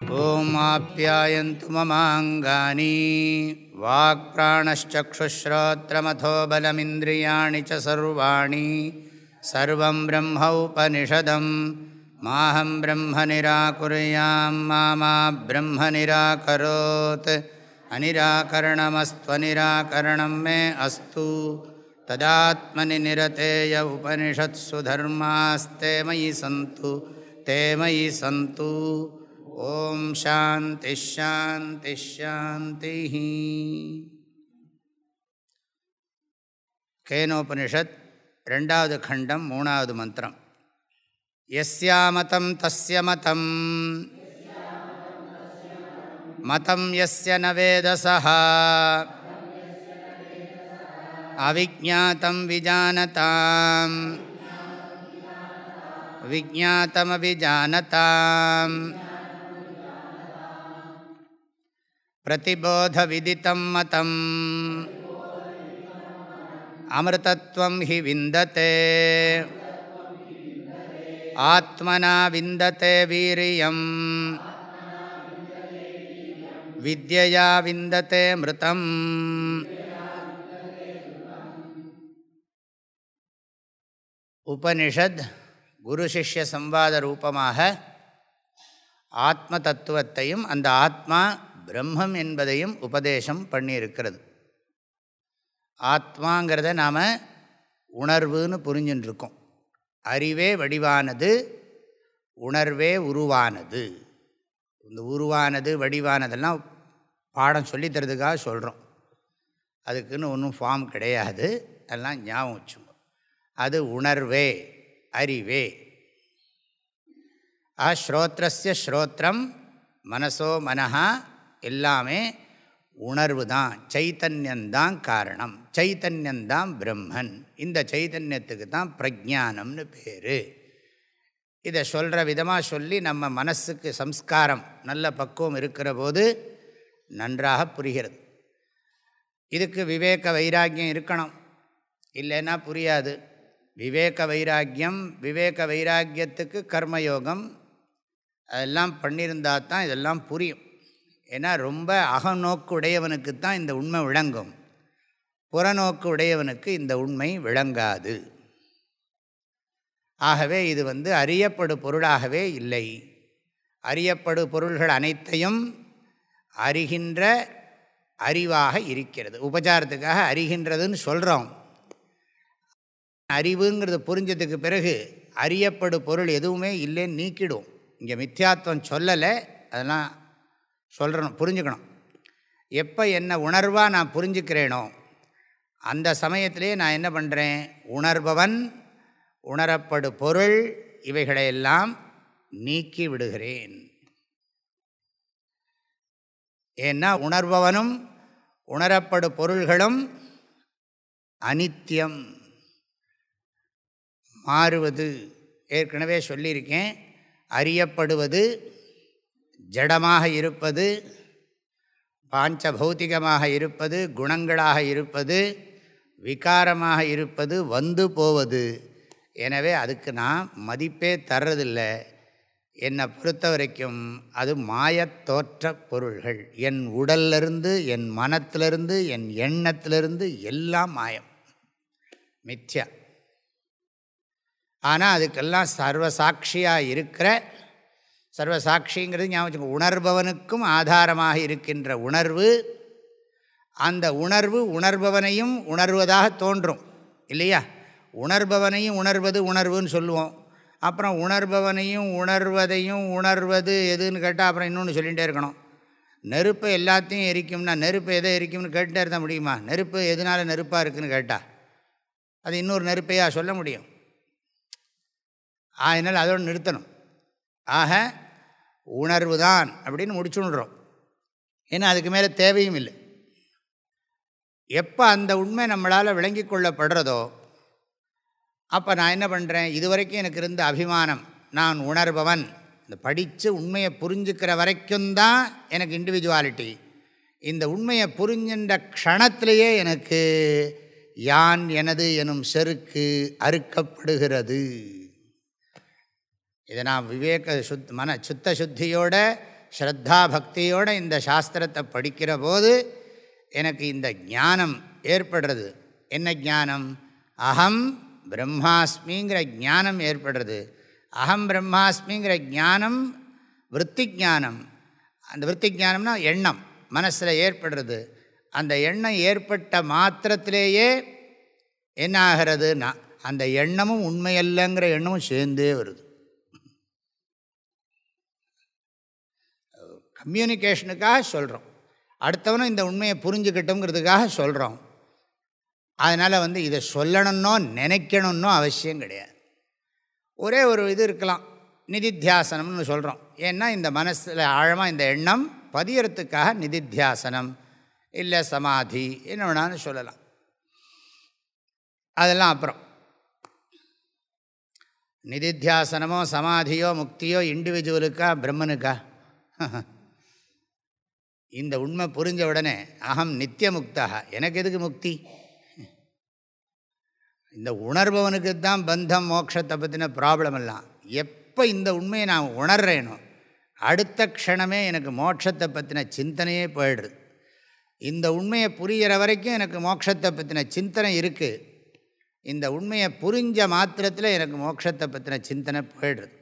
ஓமாப்பியாயந்து மமாங்கானி வாக்பிராணச்சுஸ்ரோத்திரமோ பலமிந்திரியாணி சர்வாணி சர்வம் பிரம்ம உபனிஷதம் மாஹம் பிரம்ம நிராகுரியாம் மாமா பிரம்ம நிராகரோத் அனிராகரணமஸ்துவனிராகரணம் மே அஸ்து ததாத்மனி நிரதேய உபனிஷத்சு தர்மாஸ்தேமயி சந்து தேமயி சந்து ஓம் சாந்தி ஷாந்தி ஷாந்தி கேனோபனிஷத் ரெண்டாவது கண்டம் மூணாவது மந்திரம். எஸ்யாமதம் தஸ்ய மதம் மதம் எஸ்ய ந வேதசா அவிஜாத்தம் விஜானதாம். விஜாத்தமவிஜானதாம் प्रतिबोधविदितं मतम् अमृतत्वं हि विन्दते आत्मना विन्दते वीर्यम् विद्यया विन्दते मृतम् உபனிஷத் குரு சிஷ்ய சம்வாத ரூபமாக ஆத்ம தத்துவத்தையும் அந்த ஆத்மா பிரம்மம் என்பதையும் உபதேசம் பண்ணியிருக்கிறது. ஆத்மாங்கிறத நாம் உணர்வுன்னு புரிஞ்சுட்டுருக்கோம் அறிவே வடிவானது உணர்வே உருவானது. இந்த உருவானது வடிவானதெல்லாம் பாடம் சொல்லித்தரதுக்காக சொல்கிறோம் அதுக்குன்னு ஒன்றும் ஃபார்ம் கிடையாது. அதெல்லாம் ஞாபகம் வச்சுங்க அது உணர்வே அறிவே. ஆ ஸ்ரோத்ரஸ்ய ஸ்ரோத்திரம் மனசோ மனஹா எல்லாமே உணர்வு தான் சைத்தன்யந்தான் காரணம். சைத்தன்யந்தான் பிரம்மன். இந்த சைத்தன்யத்துக்கு தான் பிரஜானம்னு பேர். இதை சொல்கிற விதமாக சொல்லி நம்ம மனசுக்கு சம்ஸ்காரம் நல்ல பக்குவம் இருக்கிற போது நன்றாக புரிகிறது. இதுக்கு விவேக வைராக்கியம் இருக்கணும். இல்லைன்னா புரியாது. விவேக வைராக்கியம் விவேக வைராக்கியத்துக்கு கர்மயோகம் அதெல்லாம் பண்ணியிருந்தால் தான் இதெல்லாம் புரியும். ஏன்னா ரொம்ப அகநோக்கு உடையவனுக்கு தான் இந்த உண்மை விளங்கும். புறநோக்கு உடையவனுக்கு இந்த உண்மை விளங்காது. ஆகவே இது வந்து அறியப்படு பொருளாகவே இல்லை. அறியப்படு பொருள்கள் அனைத்தையும் அறிகின்ற அறிவாக இருக்கிறது. உபச்சாரத்துக்காக அறிகின்றதுன்னு சொல்கிறோம் அறிவுங்கிறது புரிஞ்சதுக்கு பிறகு அறியப்படு பொருள் எதுவுமே இல்லைன்னு நீக்கிடும். இங்கே மித்யாத்வம் சொல்லலை. அதெல்லாம் சொல்கிறணும் புரிஞ்சுக்கணும். எப்போ என்ன உணர்வாக நான் புரிஞ்சுக்கிறேனோ அந்த சமயத்திலே நான் என்ன பண்ணுறேன் உணர்பவன் உணரப்படு பொருள் இவைகளையெல்லாம் நீக்கி விடுகிறேன். ஏன்னா உணர்பவனும் உணரப்படு பொருள்களும் அனித்தியம் மாறுவது ஏற்கனவே சொல்லியிருக்கேன். அறியப்படுவது ஜடமாக இருப்பது பாஞ்ச பௌத்திகமாக இருப்பது குணங்களாக இருப்பது விகாரமாக இருப்பது வந்து போவது. எனவே அதுக்கு நான் மதிப்பே தர்றதில்லை. என்னை பொறுத்த வரைக்கும் அது மாயத்தோற்ற பொருள்கள். என் உடல்லிருந்து என் மனத்திலிருந்து என் எண்ணத்திலிருந்து எல்லாம் மாயம். மித்யா. ஆனால் அதுக்கெல்லாம் சர்வசாட்சியாக இருக்கிற சர்வசாட்சிங்கிறது ஞாபகம் உணர்பவனுக்கும் ஆதாரமாக இருக்கின்ற உணர்வு அந்த உணர்வு உணர்பவனையும் உணர்வதாக தோன்றும் இல்லையா? உணர்பவனையும் உணர்வது உணர்வுன்னு சொல்லுவோம். அப்புறம் உணர்பவனையும் உணர்வதையும் உணர்வது எதுன்னு கேட்டால் அப்புறம் இன்னொன்று சொல்லிகிட்டே இருக்கணும். நெருப்பு எல்லாத்தையும் எரிக்கும்னா நெருப்பு எதை எரிக்கும்னு கேட்டுட்டே இருந்தால் முடியுமா? நெருப்பு எதனால் நெருப்பாக இருக்குதுன்னு கேட்டால் அது இன்னொரு நெருப்பையாக சொல்ல முடியும். அதனால் அதோடு நிறுத்தணும். ஆக உணர்வு தான் அப்படின்னு முடிச்சுடுறோம். ஏன்னா அதுக்கு மேலே தேவையும் இல்லை. எப்போ அந்த உண்மை நம்மளால் விளங்கி கொள்ளப்படுறதோ அப்போ நான் என்ன பண்ணுறேன் இதுவரைக்கும் எனக்கு இருந்த அபிமானம் நான் உணர்பவன். இந்த படித்து உண்மையை புரிஞ்சுக்கிற வரைக்கும் தான் எனக்கு இண்டிவிஜுவாலிட்டி இந்த உண்மையை புரிஞ்சின்ற க்ஷணத்திலேயே எனக்கு யான் எனது எனும் செருக்கு அறுக்கப்படுகிறது. இதை நான் விவேக சுத் மன சுத்த சுத்தியோட ஸ்ரத்தா பக்தியோடு இந்த சாஸ்திரத்தை படிக்கிற போது எனக்கு இந்த ஞானம் ஏற்படுறது. என்ன ஞானம்? அகம் பிரம்மாஸ்மிங்கிற ஞானம் ஏற்படுறது. அகம் பிரம்மாஸ்மிங்கிற ஞானம் விற்பி ஞானம். அந்த விற்பி ஞானம்னா எண்ணம் மனசில் ஏற்படுறது. அந்த எண்ணம் ஏற்பட்ட மாத்திரத்திலேயே என்ன ஆகிறதுனா அந்த எண்ணமும் உண்மையல்லங்கிற எண்ணமும் சேர்ந்தே வருது. கம்யூனிகேஷனுக்காக சொல்கிறோம் அடுத்தவனும் இந்த உண்மையை புரிஞ்சுக்கிட்டோங்கிறதுக்காக சொல்கிறோம் அதனால் வந்து இதை சொல்லணும்னோ நினைக்கணும்னோ அவசியம் கிடையாது. ஒரே ஒரு இது இருக்கலாம். நிதித்தியாசனம்னு சொல்கிறோம் ஏன்னா இந்த மனசில் ஆழமாக இந்த எண்ணம் பதியறதுக்காக நிதித்தியாசனம் இல்லை சமாதி என்ன வேணாலும் சொல்லலாம். அதெல்லாம் அப்புறம். நிதித்தியாசனமோ சமாதியோ முக்தியோ இண்டிவிஜுவலுக்கா பிரம்மனுக்கா? இந்த உண்மை புரிஞ்ச உடனே அகம் நித்திய முக்தாக எனக்கு எதுக்கு முக்தி? இந்த உணர்பவனுக்கு தான் பந்தம் மோட்சத்தை பற்றின ப்ராப்ளம் எல்லாம். எப்போ இந்த உண்மையை நான் உணர்றேனோ அடுத்த க்ஷணமே எனக்கு மோட்சத்தை பற்றின சிந்தனையே போயிடுது. இந்த உண்மையை புரிகிற வரைக்கும் எனக்கு மோட்சத்தை பற்றின சிந்தனை இருக்குது இந்த உண்மையை புரிஞ்ச மாத்திரத்தில் எனக்கு மோட்சத்தை பற்றின சிந்தனை போயிடுறது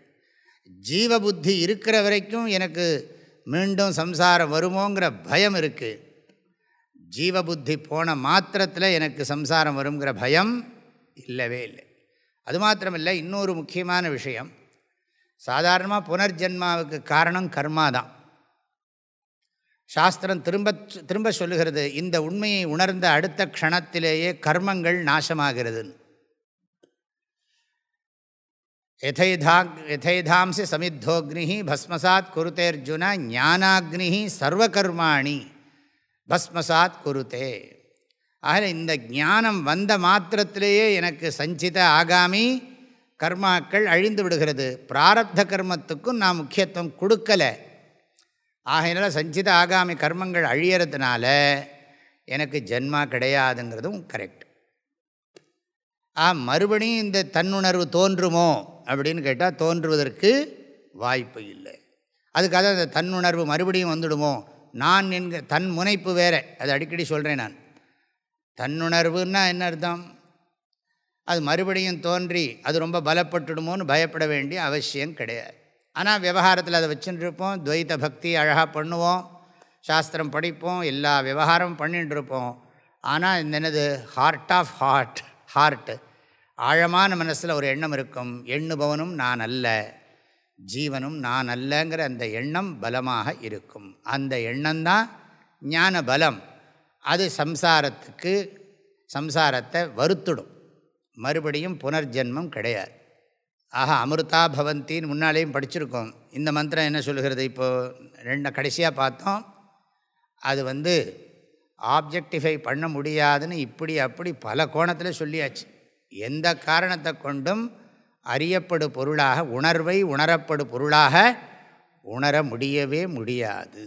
ஜீவ புத்தி இருக்கிற வரைக்கும் எனக்கு மீண்டும் சம்சாரம் வருமோங்கிற பயம் இருக்குது ஜீவ புத்தி போன மாத்திரத்தில் எனக்கு சம்சாரம் வருங்கிற பயம் இல்லவே இல்லை. அது மாத்திரமில்லை இன்னொரு முக்கியமான விஷயம். சாதாரணமாக புனர்ஜென்மாவுக்கு காரணம் கர்மா தான். சாஸ்திரம் திரும்ப திரும்ப சொல்லுகிறது இந்த உண்மையை உணர்ந்த அடுத்த க்ஷணத்திலேயே கர்மங்கள் நாசமாகிறது எதைதா எதைதாம்சி சமித்தோக்னி பஸ்மசாத் குருத்தேர்ஜுன ஞானாக்னி சர்வகர்மாணி பஸ்மசாத் குருத்தே ஆக இந்த ஞானம் வந்த மாத்திரத்திலேயே எனக்கு சஞ்சித ஆகாமி கர்மாக்கள் அழிந்து விடுகிறது. பிராரப்த கர்மத்துக்கும் நான் முக்கியத்துவம் கொடுக்கலை. ஆகையினால சஞ்சித ஆகாமி கர்மங்கள் அழியறதுனால எனக்கு ஜென்மா கிடையாதுங்கிறதும் கரெக்ட் ஆ மறுபடியும் இந்த தன்னுணர்வு தோன்றுமோ அப்படின்னு கேட்டால் தோன்றுவதற்கு வாய்ப்பு இல்லை. அதுக்காக அந்த தன்னுணர்வு மறுபடியும் வந்துடுமோ? நான் என்க தன் முனைப்பு வேறு. அது அடிக்கடி சொல்கிறேன் நான். தன்னுணர்வுன்னா என்ன அர்த்தம்? அது மறுபடியும் தோன்றி அது ரொம்ப பலப்பட்டுடுமோன்னு பயப்பட வேண்டிய அவசியம் கிடையாது. ஆனால் விவகாரத்தில் அதை வச்சுட்டுருப்போம் துவைத்த பக்தி அழகாக பண்ணுவோம். சாஸ்திரம் படிப்போம். எல்லா விவகாரமும் பண்ணிட்டுருப்போம். ஆனால் இந்த என்னது? ஹார்ட் ஆஃப் ஹார்ட் ஹார்ட்டு ஆழமான மனசில் ஒரு எண்ணம் இருக்கும். எண்ணுபவனும் நான் அல்ல. ஜீவனும் நான் அல்லங்கிற அந்த எண்ணம் பலமாக இருக்கும். அந்த எண்ணம்தான் ஞான பலம். அது சம்சாரத்துக்கு சம்சாரத்தை வருத்துடும். மறுபடியும் புனர்ஜென்மம் கிடையாது. ஆஹா அமிர்தா பவந்தின்னு முன்னாலேயும் படிச்சிருக்கோம். இந்த மந்திரம் என்ன சொல்கிறது இப்போது ரெண்டு கடைசியாக பார்த்தோம். அது வந்து ஆப்ஜெக்டிஃபை பண்ண முடியாதுன்னு இப்படி அப்படி பல கோணத்தில் சொல்லியாச்சு. எந்த காரணத்தை கொண்டும் அறியப்படு பொருளாக உணர்வை உணரப்படு பொருளாக உணர முடியவே முடியாது.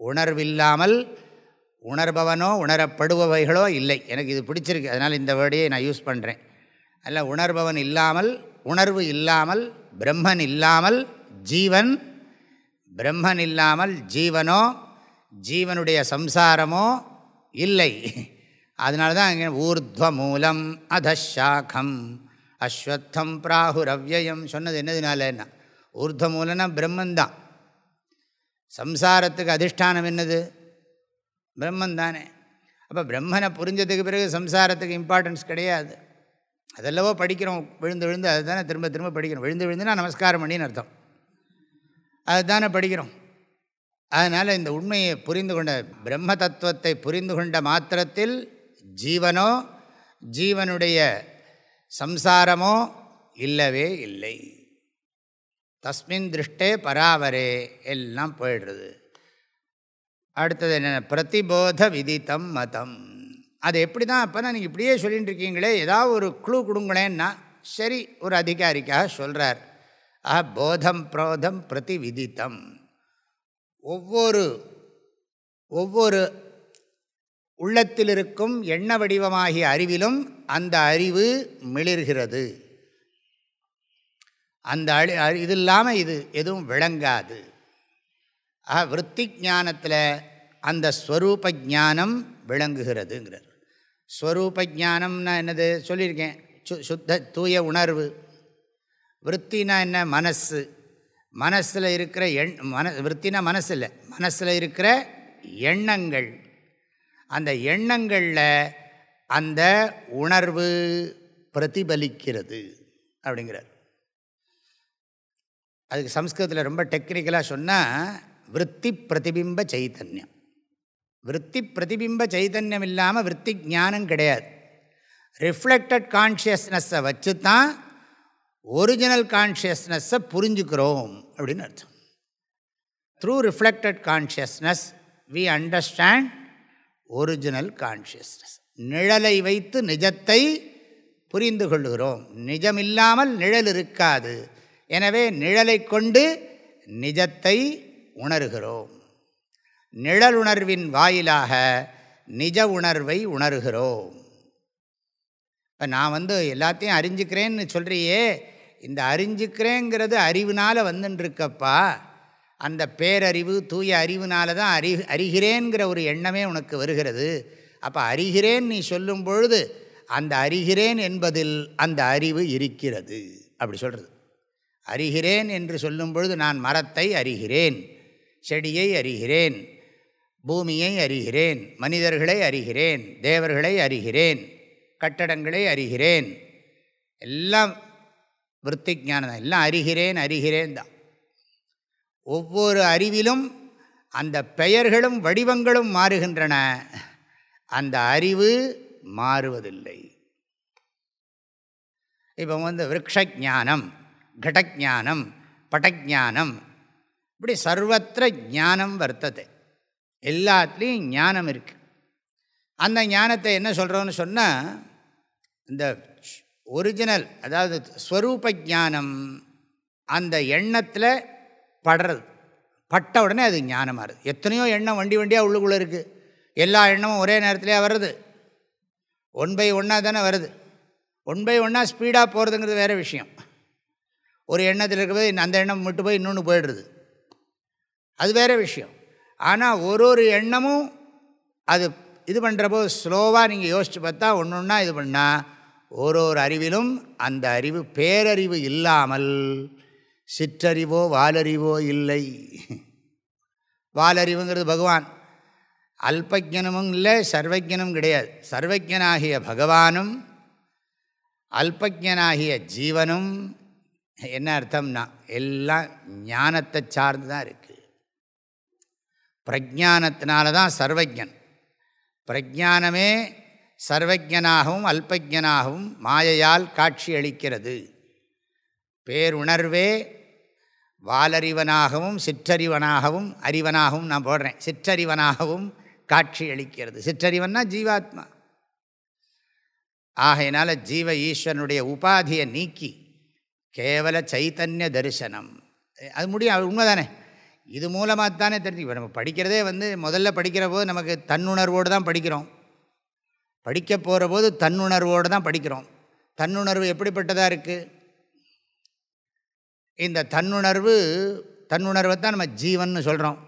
உணர்வில்லாமல் உணர்பவனோ உணரப்படுபவைகளோ இல்லை. எனக்கு இது பிடிச்சிருக்கு. அதனால் இந்த வேர்டையே நான் யூஸ் பண்ணுறேன். அல்ல உணர்பவன் இல்லாமல் உணர்வு இல்லாமல் பிரம்மன் இல்லாமல் ஜீவன் பிரம்மன் இல்லாமல் ஜீவனோ ஜீவனுடைய சம்சாரமோ இல்லை. அதனால தான் இங்கே ஊர்துவ மூலம் அதஷாக்கம் அஸ்வத்தம் பிராகுரவ்யம் சொன்னது என்னதுனாலன்னா ஊர்துவ மூலம்னா பிரம்மந்தான். சம்சாரத்துக்கு அதிஷ்டானம் என்னது? பிரம்மன் தானே அப்போ பிரம்மனை புரிஞ்சதுக்கு பிறகு சம்சாரத்துக்கு இம்பார்ட்டன்ஸ் கிடையாது. அதெல்லவோ படிக்கிறோம் விழுந்து விழுந்து அது தானே திரும்ப திரும்ப படிக்கிறோம். விழுந்து விழுந்துனா நமஸ்காரம் பண்ணின்னு அர்த்தம். அது தானே படிக்கிறோம். அதனால் இந்த உண்மையை புரிந்து கொண்ட பிரம்ம தத்துவத்தை புரிந்து கொண்ட மாத்திரத்தில் ஜீவனோ ஜீவனுடைய சம்சாரமோ இல்லவே இல்லை. தஸ்மின் திருஷ்டே பராவரே எல்லாம் போயிடுறது. அடுத்தது என்ன? பிரதிபோத விதித்தம் மதம். அது எப்படி தான் அப்போ நீங்கள் இப்படியே சொல்லிகிட்டு இருக்கீங்களே ஏதாவது ஒரு குழு கொடுங்களேன்னா சரி ஒரு அதிகாரிக்காக சொல்கிறார் ஆ போதம் புரோதம் பிரதி விதித்தம் ஒவ்வொரு ஒவ்வொரு உள்ளத்தில் இருக்கும் எண்ண வடிவமாகிய அறிவிலும் அந்த அறிவு மிளிர்கிறது. அந்த அழி இது இல்லாமல் இது எதுவும் விளங்காது. ஆக விற்பி ஞானத்தில் அந்த ஸ்வரூப ஞானம் விளங்குகிறதுங்கிறார். ஸ்வரூப ஜானம்னா என்னது? சொல்லியிருக்கேன். சு சுத்த தூய உணர்வு. விற்த்தினா என்ன? மனசு. மனசில் இருக்கிற எண் மன விற்த்தினா மனசு இல்லை மனசில் இருக்கிற எண்ணங்கள். அந்த எண்ணங்களில் அந்த உணர்வு பிரதிபலிக்கிறது அப்படிங்கிறார். அதுக்கு சம்ஸ்கிருதத்தில் ரொம்ப டெக்னிக்கலாக சொன்னால் விற்பி பிரதிபிம்ப சைத்தன்யம் விற்பி பிரதிபிம்ப சைதன்யம் இல்லாமல் விற்பி ஞானம் கிடையாது. ரிஃப்ளெக்டட் கான்ஷியஸ்னஸை வச்சு தான் ஒரிஜினல் கான்ஷியஸ்னஸை புரிஞ்சுக்கிறோம் அப்படின்னு அர்த்தம். Through reflected consciousness we understand original consciousness நிழலை வைத்து நிஜத்தை புரிந்து கொள்கிறோம் நிஜமில்லாமல் நிழல் இருக்காது. எனவே நிழலை கொண்டு நிஜத்தை உணர்கிறோம். நிழலுணர்வின் வாயிலாக நிஜ உணர்வை உணர்கிறோம். இப்போ நான் வந்து எல்லாத்தையும் அறிஞ்சிக்கிறேன்னு சொல்கிறியே இந்த அறிஞ்சிக்கிறேங்கிறது அறிவினால் வந்துட்டுருக்கப்பா அந்த பேரறிவு தூய அறிவுனால தான் அறி அறிகிறேங்கிற ஒரு எண்ணமே உனக்கு வருகிறது. அப்போ அறிகிறேன் நீ சொல்லும் பொழுது அந்த அறிகிறேன் என்பதில் அந்த அறிவு இருக்கிறது. அப்படி சொல்கிறது அறிகிறேன் என்று சொல்லும் பொழுது நான் மரத்தை அறிகிறேன் செடியை அறிகிறேன் பூமியை அறிகிறேன் மனிதர்களை அறிகிறேன் தேவர்களை அறிகிறேன் கட்டடங்களை அறிகிறேன். எல்லாம் விற்பி ஞானம் தான் எல்லாம் அறிகிறேன் அறிகிறேன் தான். ஒவ்வொரு அறிவிலும் அந்த பெயர்களும் வடிவங்களும் மாறுகின்றன. அந்த அறிவு மாறுவதில்லை. இப்போ வந்து விரக்ஷானம் கடஜானம் படஜானம் இப்படி சர்வத்திர ஞானம் வர்த்தது. எல்லாத்துலேயும் ஞானம் இருக்குது அந்த ஞானத்தை என்ன சொல்கிறோன்னு சொன்னால் இந்த ஒரிஜினல் அதாவது ஸ்வரூப ஞானம் அந்த எண்ணத்தில் படுறது. பட்ட உடனே அது ஞானமாக இருக்குது எத்தனையோ எண்ணம் வண்டி வண்டியாக உள்ளுக்குள்ளே இருக்குது எல்லா எண்ணமும் ஒரே நேரத்துலேயே வருது. ஒன் பை ஒன்னாக தானே வருது. ஒன் பை ஒன்னாக ஸ்பீடாக போகிறதுங்கிறது வேறு விஷயம். ஒரு எண்ணத்தில் இருக்கும்போது அந்த எண்ணம் விட்டு போய் இன்னொன்று போயிடுறது. அது வேறு விஷயம். ஆனால் ஒரு ஒரு எண்ணமும் அது இது பண்ணுறப்போ ஸ்லோவாக நீங்கள் யோசித்து பார்த்தா ஒன்று ஒன்றா இது பண்ணால் ஒரு ஒரு அறிவிலும் அந்த அறிவு பேரறிவு இல்லாமல் சிற்றறிவோ வாலறிவோ இல்லை. வாலறிவுங்கிறது பகவான். அல்பஜனமும் இல்லை சர்வஜனும் கிடையாது. சர்வஜனாகிய பகவானும் அல்பஜனாகிய ஜீவனும் என்ன அர்த்தம்னா எல்லாம் ஞானத்தை சார்ந்து தான் இருக்குது பிரஜானத்தினால தான் சர்வஜன் பிரஜானமே சர்வஜனாகவும் அல்பஜனாகவும் மாயையால் காட்சி அளிக்கிறது பேருணர்வே வாலறிவனாகவும் சிற்றறிவனாகவும் அறிவனாகவும் நான் போடுறேன். சிற்றறிவனாகவும் காட்சி அளிக்கிறது. சிற்றறிவன்னா ஜீவாத்மா. ஆகையினால ஜீவ ஈஸ்வரனுடைய உபாதியை நீக்கி கேவல சைத்தன்ய தரிசனம். அது முடியும் அது உண்மைதானே? இது மூலமாக தானே தெரிஞ்சு இப்போ நம்ம படிக்கிறதே வந்து முதல்ல படிக்கிற போது நமக்கு தன்னுணர்வோடு தான் படிக்கிறோம். படிக்க போகிற போது தன்னுணர்வோடு தான் படிக்கிறோம். தன்னுணர்வு எப்படிப்பட்டதாக இருக்குது இந்த தன்னுணர்வு தன்னுணர்வை தான் நம்ம ஜீவன் சொல்கிறோம்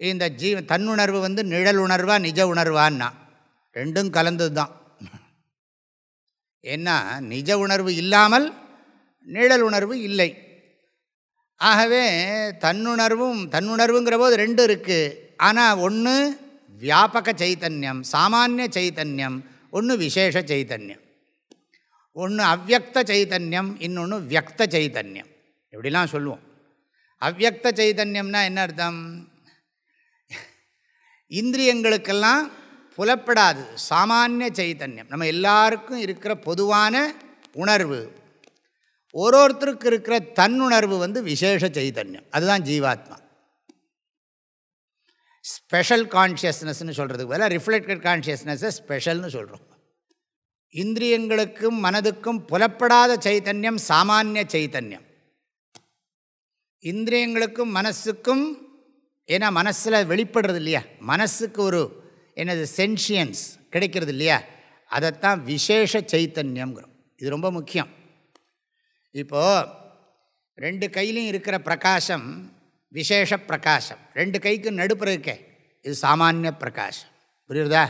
இந்த ஜீவ தன்னுணர்வு வந்து நிழல் உணர்வா நிஜ உணர்வான்னா ரெண்டும் கலந்தது தான் ஏன்னா நிஜ உணர்வு இல்லாமல் நிழல் உணர்வு இல்லை. ஆகவே தன்னுணர்வும் தன்னுணர்வுங்கிற போது ரெண்டு இருக்குது ஆனால் ஒன்று வியாபக சைத்தன்யம் சாமானிய சைத்தன்யம் ஒன்று விசேஷ சைத்தன்யம் ஒன்று அவ்வக்த சைத்தன்யம் இன்னொன்று வியக்த சைத்தன்யம் இப்படிலாம் சொல்லுவோம்? அவ்வக்த சைதன்யம்னா என்ன அர்த்தம்? இந்திரியங்களுக்கெல்லாம் புலப்படாது. சாமானிய சைத்தன்யம் நம்ம எல்லாருக்கும் இருக்கிற பொதுவான உணர்வு. ஒரு ஒருத்தருக்கு இருக்கிற தன்னுணர்வு வந்து விசேஷ சைதன்யம். அதுதான் ஜீவாத்மா. ஸ்பெஷல் கான்ஷியஸ்னஸ்னு சொல்கிறதுக்கு பதிலாக ரிஃப்ளெக்டட் கான்ஷியஸ்னஸை ஸ்பெஷல்னு சொல்கிறோம் இந்திரியங்களுக்கும் மனதுக்கும் புலப்படாத சைத்தன்யம் சாமானிய சைத்தன்யம் இந்திரியங்களுக்கும் மனசுக்கும் ஏன்னா மனசில் வெளிப்படுறது இல்லையா மனசுக்கு ஒரு என்னது சென்ஷியன்ஸ் கிடைக்கிறது இல்லையா அதைத்தான் விசேஷ சைத்தன்யங்கிறோம் இது ரொம்ப முக்கியம். இப்போது ரெண்டு கையிலையும் இருக்கிற பிரகாசம் விசேஷ பிரகாசம். ரெண்டு கைக்கு நடுப்புற இருக்கே இது சாமானிய பிரகாசம். புரியுறதா?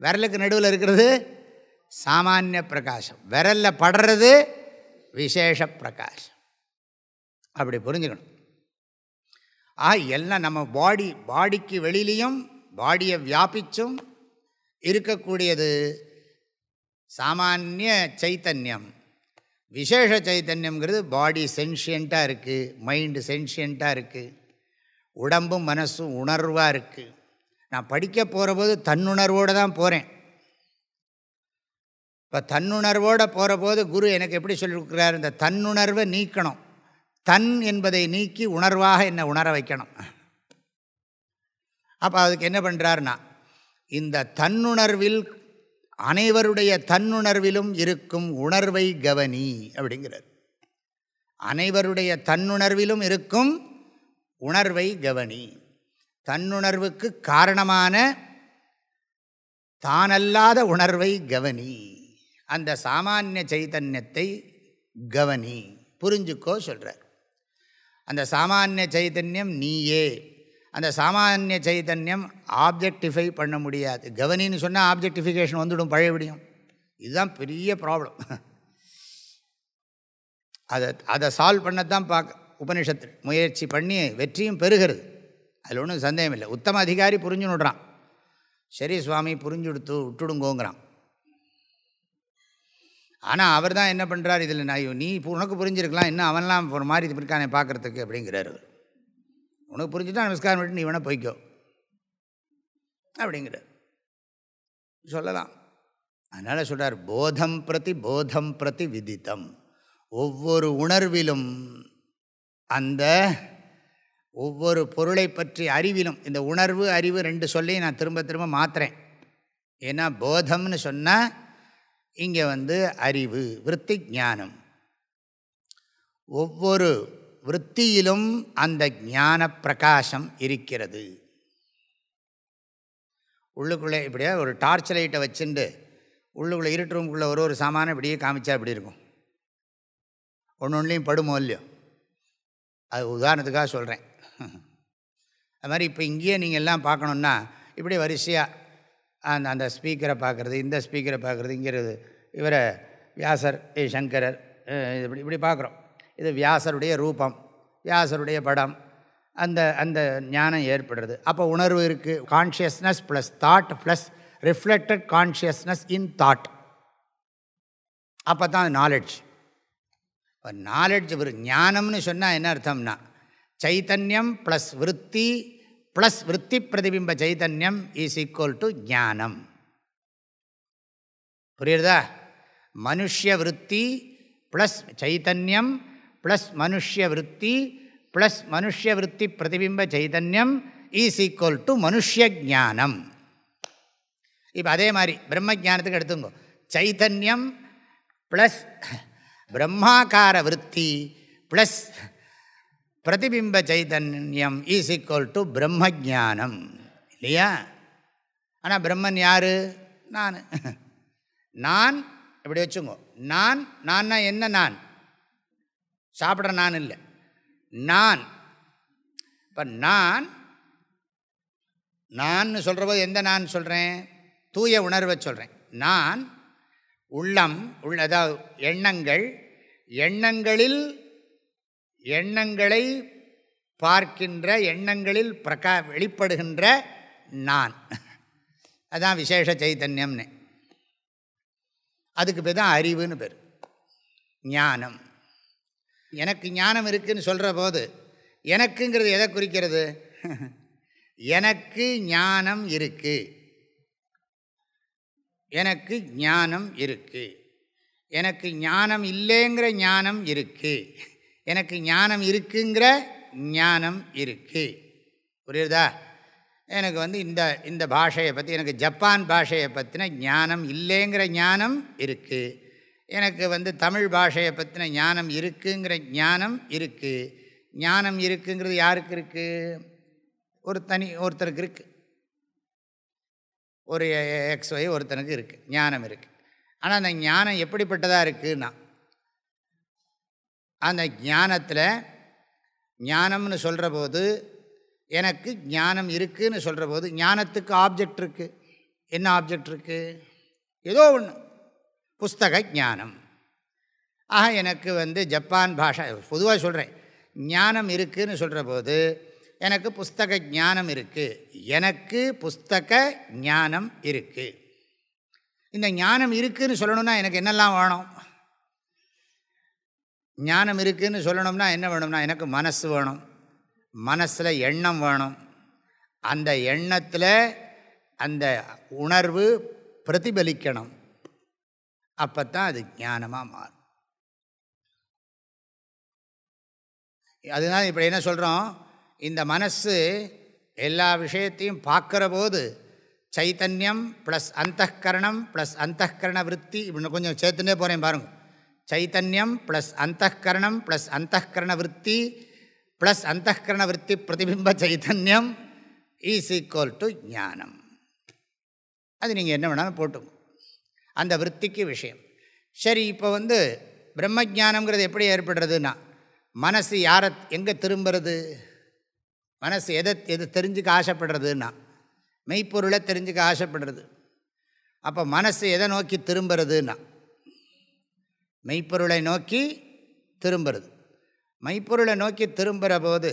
விரலுக்கு நடுவில் இருக்கிறது சாமானிய பிரகாசம். விரலில் படுறது விசேஷ பிரகாசம். அப்படி புரிஞ்சுக்கணும். ஆ எல்லாம் நம்ம பாடி பாடிக்கு வெளியிலையும் பாடியை வியாபிச்சும் இருக்கக்கூடியது சாமானிய சைத்தன்யம். விசேஷ சைத்தன்யங்கிறது பாடி சென்ஷியண்ட்டாக இருக்குது மைண்டு சென்ஷியண்ட்டாக இருக்குது உடம்பும் மனசும் உணர்வாக இருக்குது நான் படிக்க போகிற போது தன்னுணர்வோடு தான் போகிறேன் இப்போ தன்னுணர்வோடு போகிற போது குரு எனக்கு எப்படி சொல்லியிருக்கிறார் இந்த தன்னுணர்வை நீக்கணும். தன் என்பதை நீக்கி உணர்வாக என்னை உணர வைக்கணும். அப்போ அதுக்கு என்ன பண்ணுறாருன்னா இந்த தன்னுணர்வில் அனைவருடைய தன்னுணர்விலும் இருக்கும் உணர்வை கவனி அப்படிங்கிறார். அனைவருடைய தன்னுணர்விலும் இருக்கும் உணர்வை கவனி. தன்னுணர்வுக்கு காரணமான தானல்லாத உணர்வை கவனி. அந்த சாமானிய சைத்தன்யத்தை கவனி. புரிஞ்சுக்கோ சொல்கிறார் அந்த சாமானிய சைதன்யம் நீயே. அந்த சாமானிய சைதன்யம் ஆப்ஜெக்டிஃபை பண்ண முடியாது. கவனின்னு சொன்னால் ஆப்ஜெக்டிஃபிகேஷன் வந்துவிடும் பழையபடியும் இதுதான் பெரிய ப்ராப்ளம் அதை அதை சால்வ் பண்ணத்தான் பார்க்க உபனிஷத்து முயற்சி பண்ணி வெற்றியும் பெறுகிறது. அதில் ஒன்றும் சந்தேகம் இல்லை உத்தம அதிகாரி புரிஞ்சு விடுறான் சரி சுவாமி புரிஞ்சு கொடுத்து விட்டுடுங்கோங்கிறான். ஆனால் அவர் தான் என்ன பண்ணுறார் இதில் நான் நீ உனக்கு புரிஞ்சிருக்கலாம். இன்னும் அவன்லாம் ஒரு மாதிரி இது இருக்கானே பார்க்குறதுக்கு அப்படிங்கிறார் அவர். உனக்கு புரிஞ்சுட்டா நமஸ்காரம் விட்டு நீ வேணால் போய்க்கோ. அப்படிங்கிறார். சொல்லலாம். அதனால் சொல்கிறார் போதம் பிரதி போதம் பிரதி விதித்தம் ஒவ்வொரு உணர்விலும் அந்த ஒவ்வொரு பொருளை பற்றி அறிவிலும் இந்த உணர்வு அறிவு ரெண்டு சொல்லையும் நான் திரும்ப திரும்ப மாற்றுறேன் ஏன்னா போதம்னு சொன்னால் இங்கே வந்து அறிவு விற்பி ஞானம். ஒவ்வொரு விற்த்தியிலும் அந்த ஞான பிரகாசம் இருக்கிறது. உள்ளுக்குள்ளே இப்படியே ஒரு டார்ச் லைட்டை வச்சுட்டு உள்ளுக்குள்ளே இருட்டு ரூமுக்குள்ளே ஒரு ஒரு சாமானை இப்படியே காமிச்சா இப்படி இருக்கும். ஒன்று ஒன்றுலையும் படுமோ இல்லையோ? அது உதாரணத்துக்காக சொல்கிறேன் அது மாதிரி இப்போ இங்கேயே நீங்கள் எல்லாம் பார்க்கணுன்னா இப்படி வரிசையாக அந்த அந்த ஸ்பீக்கரை பார்க்குறது இந்த ஸ்பீக்கரை பார்க்குறதுங்கிறது இவரை வியாசர் சங்கரர் இப்படி இப்படி பார்க்குறோம். இது வியாசருடைய ரூபம் வியாசருடைய படம் அந்த அந்த ஞானம் ஏற்படுறது. அப்போ உணர்வு இருக்குது consciousness plus thought plus reflected consciousness in thought அப்போ தான் நாலெட்ஜ் இப்போ நாலெட்ஜ் ஒரு ஞானம்னு சொன்னால் என்ன அர்த்தம்னா சைத்தன்யம் ப்ளஸ் விற்பி ப்ளஸ் விற்பி பிரதிபிம்ப சைதன்யம் இஸ் ஈக்குவல் டு ஞானம் புரியுறதா மனுஷிய விற்பி ப்ளஸ் சைத்தன்யம் ப்ளஸ் மனுஷிய விற்பி ப்ளஸ் மனுஷிய விற்பி பிரதிபிம்ப சைதன்யம் ஈஸ் ஈக்குவல் டு மனுஷிய ஜானம் இப்போ அதே மாதிரி பிரம்ம ஜானத்துக்கு எடுத்துங்கோ சைத்தன்யம் ப்ளஸ் பிரம்மாக்கார விற்பி ப்ளஸ் பிரதிபிம்ப சைதன்யம் ஈஸ் ஈக்குவல் டு பிரம்ம ஜானம் இல்லையா? ஆனால் பிரம்மன் யார்? நான். நான் இப்படி வச்சுங்கோ. நான் நான்னா என்ன நான்? சாப்பிட்ற நான் இல்லை. நான். இப்போ நான் நான் சொல்கிற போது எந்த நான் சொல்கிறேன் தூய உணர்வை சொல்கிறேன் நான் உள்ளம் உள்ள அதாவது எண்ணங்கள் எண்ணங்களில் எண்ணங்களை பார்க்கின்ற எண்ணங்களில் பிரகா வெளிப்படுகின்ற நான். அதான் விசேஷ சைத்தன்யம்னு அதுக்கு பேர் தான் அறிவுன்னு பேர். ஞானம். எனக்கு ஞானம் இருக்குதுன்னு சொல்கிற போது எனக்குங்கிறது எதை குறிக்கிறது? எனக்கு ஞானம் இருக்குது எனக்கு ஞானம் இருக்குது எனக்கு ஞானம் இல்லைங்கிற ஞானம் இருக்குது எனக்கு ஞானம் இருக்குங்கிற ஞானம் இருக்குது புரியுதா? எனக்கு வந்து இந்த இந்த பாஷையை பற்றி எனக்கு ஜப்பான் பாஷையை பற்றின ஞானம் இல்லைங்கிற ஞானம் இருக்குது எனக்கு வந்து தமிழ் பாஷையை பற்றின ஞானம் இருக்குங்கிற ஞானம் இருக்குது ஞானம் இருக்குங்கிறது யாருக்கு இருக்குது ஒரு தனி ஒருத்தருக்கு இருக்குது ஒரு எக்ஸ் ஒய் ஒருத்தனுக்கு இருக்குது ஞானம் இருக்குது ஆனால் அந்த ஞானம் எப்படிப்பட்டதாக இருக்குன்னா அந்த ஞானத்தில் ஞானம்னு சொல்கிற போது எனக்கு ஞானம் இருக்குதுன்னு சொல்கிற போது ஞானத்துக்கு ஆப்ஜெக்ட் இருக்குது என்ன ஆப்ஜெக்ட் இருக்குது ஏதோ ஒன்று புஸ்தக ஞானம். ஆக எனக்கு வந்து ஜப்பான் பாஷா பொதுவாக சொல்கிறேன் ஞானம் இருக்குதுன்னு சொல்கிற போது எனக்கு புஸ்தக ஞானம் இருக்குது எனக்கு புஸ்தக ஞானம் இருக்குது இந்த ஞானம் இருக்குதுன்னு சொல்லணும்னா எனக்கு என்னெல்லாம் வேணும்? ஞானம் இருக்குதுன்னு சொல்லணும்னா என்ன வேணும்னா எனக்கு மனசு வேணும். மனசில் எண்ணம் வேணும். அந்த எண்ணத்தில் அந்த உணர்வு பிரதிபலிக்கணும். அப்போ தான் அது ஞானமாக மாறும். அதுதான் இப்படி என்ன சொல்கிறோம் இந்த மனசு எல்லா விஷயத்தையும் பார்க்குற போது சைத்தன்யம் ப்ளஸ் அந்தகரணம் ப்ளஸ் அந்தகரண விற்பி இப்படி கொஞ்சம் சேர்த்துட்டே போகிறேன் பாருங்கள் சைத்தன்யம் ப்ளஸ் அந்தகரணம் ப்ளஸ் அந்தகரண விற்பி ப்ளஸ் அந்தகரண விற்பி பிரதிபிம்ப சைத்தன்யம் ஈஸ் ஈக்குவல் டு ஞானம். அது நீங்கள் என்ன வேணாலும் போட்டும். அந்த விற்பிக்கு விஷயம். சரி இப்போ வந்து பிரம்மஜானங்கிறது எப்படி ஏற்படுறதுன்னா மனசு யாரை எங்கே திரும்புறது? மனசு எதை எது தெரிஞ்சுக்க ஆசைப்படுறதுன்னா மெய்ப்பொருளை தெரிஞ்சுக்க ஆசைப்படுறது. அப்போ மனசு எதை நோக்கி திரும்புறதுன்னா மெய்ப்பொருளை நோக்கி திரும்புறது. மெய்ப்பொருளை நோக்கி திரும்புகிற போது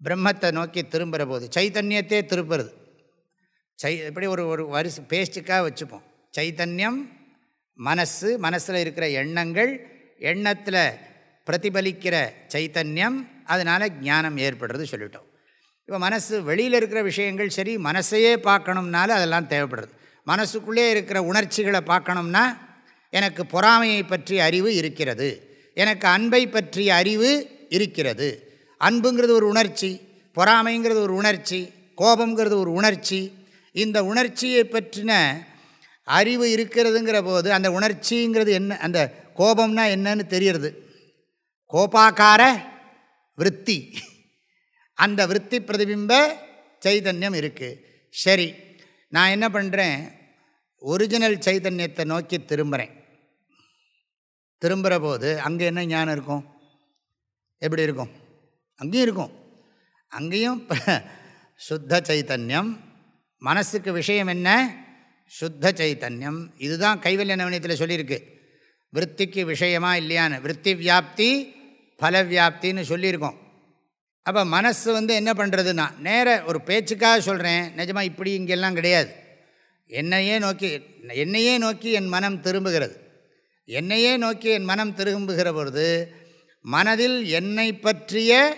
பிரம்மத்தை நோக்கி திரும்புகிற போது சைத்தன்யத்தே திருப்புறது. சை எப்படி ஒரு ஒரு வரிசை பேஸ்ட்டுக்காக வச்சுப்போம். சைத்தன்யம் மனசு மனசில் இருக்கிற எண்ணங்கள் எண்ணத்தில் பிரதிபலிக்கிற சைத்தன்யம் அதனால் ஞானம் ஏற்படுறது சொல்லிட்டோம். இப்போ மனசு வெளியில் இருக்கிற விஷயங்கள் சரி மனசையே பார்க்கணும்னால அதெல்லாம் தேவைப்படுறது. மனசுக்குள்ளே இருக்கிற உணர்ச்சிகளை பார்க்கணும்னா எனக்கு பொறாமையை பற்றிய அறிவு இருக்கிறது. எனக்கு அன்பை பற்றிய அறிவு இருக்கிறது. அன்புங்கிறது ஒரு உணர்ச்சி பொறாமைங்கிறது ஒரு உணர்ச்சி கோபங்கிறது ஒரு உணர்ச்சி. இந்த உணர்ச்சியை பற்றின அறிவு இருக்கிறதுங்கிற போது அந்த உணர்ச்சிங்கிறது என்ன அந்த கோபம்னா என்னன்னு தெரியறது. கோபாக்கார விற்பி. அந்த விற்பி பிரதிபிம்ப சைதன்யம் இருக்குது சரி நான் என்ன பண்ணுறேன் ஒரிஜினல் சைதன்யத்தை நோக்கி திரும்புகிறேன் திரும்புகிற போது அங்கே என்ன ஞானம் இருக்கும்? எப்படி இருக்கும்? அங்கேயும் இருக்கும். அங்கேயும் சுத்த சைத்தன்யம் மனசுக்கு விஷயம் என்ன? சுத்த சைத்தன்யம் இதுதான் கைவல்ய நவனியத்தில் சொல்லியிருக்கு. விற்பிக்கு விஷயமா இல்லையான்னு. விற்பி வியாப்தி பல வியாப்தின்னு சொல்லியிருக்கோம். அப்போ மனசு வந்து என்ன பண்ணுறதுன்னா நேர ஒரு பேச்சுக்காக சொல்கிறேன் நிஜமாக இப்படி இங்கெல்லாம் கிடையாது. என்னையே நோக்கி என்னையே நோக்கி என் மனம் திரும்புகிறது. என்னையே நோக்கி என் மனம் திரும்புகிற பொழுது மனதில் என்னை பற்றிய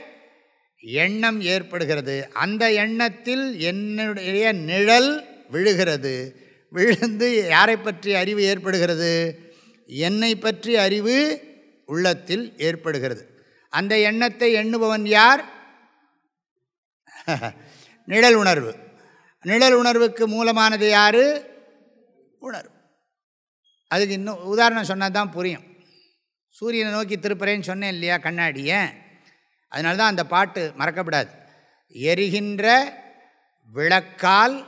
எண்ணம் ஏற்படுகிறது. அந்த எண்ணத்தில் என்னுடைய நிழல் விழுகிறது. விழுந்து யாரை பற்றிய அறிவு ஏற்படுகிறது? என்னை பற்றிய அறிவு உள்ளத்தில் ஏற்படுகிறது. அந்த எண்ணத்தை எண்ணுபவன் யார்? நிழல் உணர்வு. நிழல் உணர்வுக்கு மூலமானது யார்? உணர்வு. அதுக்கு இன்னும் உதாரணம் சொன்னால் தான் புரியும். சூரியனை நோக்கி திருப்புறேன்னு சொன்னேன் இல்லையா கண்ணாடியை? அதனால தான் அந்த பாட்டு மறக்கப்படாது. எரிகின்ற விளக்கால்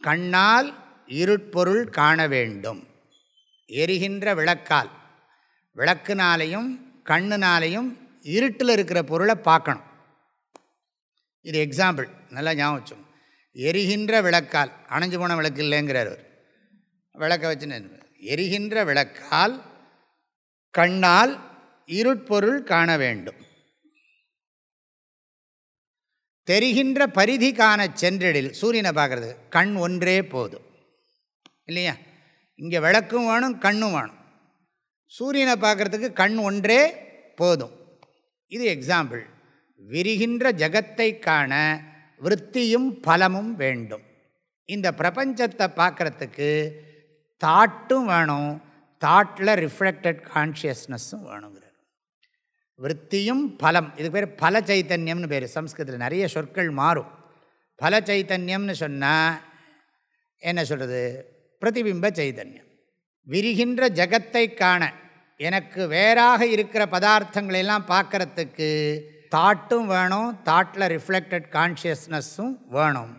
கண்ணால் இருட்பொருள் காண வேண்டும். எரிகின்ற விளக்கால். விளக்குனாலையும் கண்ணுனாலையும் இருட்டில் இருக்கிற பொருளை பார்க்கணும். இது எக்ஸாம்பிள் நல்லா ஞாபகம் வச்சோம் எரிகின்ற விளக்கால் அணைஞ்சு போன விளக்கு இல்லைங்கிறார் அவர். விளக்க வச்சு எரிகின்ற விளக்கால் கண்ணால் இருட்பொருள் காண வேண்டும். தெரிகின்ற பரிதி காண சென்றடில் சூரியனை பார்க்குறது கண் ஒன்றே போதும். இல்லையா? இங்கே விளக்கும் வேணும் கண்ணும் வேணும். சூரியனை பார்க்குறதுக்கு கண் ஒன்றே போதும். இது எக்ஸாம்பிள் விரிகின்ற ஜகத்தை காண விற்த்தியும் பலமும் வேண்டும். இந்த பிரபஞ்சத்தை பார்க்குறதுக்கு தாட்டும் வேணும். தாட்டில் ரிஃப்ளெக்டட் கான்ஷியஸ்னஸும் வேணுங்கிறார். விற்த்தியும் பலம். இது பேர் பல சைத்தன்யம்னு பேர். சம்ஸ்கிருதத்தில் நிறைய சொற்கள் மாறும். பல சைத்தன்யம்னு சொன்னால் என்ன சொல்கிறது பிரதிபிம்ப சைதன்யம். விரிகின்ற ஜகத்தை காண எனக்கு வேறாக இருக்கிற பதார்த்தங்களெல்லாம் பார்க்குறதுக்கு தாட்டும் வேணும் தாட்டில் ரிஃப்ளெக்டட் கான்ஷியஸ்னஸும் வேணும்.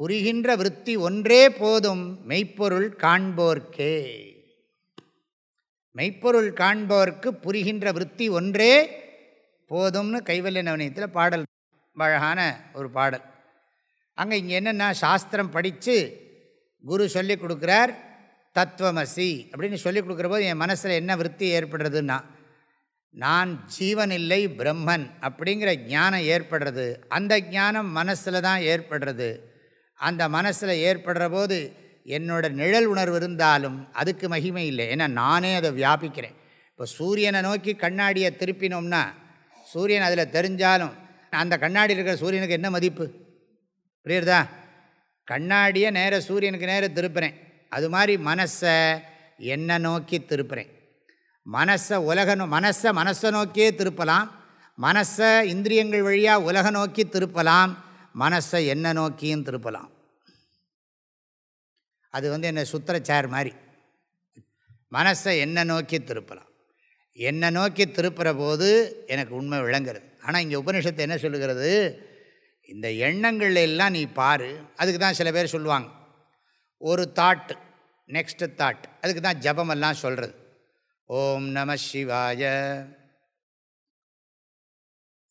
புரிகின்ற விற்பி ஒன்றே போதும் மெய்ப்பொருள் காண்போர்க்கே. மெய்ப்பொருள் காண்பவர்க்கு புரிகின்ற விற்பி ஒன்றே போதும்னு கைவல்ய நவனியத்தில் பாடல் அழகான ஒரு பாடல். அங்கே இங்கே என்னென்னா சாஸ்திரம் படித்து குரு சொல்லிக் கொடுக்குறார் தத்துவமசி அப்படின்னு சொல்லி கொடுக்குற போது என் மனசில் என்ன விற்பி ஏற்படுறதுன்னா நான் ஜீவன் இல்லை பிரம்மன் அப்படிங்கிற ஞானம் ஏற்படுறது. அந்த ஞானம் மனசில் தான் ஏற்படுறது. அந்த மனசில் ஏற்படுற போது என்னோட நிழல் உணர்வு இருந்தாலும் அதுக்கு மகிமை இல்லை. ஏன்னா நானே அதை வியாபிக்கிறேன். இப்போ சூரியனை நோக்கி கண்ணாடியை திருப்பினோம்னா சூரியன் அதில் தெரிஞ்சாலும் அந்த கண்ணாடியில் இருக்கிற சூரியனுக்கு என்ன மதிப்பு? புரியுறதா? கண்ணாடியை நேர சூரியனுக்கு நேர திருப்புறேன். அது மாதிரி மனசை என்னை நோக்கி திருப்புறேன். மனசை உலக மனசை மனசை நோக்கியே திருப்பலாம். மனசை இந்திரியங்கள் வழியாக உலக நோக்கி திருப்பலாம். மனசை என்ன நோக்கியும் திருப்பலாம். அது வந்து என்ன சுத்திர சேர் மாதிரி மனசை என்ன நோக்கி திருப்பலாம். என்னை நோக்கி திருப்புற போது எனக்கு உண்மை விளங்குறது. ஆனால் இங்கே உபனிஷத்து என்ன சொல்லுகிறது? இந்த எண்ணங்கள் எல்லாம் நீ பாரு. அதுக்கு தான் சில பேர் சொல்லுவாங்க. ஒரு தாட்டு நெக்ஸ்ட்டு தாட் அதுக்கு தான் ஜபமெல்லாம் சொல்கிறது ஓம் நம சிவாய.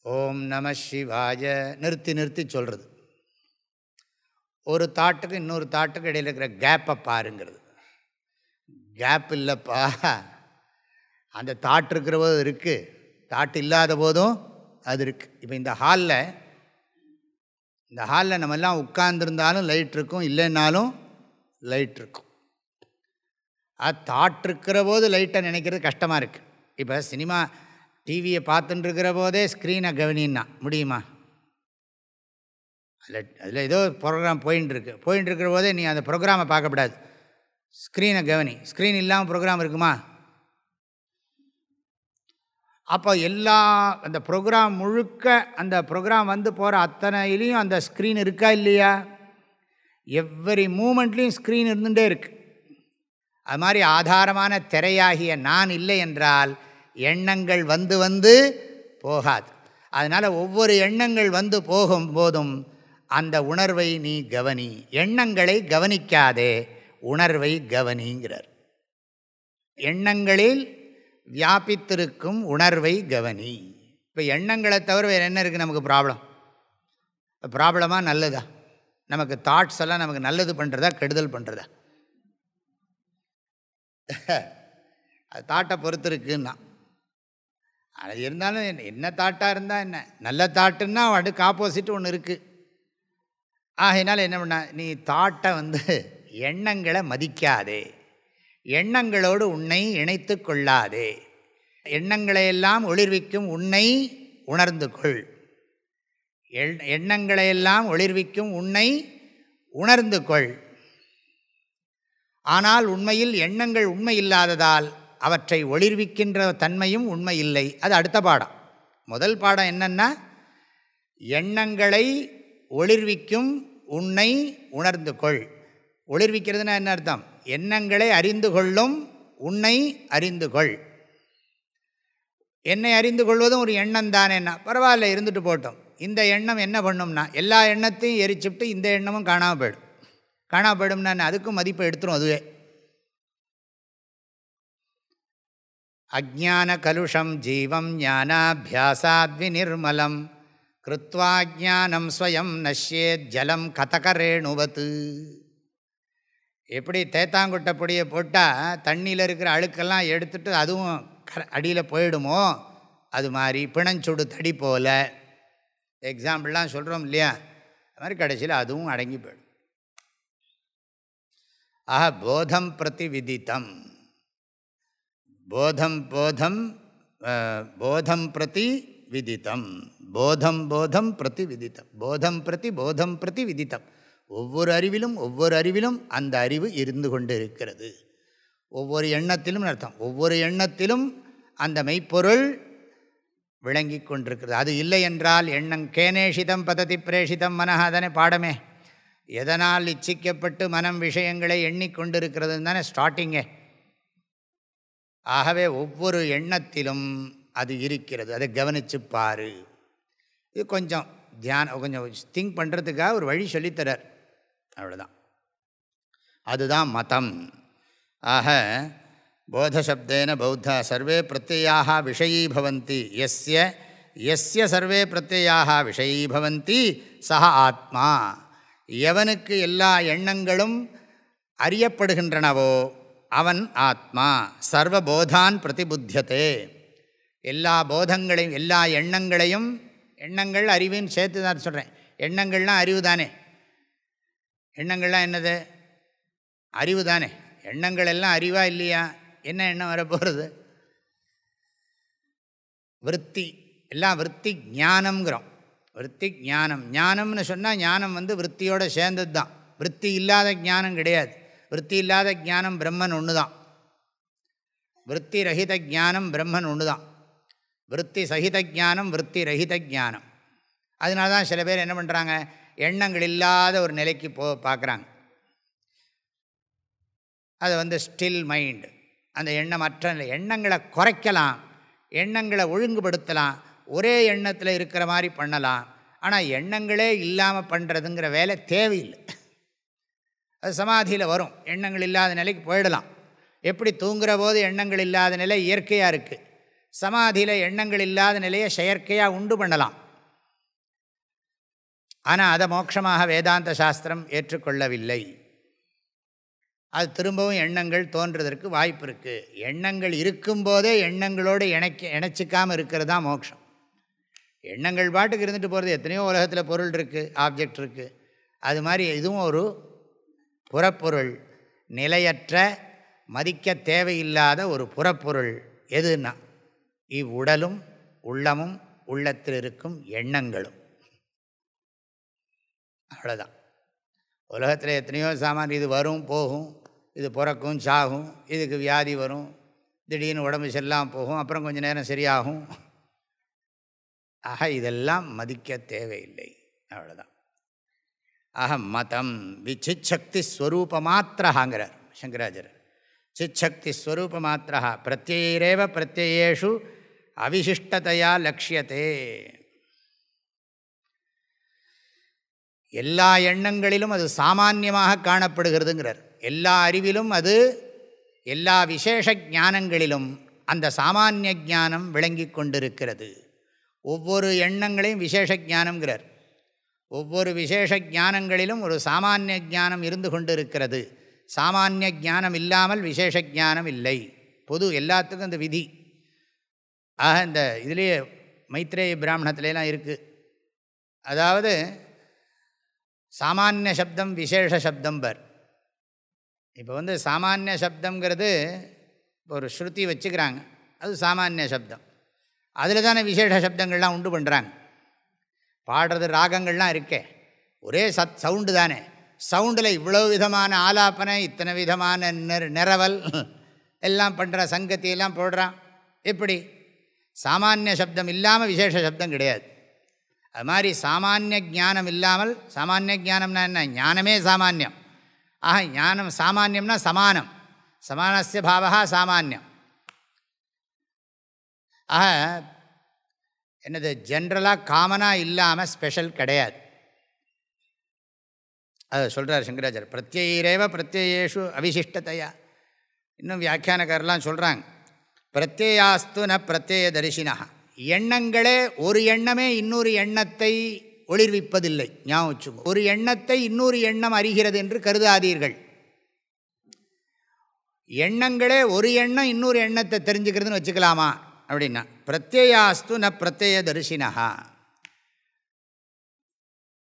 ஓம் நம சிவாய. நிறுத்தி நிறுத்தி சொல்கிறது ஒரு தாட்டுக்கு இன்னொரு தாட்டுக்கு இடையில் இருக்கிற கேப்பை பாருங்கிறது. கேப் இல்லைப்பா. அந்த தாட் இருக்கிற போது இருக்குது தாட் இல்லாத போதும் அது இருக்குது இப்போ இந்த ஹாலில் இந்த ஹாலில் நம்ம எல்லாம் உட்கார்ந்துருந்தாலும் லைட் இருக்கும் இல்லைன்னாலும் லைட் இருக்கும். அது தாட் இருக்கிற போது லைட்டை நினைக்கிறது கஷ்டமாக இருக்குது இப்போ சினிமா டிவியை பார்த்துட்டுருக்கிற போதே ஸ்க்ரீனை கவனின்னா முடியுமா? அதில் அதில் ஏதோ ப்ரோக்ராம் போயின்னு இருக்கு போயின்னு இருக்கிற போதே நீ அந்த ப்ரோக்ராமை பார்க்கக்கூடாது ஸ்க்ரீனை கவனி. ஸ்க்ரீன் இல்லாமல் ப்ரோக்ராம் இருக்குமா? அப்போ எல்லா அந்த ப்ரோக்ராம் முழுக்க அந்த ப்ரோக்ராம் வந்து போகிற அத்தனையிலையும் அந்த ஸ்க்ரீன் இருக்கா இல்லையா? எவ்வரி மூமெண்ட்லேயும் ஸ்க்ரீன் இருந்துகிட்டே இருக்குது அது மாதிரி ஆதாரமான திரையாகிய நான் இல்லை என்றால் எண்ணங்கள் வந்து வந்து போகாது. அதனால் ஒவ்வொரு எண்ணங்கள் வந்து போகும் போதும் அந்த உணர்வை நீ கவனி. எண்ணங்களை கவனிக்காதே உணர்வை கவனிங்கிறார். எண்ணங்களில் வியாபித்திருக்கும் உணர்வை கவனி. இப்போ எண்ணங்களை தவிர வேறு என்ன இருக்குது நமக்கு ப்ராப்ளம் ப்ராப்ளமாக நல்லதா? நமக்கு தாட்ஸ் எல்லாம் நமக்கு நல்லது பண்ணுறதா கெடுதல் பண்ணுறதா அது தாட்டை பொறுத்து இருக்குன்னா. அது இருந்தாலும் என்ன தாட்டாக இருந்தால் என்ன? நல்ல தாட்டுன்னா அடுக்கு ஆப்போசிட் ஒன்று இருக்குது ஆகையினால என்ன பண்ண நீ தாட்டை வந்து எண்ணங்களை மதிக்காதே. எண்ணங்களோடு உன்னை இணைத்து கொள்ளாதே. எண்ணங்களையெல்லாம் ஒளிர்விக்கும் உன்னை உணர்ந்து கொள். எண்ணங்களையெல்லாம் ஒளிர்விக்கும் உன்னை உணர்ந்து கொள். ஆனால் உண்மையில் எண்ணங்கள் உண்மை இல்லாததால் அவற்றை ஒளிர்விக்கின்ற தன்மையும் உண்மை இல்லை அது அடுத்த பாடம். முதல் பாடம் என்னென்னா எண்ணங்களை ஒளிர்விக்கும் உன்னை உணர்ந்து கொள் ஒளிர்விக்கிறதுனா என்ன அர்த்தம்? எண்ணங்களை அறிந்து கொள்ளும் உன்னை அறிந்து கொள் என்னை அறிந்து கொள்வதும் ஒரு எண்ணம் தானேன்னா பரவாயில்ல இருந்துட்டு போட்டோம். இந்த எண்ணம் என்ன பண்ணும்னா எல்லா எண்ணத்தையும் எரிச்சுட்டு இந்த எண்ணமும் காணாமல் போயிடும். காணாமல் நான் அதுக்கும் மதிப்பை எடுத்துரும் அதுவே. அஜான கலுஷம் ஜீவம் ஞானாபியாசாத்வி நிர்மலம் கிருத்வா ஜானம் ஸ்வயம் நஷ்யேத் ஜலம் கதகரேணுவத்து எப்படி தேத்தாங்குட்டை பொடியை போட்டால் தண்ணியில் இருக்கிற அழுக்கெல்லாம் எடுத்துட்டு அதுவும் க அடியில் போயிடுமோ? அது மாதிரி பிணஞ்சுடு தடி போல். எக்ஸாம்பிள்லாம் சொல்கிறோம் இல்லையா? அது மாதிரி கடைசியில் அதுவும் அடங்கி போயிடும். ஆஹா போதம் பிரதி விதித்தம் போதம் போதம் போதம் பிரதி விதித்தம் போதம் போதம் பிரதி விதித்தம் போதம் பிரதி போதம் பிரதி விதித்தம் ஒவ்வொரு அறிவிலும் ஒவ்வொரு அறிவிலும் அந்த அறிவு இருந்து கொண்டு இருக்கிறது ஒவ்வொரு எண்ணத்திலும் அர்த்தம். ஒவ்வொரு எண்ணத்திலும் அந்த மெய்ப்பொருள் விளங்கி கொண்டிருக்கிறது. அது இல்லை என்றால் எண்ணம் கேனேஷிதம் பததி பிரேஷிதம் மனஹ அதனே பாடமே. எதனால் இச்சிக்கப்பட்டு மனம் விஷயங்களை எண்ணிக்கொண்டிருக்கிறது தானே ஸ்டார்டிங்கே ஆகவே ஒவ்வொரு எண்ணத்திலும் அது இருக்கிறது. அதை கவனித்து பாரு. இது கொஞ்சம் தியானம் கொஞ்சம் திங்க் பண்ணுறதுக்காக ஒரு வழி சொல்லித்தரார். அவ்வளோதான் அதுதான் மதம். ஆக போதசப்தேன பௌத்தா சர்வே பிரத்யாக விஷயீபவந்தி எஸ்ய எஸ்ய சர்வே பிரத்யாக விஷயீபவந்தி சஹ ஆத்மா. எவனுக்கு எல்லா எண்ணங்களும் அறியப்படுகின்றனவோ அவன் ஆத்மா. சர்வபோதான் பிரதிபுத்தியதே. எல்லா போதங்களையும் எல்லா எண்ணங்களையும் எண்ணங்கள் அறிவுன்னு சேர்த்து தான் சொல்கிறேன் எண்ணங்கள்லாம் அறிவு தானே எண்ணங்கள்லாம் என்னது? அறிவு தானே எண்ணங்கள் எல்லாம் அறிவா இல்லையா? என்ன எண்ணம் வரப்போகிறது விற்பி எல்லாம் விற்பி ஞானம்ங்கிறோம். விற்பி ஞானம். ஞானம்னு சொன்னால் ஞானம் வந்து விற்த்தியோடு சேர்ந்தது தான் விற்பி இல்லாத ஞானம் கிடையாது. விற்பி இல்லாத ஞானம் பிரம்மன் ஒன்று தான் விற்பி ரஹித ஜானம் பிரம்மன் ஒன்று தான் விற்பி சகித ஜானம் விற்பி ரஹித ஜானம் அதனால தான் சில பேர் என்ன பண்ணுறாங்க எண்ணங்கள் இல்லாத ஒரு நிலைக்கு போ பார்க்குறாங்க. அது வந்து ஸ்டில் மைண்டு அந்த எண்ணமற்ற நிலை. எண்ணங்களை குறைக்கலாம். எண்ணங்களை ஒழுங்குபடுத்தலாம். ஒரே எண்ணத்தில் இருக்கிற மாதிரி பண்ணலாம். ஆனால் எண்ணங்களே இல்லாமல் பண்ணுறதுங்கிற வேலை தேவையில்லை. அது சமாதியில் வரும். எண்ணங்கள் இல்லாத நிலைக்கு போயிடலாம். எப்படி தூங்குகிற போது எண்ணங்கள் இல்லாத நிலை இயற்கையாக இருக்குது சமாதியில் எண்ணங்கள் இல்லாத நிலையை செயற்கையாக உண்டு பண்ணலாம். ஆனால் அதை மோட்சமாக வேதாந்த சாஸ்திரம் ஏற்றுக்கொள்ளவில்லை. அது திரும்பவும் எண்ணங்கள் தோன்றுவதற்கு வாய்ப்பு இருக்குது எண்ணங்கள் இருக்கும்போதே எண்ணங்களோடு இணைக்க இணைச்சிக்காமல் இருக்கிறது தான் மோட்சம். எண்ணங்கள் பாட்டுக்கு இருந்துட்டு போகிறது எத்தனையோ உலகத்தில் பொருள் இருக்குது ஆப்ஜெக்ட் இருக்குது அது மாதிரி இதுவும் ஒரு புறப்பொருள். நிலையற்ற மதிக்க தேவையில்லாத ஒரு புறப்பொருள். எதுன்னா? இவ்வுடலும் உள்ளமும் உள்ளத்தில் இருக்கும் எண்ணங்களும். அவ்வளோதான் உலகத்தில் எத்தனையோ சாமான் இது வரும் போகும் இது பிறக்கும் சாகும் இதுக்கு வியாதி வரும் திடீர்னு உடம்பு செல்லாமல் போகும் அப்புறம் கொஞ்சம் நேரம் சரியாகும். ஆக இதெல்லாம் மதிக்க தேவையில்லை. அவ்வளோதான் ஆக மதம் விச்சிச்சக்தி ஸ்வரூபமாத்திரஹாங்கிறார் சங்கராஜர் சிச்சக்தி ஸ்வரூபமாத்திரா பிரத்யேரேவ பிரத்யேஷு அவிசிஷ்டதையா லட்சியத்தே எல்லா எண்ணங்களிலும் அது சாமான்யமாக காணப்படுகிறதுங்கிறார். எல்லா அறிவிலும் அது எல்லா விசேஷ ஞானங்களிலும் அந்த சாமானிய ஞானம் விளங்கி கொண்டிருக்கிறது. ஒவ்வொரு எண்ணங்களையும் விசேஷ ஞானங்கிறார் ஒவ்வொரு விசேஷ ஜானங்களிலும் ஒரு சாமானிய ஞானம் இருந்து கொண்டு இருக்கிறது சாமானிய ஞானம் இல்லாமல் விசேஷ ஞானம் இல்லை. பொது எல்லாத்துக்கும் இந்த விதி. ஆக இந்த இதுலேயே மைத்ரேய பிராமணத்துலலாம் இருக்குது அதாவது சாமானிய சப்தம் விசேஷ சப்தம் பர் இப்போ வந்து சாமானிய சப்தங்கிறது ஒரு ஸ்ருதி வச்சுக்கிறாங்க. அது சாமானிய சப்தம். அதில் தானே விசேஷ சப்தங்கள்லாம் உண்டு பண்ணுறாங்க பாடுறது ராகங்கள்லாம் இருக்கே. ஒரே சத் சவுண்டு தானே. சவுண்டில் இவ்வளோ விதமான ஆலாப்பனை இத்தனை விதமான நிற நிறவல் எல்லாம் பண்ணுற சங்கத்தியெல்லாம் போடுறான். எப்படி? சாமானிய சப்தம் இல்லாமல் விசேஷ சப்தம் கிடையாது. அது மாதிரி சாமானிய ஜானம் இல்லாமல் சாமானிய ஜானம்னா என்ன? ஞானமே சாமானியம். ஆக ஞானம் சாமானியம்னா சமானம். சமானசிய பாவா சாமானியம். ஆக என்னது ஜென்ரலாக காமனாக இல்லாமல் ஸ்பெஷல் கிடையாது. அது சொல்கிறார் சங்கராச்சார் பிரத்யேரேவ பிரத்யேஷு அவிசிஷ்டத்தையா இன்னும் வியாக்கியானக்காரெலாம் சொல்கிறாங்க பிரத்யேயாஸ்து ந பிரத்யேய தரிசினா எண்ணங்களே ஒரு எண்ணமே இன்னொரு எண்ணத்தை ஒளிர்விப்பதில்லை. ஞாபகம் ஒரு எண்ணத்தை இன்னொரு எண்ணம் அறிகிறது என்று கருதாதீர்கள். எண்ணங்களே ஒரு எண்ணம் இன்னொரு எண்ணத்தை தெரிஞ்சுக்கிறதுன்னு வச்சுக்கலாமா? அப்படின்னா பிரத்யேயாஸ்து ந பிரத்யேய தரிசினஹா.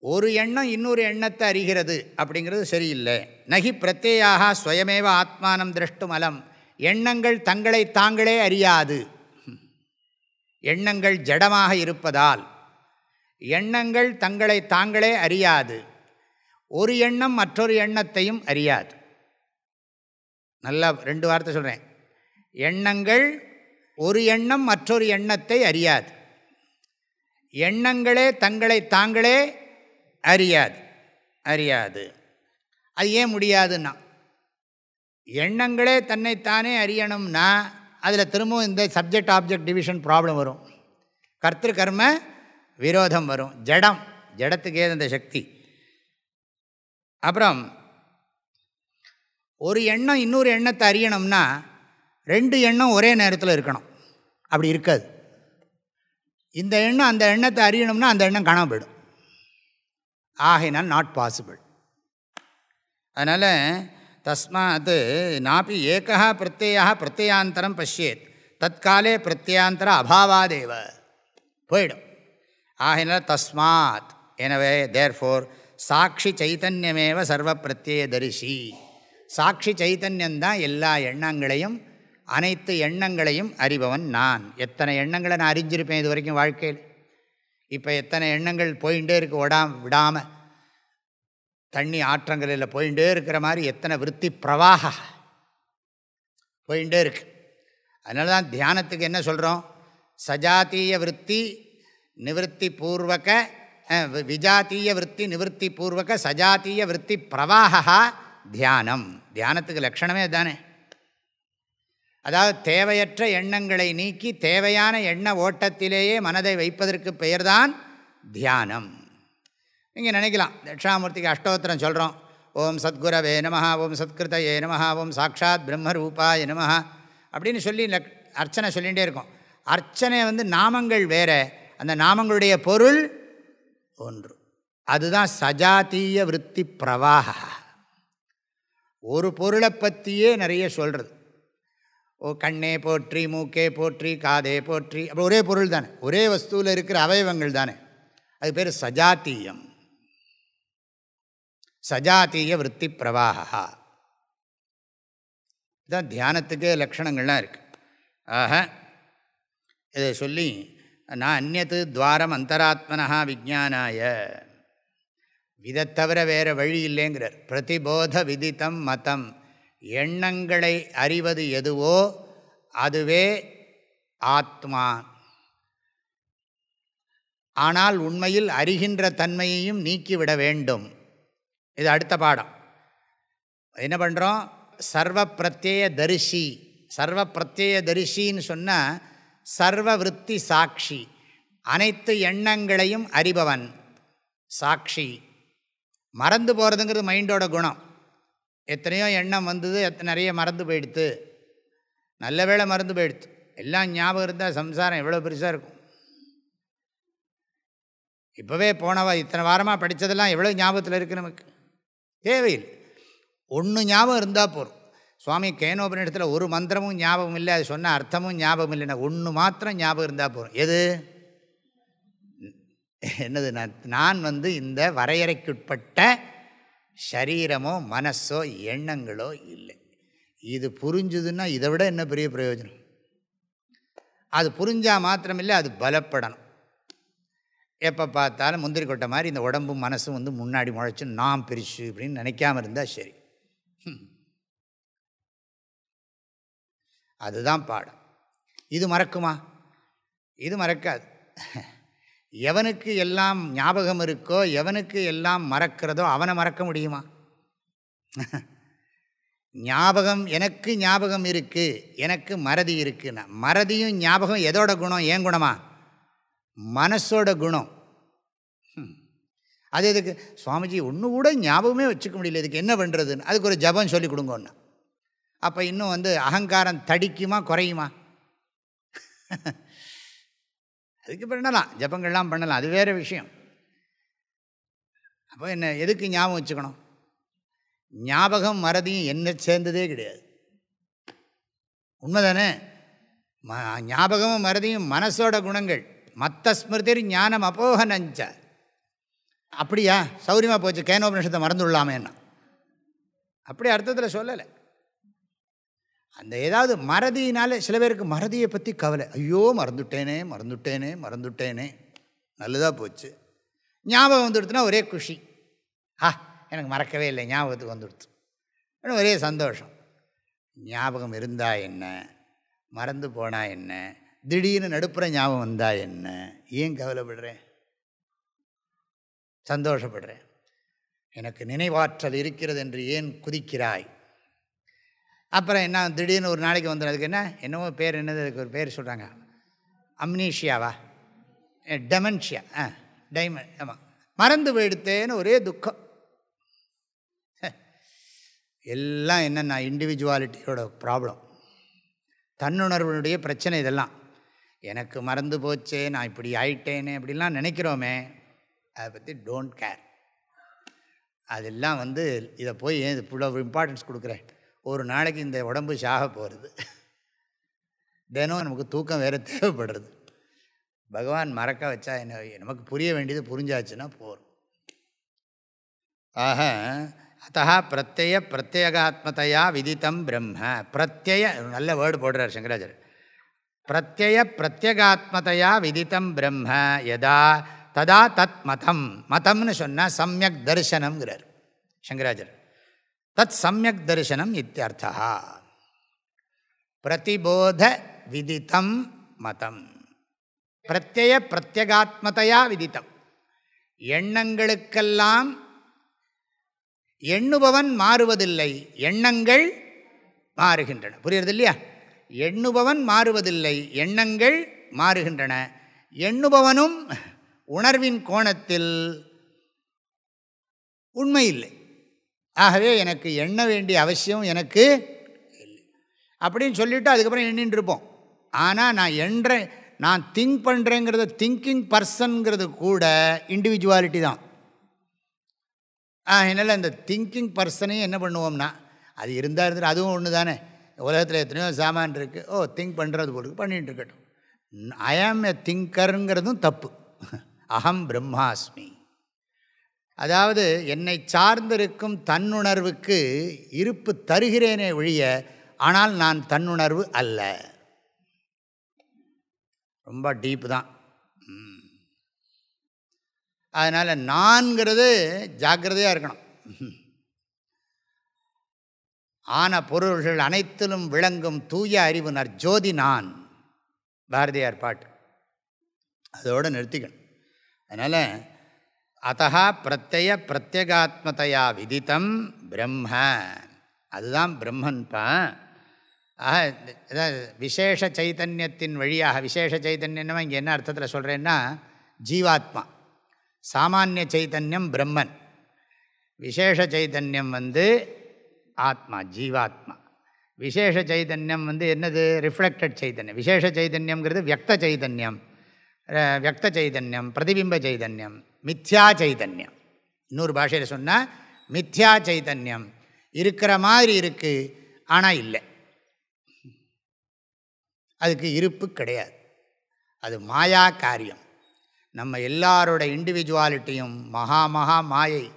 ஒரு எண்ணம் இன்னொரு எண்ணத்தை அறிகிறது அப்படிங்கிறது சரியில்லை. நகி பிரத்யேயாக ஸ்வயமேவ ஆத்மானம் திரஷ்டும் அலம். எண்ணங்கள் தங்களை தாங்களே அறியாது. எண்ணங்கள் ஜடமாக இருப்பதால் எண்ணங்கள் தங்களை தாங்களே அறியாது. ஒரு எண்ணம் மற்றொரு எண்ணத்தையும் அறியாது. நல்லா ரெண்டு வார்த்தை சொல்கிறேன் எண்ணங்கள் ஒரு எண்ணம் மற்றொரு எண்ணத்தை அறியாது. எண்ணங்களே தங்களை தாங்களே அறியாது. அறியாது. அது ஏன் முடியாதுன்னா எண்ணங்களே தன்னைத்தானே அறியணும்னா அதில் திரும்பவும் இந்த சப்ஜெக்ட் ஆப்ஜெக்ட் டிவிஷன் ப்ராப்ளம் வரும். கர்த்திரு கர்ம விரோதம் வரும். ஜடம். ஜடத்துக்கு ஏது அந்த சக்தி. அப்புறம் ஒரு எண்ணம் இன்னொரு எண்ணத்தை அறியணும்னா ரெண்டு எண்ணம் ஒரே நேரத்தில் இருக்கணும். அப்படி இருக்காது. இந்த எண்ணம் அந்த எண்ணத்தை அறியணும்னா அந்த எண்ணம் காணாம போயிடும். ஆகையினால் நாட் பாசிபிள் அதனால் தஸ்மாத் நாப்பி ஏகா பிரத்யா பிரத்யாந்தரம் பசியேத் தற்காலே பிரத்யாந்தர அபாவாதேவ. போயிடும். ஆகையினால் தஸ்மாத். எனவே தேர்ஃபோர் சாட்சி சைத்தன்யமேவ சர்வ பிரத்யேய தரிசி சாட்சி சைத்தன்யந்தான் எல்லா எண்ணங்களையும் அனைத்து எண்ணங்களையும் அறிபவன் நான். எத்தனை எண்ணங்களை நான் அறிஞ்சிருப்பேன் இது வரைக்கும் வாழ்க்கையில்? இப்போ எத்தனை எண்ணங்கள் போயிட்டே இருக்கு விடாம? விடாமல் தண்ணி ஆற்றங்களில் போயிட்டே இருக்கிற மாதிரி எத்தனை விற்பி பிரவாக? போயிட்டே இருக்கு. அதனால தான் தியானத்துக்கு என்ன சொல்கிறோம் சஜாத்திய விற்பி நிவர்த்தி பூர்வக விஜாத்திய விற்பி நிவர்த்தி பூர்வக சஜாத்திய விற்பி பிரவாகா தியானம். தியானத்துக்கு லக்ஷணமே தானே அதாவது தேவையற்ற எண்ணங்களை நீக்கி தேவையான எண்ண ஓட்டத்திலேயே மனதை வைப்பதற்கு பெயர்தான் தியானம். நீங்கள் நினைக்கலாம் தட்சிணாமூர்த்திக்கு அஷ்டோத்திரம் சொல்கிறோம் ஓம் சத்குரவே நமஹா ஓம் சத்கிருதையே நமஹா ஓம் சாட்சாத் பிரம்மரூபாய நம அப்படின்னு சொல்லி அர்ச்சனை சொல்லிகிட்டே இருக்கும். அர்ச்சனை வந்து நாமங்கள் வேறு அந்த நாமங்களுடைய பொருள் ஒன்று. அதுதான் சஜாத்திய விற்பி பிரவாக ஒரு பொருளை பற்றியே நிறைய சொல்கிறது ஓ கண்ணே போற்றி மூக்கே போற்றி காதே போற்றி. அப்போ ஒரே பொருள் தானே. ஒரே வஸ்துவில் இருக்கிற அவயவங்கள் தானே. அது பேர் சஜாத்தீயம். சஜாத்திய விற்பி பிரவாகா இதுதான் தியானத்துக்கே லக்ஷணங்கள்லாம் இருக்குது ஆக இதை சொல்லி நான் அந்நத்து துவாரம் அந்தராத்மனா விஜானாய இதை தவிர வேறு வழி இல்லைங்கிறார். பிரதிபோத விதித்தம் மதம். எண்ணங்களை அறிவது எதுவோ அதுவே ஆத்மா. ஆனால் உண்மையில் அறிகின்ற தன்மையையும் நீக்கிவிட வேண்டும். இது அடுத்த பாடம். என்ன பண்ணுறோம் சர்வ பிரத்யேய தரிசி சர்வ பிரத்யேய தரிசின்னு சொன்னால் சர்வ விற்பி சாட்சி. அனைத்து எண்ணங்களையும் அறிபவன். சாட்சி. மறந்து போகிறதுங்கிறது மைண்டோட குணம். எத்தனையோ எண்ணம் வந்தது எத்தனை நிறைய மறந்து போயிடுத்து. நல்ல வேளை மறந்து போயிடுத்து. எல்லாம் ஞாபகம் இருந்தால் சம்சாரம் எவ்வளோ பெருசாக இருக்கும். இப்போவே போனவா இத்தனை வாரமாக படித்ததெல்லாம் எவ்வளோ ஞாபகத்தில் இருக்குது நமக்கு? தேவையில்லை. ஒன்று ஞாபகம் இருந்தால் போகிறோம் சுவாமி கேனோபனிடத்தில் ஒரு மந்திரமும் ஞாபகம் இல்லை அது சொன்ன அர்த்தமும் ஞாபகம் இல்லைன்னா ஒன்று மாத்திரம் ஞாபகம் இருந்தால் போகிறோம் எது? என்னது நான் நான் வந்து இந்த வரையறைக்குட்பட்ட சரீரமோ மனசோ எண்ணங்களோ இல்லை. இது புரிஞ்சுதுன்னா இதை விட என்ன பெரிய பிரயோஜனம்? அது புரிஞ்சால் மாத்திரமில்லை அது பலப்படணும். எப்போ பார்த்தாலும் முந்திரி கொட்டை மாதிரி இந்த உடம்பும் மனசும் வந்து முன்னாடி முளைச்சி நாம் பிரிச்சு அப்படின்னு நினைக்காம இருந்தால் சரி. அதுதான் பாடம். இது மறக்குமா? இது மறக்காது. எவனுக்கு எல்லாம் ஞாபகம் இருக்கோ எவனுக்கு எல்லாம் மறக்கிறதோ அவனை மறக்க முடியுமா? ஞாபகம் எனக்கு ஞாபகம் இருக்குது எனக்கு மறதி இருக்குன்னா மறதியும் ஞாபகம் எதோட குணம்? ஏன் குணமா? மனசோட குணம். அது இதுக்கு சுவாமிஜி ஒன்று கூட ஞாபகமே வச்சுக்க முடியல. இதுக்கு என்ன பண்ணுறதுன்னு அதுக்கு ஒரு ஜபம் சொல்லி கொடுங்கன்னு. அப்போ இன்னும் வந்து அகங்காரம் தடிக்குமா குறையுமா? அதுக்கு பண்ணலாம். ஜபங்கள்லாம் பண்ணலாம். அது வேறு விஷயம். அப்போ என்ன எதுக்கு ஞாபகம் வச்சுக்கணும்? ஞாபகம் மறதியும் என்ன சேர்ந்ததே கிடையாது. உண்மைதானே? ம ஞாபகமும் மறதியும் மனசோட குணங்கள். மற்ற ஸ்மிருதிர் ஞானம் அப்போக நஞ்ச. அப்படியா? சௌரியமாக போச்சு. கேனோபனிஷத்தை மறந்துடலாமேன்னா அப்படி அர்த்தத்தில் சொல்லலை. அந்த ஏதாவது மறதியினால் சில பேருக்கு மறதியை பற்றி கவலை. ஐயோ மறந்துட்டேனே மறந்துட்டேனே மறந்துட்டேனே. நல்லதாக போச்சு. ஞாபகம் வந்துடுத்துனா ஒரே குஷி. ஆ எனக்கு மறக்கவே இல்லை. ஞாபகத்துக்கு வந்துடுத்து ஒரே சந்தோஷம். ஞாபகம் இருந்தால் என்ன? மறந்து போனால் என்ன? திடீர்னு நடுப்புற ஞாபகம் வந்தால் என்ன? ஏன் கவலைப்படுறேன்? சந்தோஷப்படுறேன். எனக்கு நினைவாற்றல் இருக்கிறது என்று ஏன் குதிக்கிறாய்? அப்புறம் என்ன திடீர்னு ஒரு நாளைக்கு வந்துடும் அதுக்கு என்ன? என்னவோ பேர் என்னது? அதுக்கு ஒரு பேர் சொல்கிறாங்க அம்னீஷியாவா? டெமன்ஷியா. ஆ டைமன் ஆமாம் மறந்து போயிடுத்தேன்னு ஒரே துக்கம். எல்லாம் என்னென்னா இண்டிவிஜுவாலிட்டியோட ப்ராப்ளம் தன்னுணர்வனுடைய பிரச்சனை இதெல்லாம். எனக்கு மறந்து போச்சே நான் இப்படி ஆயிட்டேனே அப்படிலாம் நினைக்கிறோமே அதை பற்றி டோன்ட் கேர் அதெல்லாம் வந்து இதை போய் ஏன் இவ்வளோ இம்பார்ட்டன்ஸ் கொடுக்குறேன் ஒரு நாளைக்கு இந்த உடம்பு சாக போகிறது தினம் நமக்கு தூக்கம் வேறு தேவைப்படுறது. பகவான் மறக்க வச்சா என்ன நமக்கு புரிய வேண்டியது புரிஞ்சாச்சுன்னா போகிறோம் ஆக அத்தா பிரத்யய பிரத்யேகாத்மதையா விதித்தம் பிரம்ம. பிரத்யய நல்ல வேர்டு போடுறார் சங்கராச்சாரியர். பிரத்யய பிரத்யேகாத்மதையா விதித்தம் பிரம்ம. யதா ததா தத் மதம். மதம்னு சொன்னால் சமயக் தரிசனம்ங்கிறார் சங்கராச்சாரியர். தத் சமயக் தரிசனம் இத்தியர்த்தா பிரதிபோத விதித்தம் மதம். பிரத்யய பிரத்யகாத்மதையா விதித்தம் எண்ணங்களுக்கெல்லாம் எண்ணுபவன் மாறுவதில்லை. எண்ணங்கள் மாறுகின்றன. புரியுறது இல்லையா எண்ணுபவன் மாறுவதில்லை. எண்ணங்கள் மாறுகின்றன. எண்ணுபவனும் உணர்வின் கோணத்தில் உண்மை இல்லை ஆகவே எனக்கு எண்ண வேண்டிய அவசியம் எனக்கு இல்லை. அப்படின்னு சொல்லிவிட்டு அதுக்கப்புறம் எண்ணின்னு இருப்போம் ஆனால் நான் எண்றேன் நான் திங்க் பண்ணுறேங்கிறத திங்கிங் பர்சன்கிறது கூட இண்டிவிஜுவாலிட்டி தான். அதனால் இந்த திங்கிங் பர்சனையும் என்ன பண்ணுவோம்னா அது இருந்தால் இருந்தால் அதுவும் ஒன்று தானே. உலகத்தில் எத்தனையோ சாமான் இருக்குது ஓ திங்க் பண்ணுறது போட்டு பண்ணிகிட்டு இருக்கட்டும். ஐ ஆம் எ திங்கருங்கிறதும் தப்பு. அகம் பிரம்மாஸ்மி. அதாவது என்னை சார்ந்திருக்கும் தன்னுணர்வுக்கு இருப்பு தருகிறேனே ஒழிய ஆனால் நான் தன்னுணர்வு அல்ல. ரொம்ப டீப்பு தான். அதனால் நான்கிறது ஜாக்கிரதையாக இருக்கணும். ஆன பொருள்கள் அனைத்திலும் விளங்கும் தூய அறிவு நற்ஜோதி நான். பாரதியார் பாட்டு. அதோடு நிறுத்திக்கணும். அதனால் அத்தா பிரத்ய பிரத்யகாத்மதையா விதித்தம் பிரம்ம. அதுதான் பிரம்மன்பா. ஆக விசேஷ சைதன்யத்தின் வழியாக விசேஷ சைத்தன்யம் இங்கே என்ன அர்த்தத்தில் சொல்கிறேன்னா ஜீவாத்மா. சாமானிய சைதன்யம் பிரம்மன். விசேஷ சைதன்யம் வந்து ஆத்மா ஜீவாத்மா. விசேஷ சைதன்யம் வந்து என்னது? ரிஃப்ளெக்டட் சைதன்யம். விசேஷ சைதன்யம்ங்கிறது வியக்த சைதன்யம். வியக்த சைதன்யம் பிரதிபிம்ப சைதன்யம். மித்யா சைதன்யம். இன்னொரு பாஷையில் சொன்னால் மித்யா சைதன்யம். இருக்கிற மாதிரி இருக்குது ஆனால் இல்லை. அதுக்கு இருப்பு கிடையாது. அது மாயா காரியம். நம்ம எல்லாரோட இண்டிவிஜுவாலிட்டியும் மகா மகா மாயை.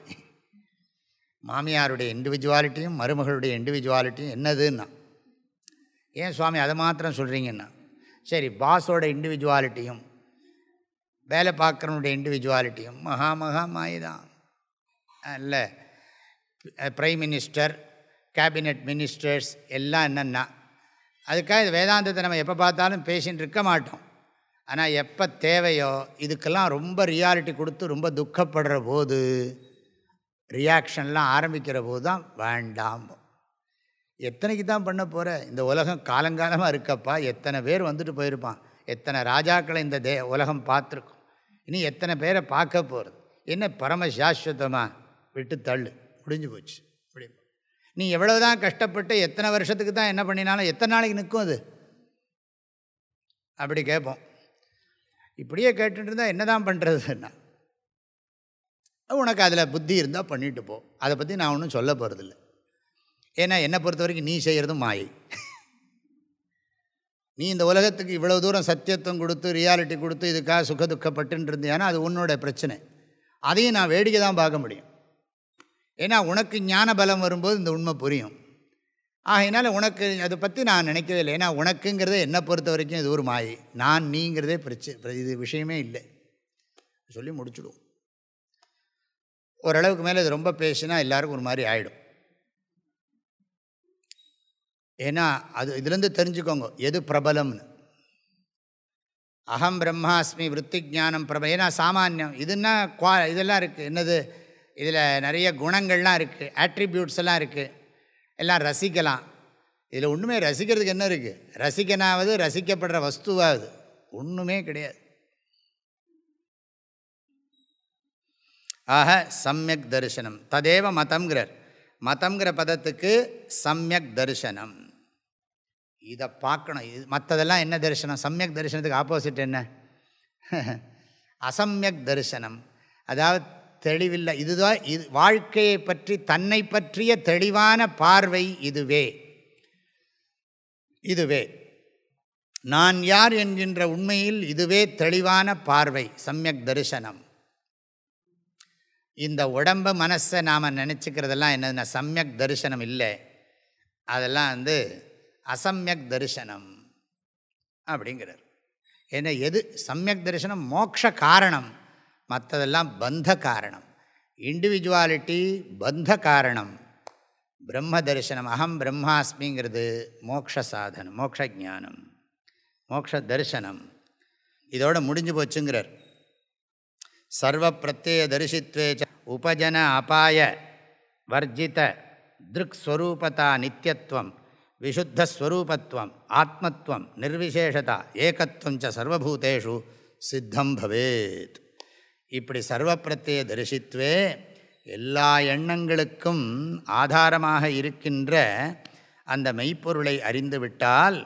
மாமியாருடைய இண்டிவிஜுவாலிட்டியும் மருமகளுடைய இண்டிவிஜுவாலிட்டியும் என்னதுன்னா ஏன் சுவாமி அதை மாத்திரம் சொல்கிறீங்கன்னா சரி பாஸோட இண்டிவிஜுவாலிட்டியும் வேலை பார்க்குறவனுடைய இண்டிவிஜுவாலிட்டியும் மகா மகா மாயை தான் இல்லை ப்ரைம் மினிஸ்டர் கேபினட் மினிஸ்டர்ஸ் எல்லாம் என்னென்னா அதுக்காக இது வேதாந்தத்தை நம்ம எப்போ பார்த்தாலும் பேசின்னு இருக்க மாட்டோம். ஆனால் எப்போ தேவையோ இதுக்கெல்லாம் ரொம்ப ரியாலிட்டி கொடுத்து ரொம்ப துக்கப்படுற போது ரியாக்ஷன்லாம் ஆரம்பிக்கிற போது தான் வேண்டாம். எத்தனைக்கு தான் பண்ண போகிற இந்த உலகம் காலங்காலமாக இருக்கப்பா எத்தனை பேர் வந்துட்டு போயிருப்பான் எத்தனை ராஜாக்களை இந்த தே உலகம் பார்த்துருக்கோம். இனி எத்தனை பேரை பார்க்க போகிறது என்ன பரம சாஸ்வதமாக விட்டு தள்ளு. முடிஞ்சு போச்சு. அப்படி நீ எவ்வளோ தான் கஷ்டப்பட்டு எத்தனை வருஷத்துக்கு தான் என்ன பண்ணினாலும் எத்தனை நாளைக்கு நிற்கும் அது? அப்படி கேட்போம். இப்படியே கேட்டுட்டு இருந்தால் என்ன தான் பண்ணுறதுன்னா உனக்கு அதில் புத்தி இருந்தால் பண்ணிட்டு போ. அதை பற்றி நான் ஒன்றும் சொல்ல போகிறதில்ல ஏன்னா என்னை பொறுத்த வரைக்கும் நீ செய்கிறதும் மாயை. நீ இந்த உலகத்துக்கு இவ்வளோ தூரம் சத்தியத்துவம் கொடுத்து ரியாலிட்டி கொடுத்து இதுக்காக சுக துக்கப்பட்டுன்னு இருந்தியானா அது உன்னோட பிரச்சனை. அதையும் நான் வேடிக்கை தான் பார்க்க முடியும். ஏன்னா உனக்கு ஞான பலம் வரும்போது இந்த உண்மை புரியும். ஆகையினால உனக்கு அதை பற்றி நான் நினைக்கவே இல்லை. ஏன்னா உனக்குங்கிறதே என்னை பொறுத்த வரைக்கும் இது ஒரு மாயை. நான் நீங்கிறதே பிரச்சனை இது விஷயமே இல்லை. சொல்லி முடிச்சுடுவோம். ஓரளவுக்கு மேலே இது ரொம்ப பேசினா எல்லாருக்கும் ஒரு மாதிரி ஆகிடும் ஏன்னா அது இதுலேருந்து தெரிஞ்சுக்கோங்க எது பிரபலம்னு. அகம் பிரம்மாஸ்மி விற்பி ஜானம் பிரபலம் ஏன்னா சாமானியம் இதுன்னா குவா இதெல்லாம் இருக்குது என்னது? இதில் நிறைய குணங்கள்லாம் இருக்குது ஆட்ரிபியூட்ஸ் எல்லாம் இருக்குது எல்லாம் ரசிக்கலாம். இதில் ஒன்றுமே ரசிக்கிறதுக்கு என்ன இருக்குது ரசிக்கனாவது ரசிக்கப்படுற வஸ்துவாகுது ஒன்றுமே கிடையாது. ஆக சம்யக் தரிசனம். ததேவ மதம்ங்கிறார். மதம்ங்கிற பதத்துக்கு சம்யக் தரிசனம். இதை பார்க்கணும். இது மற்றதெல்லாம் என்ன தரிசனம்? சமயக் தரிசனத்துக்கு ஆப்போசிட் என்ன? அசம்யக் தரிசனம். அதாவது தெளிவில்லை. இதுதான் இது வாழ்க்கையை பற்றி தன்னை பற்றிய தெளிவான பார்வை இதுவே. இதுவே. நான் யார் என்கின்ற உண்மையில் இதுவே தெளிவான பார்வை சமயக் தரிசனம். இந்த உடம்பு மனசை நாம் நினச்சிக்கிறதெல்லாம் என்னதுன்னா சமயக் தரிசனம் இல்லை. அதெல்லாம் வந்து அசம்யக் தரிசனம் அப்படிங்கிறார். ஏன்னா எது சமயக் தரிசனம்? மோக்ஷ காரணம். மற்றதெல்லாம் பந்த காரணம். இண்டிவிஜுவாலிட்டி பந்த காரணம். பிரம்ம தரிசனம் அகம் பிரம்மாஸ்மிங்கிறது மோக்ஷ சாதனம் மோக்ஷ ஜானம் மோக்ஷ தரிசனம். இதோட முடிஞ்சு போச்சுங்கிறார். சர்வ பிரத்யேய தரிசித்வே உபஜன அபாய வர்ஜித திருக் ஸ்வரூபதா நித்தியத்துவம் விசுத்தஸ்வரூபத்துவம் ஆத்மத்துவம் நிர்விசேஷதா ஏகத்துவம் ச சர்வபூதேஷு சித்தம் பவேத் இப்படி சர்வப்பிரத்திய தரிசித்துவே எல்லா எண்ணங்களுக்கும் ஆதாரமாக இருக்கின்ற அந்த மெய்ப்பொருளை அறிந்துவிட்டால்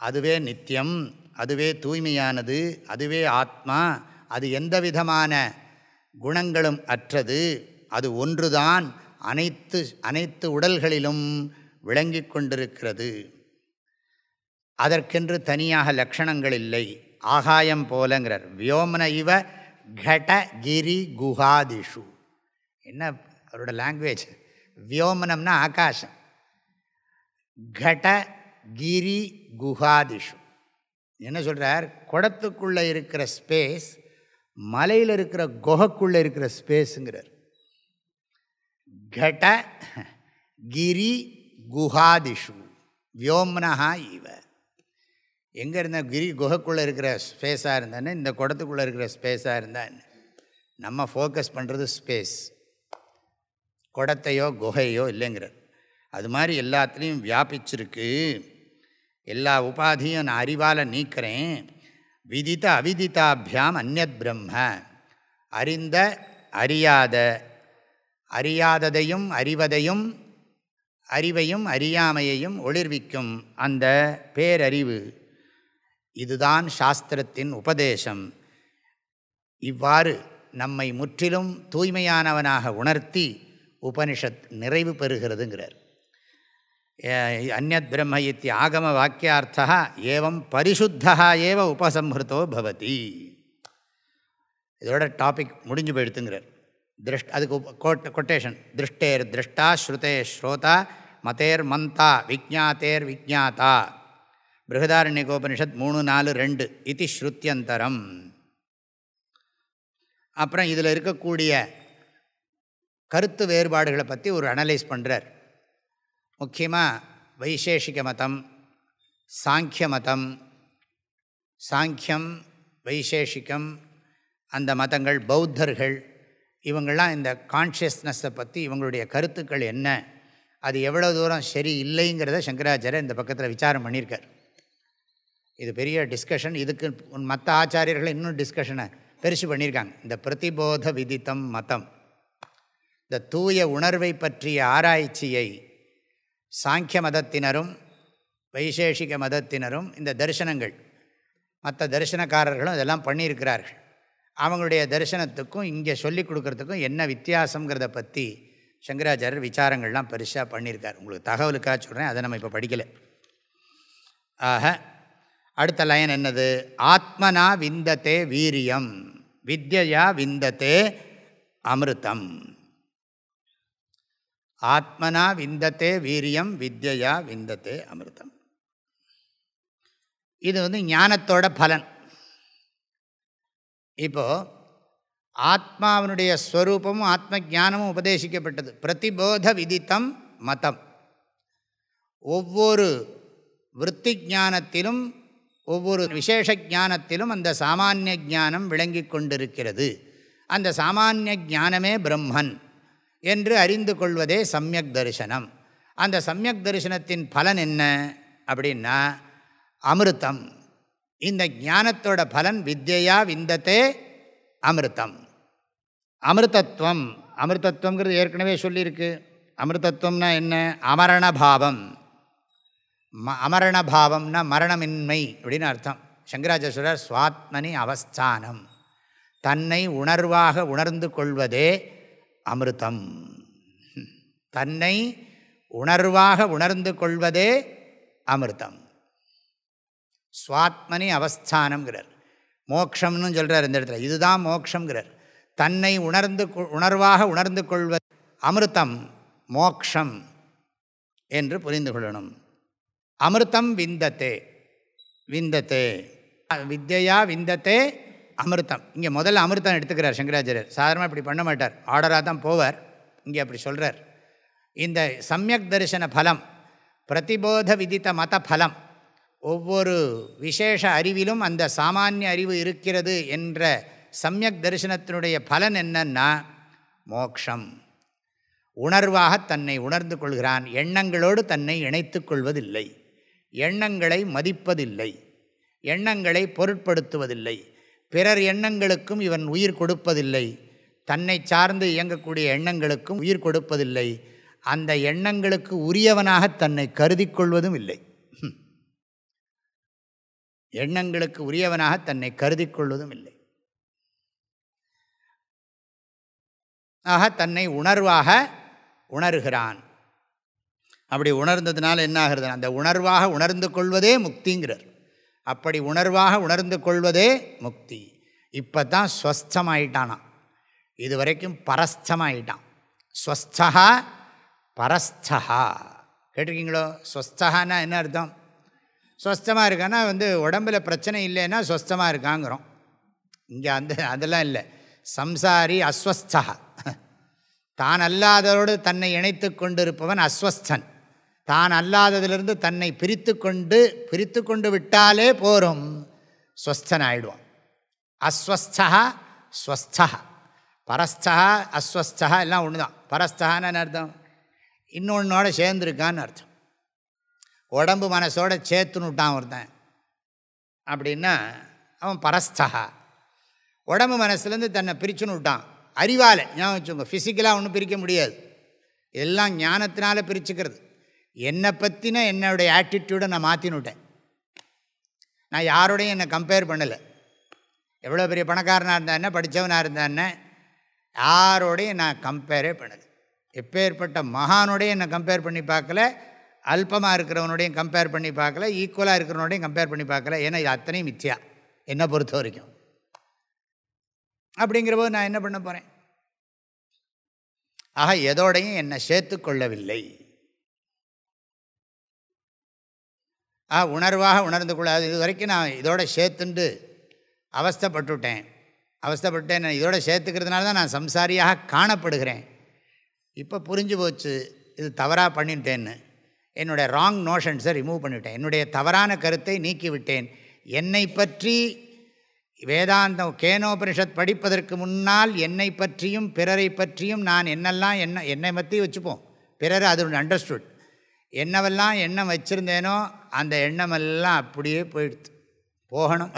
அதுவே நித்தியம் அதுவே தூய்மையானது அதுவே ஆத்மா அது எந்த விதமான குணங்களும் அற்றது அது ஒன்றுதான் அனைத்து அனைத்து உடல்களிலும் விளங்கி கொண்டிருக்கிறது. அதற்கென்று தனியாக லக்ஷணங்கள் இல்லை. ஆகாயம் போலங்கிறார். வியோமன இவ கட கிரி குஹாதிஷு. என்ன அவரோட லாங்குவேஜ் வியோமனம்னா ஆகாசம். கட கிரி குஹாதிஷு. என்ன சொல்கிறார் குடத்துக்குள்ளே இருக்கிற ஸ்பேஸ் மலையில் இருக்கிற குகைக்குள்ளே இருக்கிற ஸ்பேஸுங்கிறார் கட கிரி குஹாதிஷு வியோம்னஹா இவ. எங்கே இருந்தால் கிரி குகைக்குள்ளே இருக்கிற ஸ்பேஸாக இருந்தானே இந்த குடத்துக்குள்ளே இருக்கிற ஸ்பேஸாக இருந்தால் நம்ம ஃபோக்கஸ் பண்ணுறது ஸ்பேஸ் குடத்தையோ குகையோ இல்லைங்கிறது அது மாதிரி எல்லாத்துலேயும் வியாபிச்சிருக்கு. எல்லா உபாதியும் நான் அறிவால் நீக்கிறேன். விதித்த அவிதித்தாபியாம் அந்நத் பிரம்ம. அறிந்த அறியாத. அறியாததையும் அறிவதையும் அறிவையும் அறியாமையையும் ஒளிர்விக்கும் அந்த பேரறிவு. இதுதான் சாஸ்திரத்தின் உபதேசம். இவ்வாறு நம்மை முற்றிலும் தூய்மையானவனாக உணர்த்தி உபனிஷத் நிறைவு பெறுகிறதுங்கிறார். அந்நத் பிரம்ம இத்தி ஆகம வாக்கியார்த்தா ஏவம் பரிசுத்தா ஏவ உபசம்ஹிருத்தோ பவதி. இதோட டாபிக் முடிஞ்சு போயிடுத்துங்கிறார். திருஷ் அதுக்கு கோட் கொட்டேஷன். திருஷ்டேர் திருஷ்டா ஸ்ருதே ஸ்ரோதா மதேர் மந்தா விஜாத்தேர் விஜாத்தா பிருகதாரண்யகோபனிஷத் மூணு நாலு ரெண்டு இது ஸ்ருத்தியந்தரம் அப்புறம் இதில் இருக்கக்கூடிய கருத்து வேறுபாடுகளை பற்றி ஒரு அனலைஸ் பண்ணுறார் முக்கியமாக வைசேஷிக மதம் சாங்கிய மதம் சாங்கியம் வைசேஷிகம் அந்த மதங்கள் பௌத்தர்கள் இவங்கள்லாம் இந்த கான்ஷியஸ்னஸை பற்றி இவங்களுடைய கருத்துக்கள் என்ன? அது எவ்வளோ தூரம் சரி இல்லைங்கிறத சங்கராச்சாரியர் இந்த பக்கத்தில் விசாரம் பண்ணியிருக்கார். இது பெரிய டிஸ்கஷன் இதுக்கு மற்ற ஆச்சாரியர்கள் இன்னும் டிஸ்கஷனை பெருசு பண்ணியிருக்காங்க. இந்த பிரதிபோத விதித்தம் மதம். இந்த தூய உணர்வை பற்றிய ஆராய்ச்சியை சாங்கிய மதத்தினரும் வைசேஷிக மதத்தினரும் இந்த தரிசனங்கள் மற்ற தரிசனக்காரர்களும் இதெல்லாம் பண்ணியிருக்கிறார்கள். அவங்களுடைய தரிசனத்துக்கும் இங்கே சொல்லிக் கொடுக்குறதுக்கும் என்ன வித்தியாசங்கிறத பற்றி சங்கராச்சாரியர் விசாரங்கள்லாம் பெருசாக பண்ணியிருக்கார். உங்களுக்கு தகவலுக்காக சொல்கிறேன் அதை நம்ம இப்போ படிக்கலை. ஆக அடுத்த லைன் என்னது? ஆத்மனா விந்தத்தே வீரியம் வித்யா விந்தத்தே அமிர்தம். ஆத்மனா விந்தத்தே வீரியம் வித்யா விந்தத்தே அமிர்தம். இது வந்து ஞானத்தோட பலன். இப்போது ஆத்மாவனுடைய ஸ்வரூபமும் ஆத்ம ஜானமும் உபதேசிக்கப்பட்டது. பிரதிபோத விதித்தம் மதம். ஒவ்வொரு விற்பி ஜானத்திலும் ஒவ்வொரு விசேஷ ஜானத்திலும் அந்த சாமானிய ஜானம் விளங்கி கொண்டிருக்கிறது. அந்த சாமானிய ஜானமே பிரம்மன் என்று அறிந்து கொள்வதே சம்யக் தரிசனம். அந்த சமயக் தரிசனத்தின் பலன் என்ன அப்படின்னா அமிர்தம். இந்த ஞானத்தோட பலன் வித்யா விந்தத்தே அமிர்தம். அமிர்தத்துவம் அமிர்தத்துவங்கிறது ஏற்கனவே சொல்லியிருக்கு. அமிர்தத்துவம்னா என்ன? அமரணபாவம். ம அமரணபாவம்னா மரணமின்மை அப்படின்னு அர்த்தம். சங்கராச்சாரியர் சுவாத்மனி அவஸ்தானம். தன்னை உணர்வாக உணர்ந்து கொள்வதே அமிர்தம். தன்னை உணர்வாக உணர்ந்து கொள்வதே அமிர்தம். சுவாத்மனி அவஸ்தானம்ங்கிறார். மோக்ஷம்னு சொல்கிறார் இந்த இடத்துல. இதுதான் மோக்ஷங்கிறார் தன்னை உணர்ந்து உணர்வாக உணர்ந்து கொள்வது அமிர்தம் மோக்ஷம் என்று புரிந்து கொள்ளணும். அமிர்தம் விந்தத்தே விந்தத்தே. வித்யா விந்தத்தே அமிர்தம். இங்கே முதல்ல அமிர்தம் எடுத்துக்கிறார் சங்கராச்சாரியர். சாதாரணமாக இப்படி பண்ண மாட்டார். ஆர்டராக தான் போவார். இங்கே அப்படி சொல்கிறார் இந்த சமயக் தரிசன பலம் பிரதிபோத விதித்த மத பலம் ஒவ்வொரு விசேஷ அறிவிலும் அந்த சாமானிய அறிவு இருக்கிறது என்ற சமயக் தரிசனத்தினுடைய பலன் என்னன்னா மோக்ஷம். உணர்வாக தன்னை உணர்ந்து கொள்கிறான். எண்ணங்களோடு தன்னை இணைத்து கொள்வதில்லை. எண்ணங்களை மதிப்பதில்லை. எண்ணங்களை பொருட்படுத்துவதில்லை. பிறர் எண்ணங்களுக்கும் இவன் உயிர் கொடுப்பதில்லை. தன்னை சார்ந்து இயங்கக்கூடிய எண்ணங்களுக்கும் உயிர் கொடுப்பதில்லை. அந்த எண்ணங்களுக்கு உரியவனாக தன்னை கருதி கொள்வதும் இல்லை. எண்ணங்களுக்கு உரியவனாக தன்னை கருதி கொள்வதும் இல்லை. ஆக தன்னை உணர்வாக உணர்கிறான். அப்படி உணர்ந்ததுனால என்ன ஆகிறது? அந்த உணர்வாக உணர்ந்து கொள்வதே முக்திங்கிறார். அப்படி உணர்வாக உணர்ந்து கொள்வதே முக்தி. இப்போ தான் ஸ்வஸ்தமாயிட்டானான் இது வரைக்கும் பரஸ்தமாயிட்டான். ஸ்வஸ்தா பரஸ்தா கேட்டிருக்கீங்களோ? ஸ்வஸ்தகான்னா என்ன அர்த்தம்? ஸ்வஸ்தமாக இருக்கான்னா வந்து உடம்பில் பிரச்சனை இல்லைன்னா ஸ்வஸ்தமாக இருக்காங்கிறோம். இங்கே அந்த அதெல்லாம் இல்லை. சம்சாரி அஸ்வஸ்தா. தான் அல்லாததோடு தன்னை இணைத்து கொண்டிருப்பவன் அஸ்வஸ்தன். தான் அல்லாததிலிருந்து தன்னை பிரித்து கொண்டு பிரித்து கொண்டு விட்டாலே போகும் ஸ்வஸ்தன் ஆயிடுவான். அஸ்வஸ்தா ஸ்வஸ்தா. பரஸ்தா அஸ்வஸ்தா எல்லாம் ஒன்று தான் பரஸ்தகான்னு அர்த்தம்? இன்னொன்னோட சேர்ந்துருக்கான்னு அர்த்தம். உடம்பு மனசோட சேர்த்துன்னு விட்டான் ஒருத்தன். அப்படின்னா அவன் பரஸ்தா உடம்பு மனசுலேருந்து தன்னை பிரிச்சுன்னு விட்டான். அறிவால் ஞாபகம் வச்சுக்கோங்க ஃபிசிக்கலாக ஒன்றும் பிரிக்க முடியாது. எல்லாம் ஞானத்தினால பிரிச்சுக்கிறது. என்னை பற்றின என்னுடைய ஆட்டிடியூடை நான் மாற்றினுட்டேன் நான் யாரோடையும் என்னை கம்பேர் பண்ணலை. எவ்வளோ பெரிய பணக்காரனாக இருந்தானே படித்தவனாக இருந்தானே யாரோடையும் நான் கம்பேரே பண்ணலை. எப்பேற்பட்ட மகானோடையும் என்னை கம்பேர் பண்ணி பார்க்கல அல்பமாக இருக்கிறவனோடையும் கம்பேர் பண்ணி பார்க்கல ஈக்குவலாக இருக்கிறவனோடையும் கம்பேர் பண்ணி பார்க்கல. ஏன்னா இது அத்தனையும் மித்தியா என்னை பொறுத்த வரைக்கும். அப்படிங்கிற போது நான் என்ன பண்ண போகிறேன் ஆக எதோடையும் என்னை சேர்த்து கொள்ளவில்லை. ஆ உணர்வாக உணர்ந்து கொள்ளாது இது வரைக்கும் நான் இதோட சேர்த்துண்டு அவஸ்தப்பட்டுவிட்டேன் அவஸ்தப்பட்டேன் நான் இதோட சேர்த்துக்கிறதுனால தான் நான் சம்சாரியாக காணப்படுகிறேன். இப்போ புரிஞ்சு போச்சு இது தவறாக பண்ணிட்டேன்னு. என்னுடைய ராங் நோஷன்ஸை ரிமூவ் பண்ணிவிட்டேன். என்னுடைய தவறான கருத்தை நீக்கிவிட்டேன். என்னை பற்றி வேதாந்தம் கேனோபனிஷத் படிப்பதற்கு முன்னால் என்னை பற்றியும் பிறரை பற்றியும் நான் என்னெல்லாம் என்ன என்னை பற்றி வச்சுப்போம். பிறர் அது அண்டர்ஸ்டுட் என்னவெல்லாம் எண்ணம் வச்சுருந்தேனோ அந்த எண்ணமெல்லாம் அப்படியே போயிடுது. போகணும்.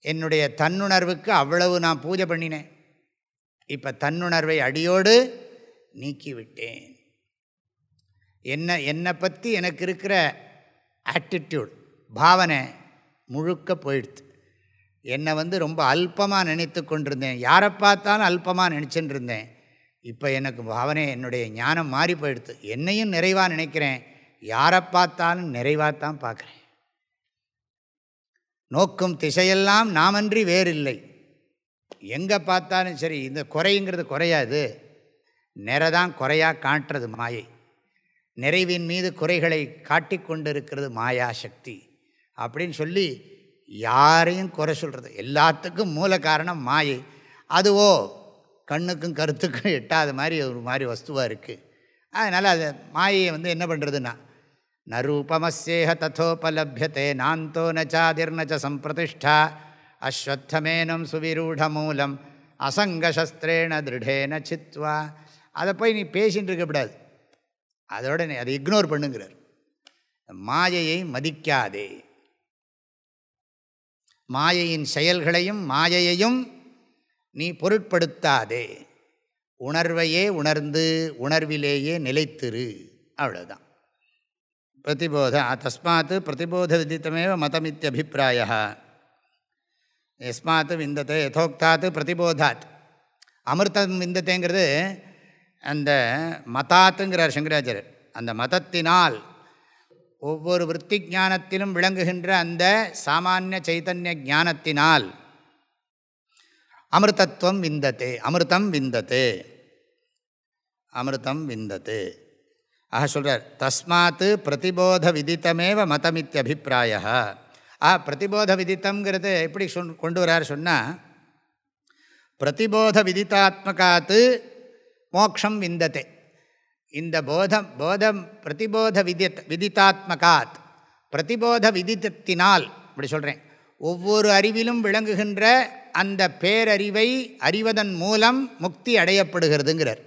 என்னுடைய தன்னுணர்வுக்கு அவ்வளவு நான் பூஜை பண்ணினேன். இப்போ தன்னுணர்வை அடியோடு நீக்கிவிட்டேன். என்ன என்னை பற்றி எனக்கு இருக்கிற ஆட்டிடியூட் பாவனை முழுக்க போயிடுது என்னை வந்து ரொம்ப அல்பமாக நினைத்து கொண்டிருந்தேன். யாரை பார்த்தாலும் அல்பமாக நினச்சின்னு இருந்தேன் இப்போ எனக்கு பாவனை என்னுடைய ஞானம் மாறி போயிடுது என்னையும் நிறைவாக நினைக்கிறேன். யாரை பார்த்தாலும் நிறைவாக தான் பார்க்குறேன். நோக்கும் திசையெல்லாம் நாமன்றி வேறில்லை. எங்கே பார்த்தாலும் சரி இந்த குறைங்கிறது குறையாது. நிறதான் குறையாக காட்டுறது மாயை. நிறைவின் மீது குறைகளை காட்டிக்கொண்டிருக்கிறது மாயா சக்தி அப்படின்னு சொல்லி யாரையும் குறை சொல்கிறது எல்லாத்துக்கும் மூல காரணம் மாயை. அதுவோ கண்ணுக்கும் கருத்துக்கும் எட்டாத மாதிரி ஒரு மாதிரி வஸ்துவாக இருக்குது அதனால் அது மாயையை வந்து என்ன பண்ணுறதுன்னா நரூபமசேக ததோபலபியத்தை நாந்தோ நச்சாதிர்நச்ச சம்பிரதிஷ்டா அஸ்வத்தமேனம் சுவிரூடமூலம் அசங்கசஸ்திரேண திருடேன சித்வா. அதை போய் நீ பேசின்னு இருக்கக்கூடாது அதோட அதை இக்னோர் பண்ணுங்கிறார். மாயையை மதிக்காதே. மாயையின் செயல்களையும் மாயையையும் நீ பொருட்படுத்தாதே. உணர்வையே உணர்ந்து உணர்விலேயே நிலைத்திரு. அவ்வளோதான் பிரதிபோத தஸ்மாத் பிரதிபோத விதித்தமேவ மதமித்தியபிப்பிராய எஸ்மாத் விந்தத்தை யதோக்தாத் பிரதிபோதாத். அமிர்தம் விந்தத்தைங்கிறது அந்த மதாத்துங்கிறார் சங்கராச்சாரியர் அந்த மதத்தினால் ஒவ்வொரு விற்பி ஞானத்திலும் விளங்குகின்ற அந்த சாமானிய சைத்தன்ய ஞானத்தினால் அமிர்தத்துவம் விந்தத்தே அமிர்தம் விந்தத்தே அமிர்தம் விந்தத்து. ஆக சொல்கிறார் தஸ்மாத்து பிரதிபோத விதித்தமேவ மதமித்யபிப்பிராய ஆ பிரதிபோத விதித்தங்கிறது எப்படி சொன் கொண்டு வரார் சொன்னால் பிரதிபோத விதித்தாத்மகாத்து மோக்ஷம் விந்ததே. இந்த போதம் போதம் பிரதிபோத விதித் விதித்தாத்மகாத். பிரதிபோத விதித்தத்தினால் இப்படி சொல்கிறேன் ஒவ்வொரு அறிவிலும் விளங்குகின்ற அந்த பேரறிவை அறிவதன் மூலம் முக்தி அடையப்படுகிறதுங்கிறார்.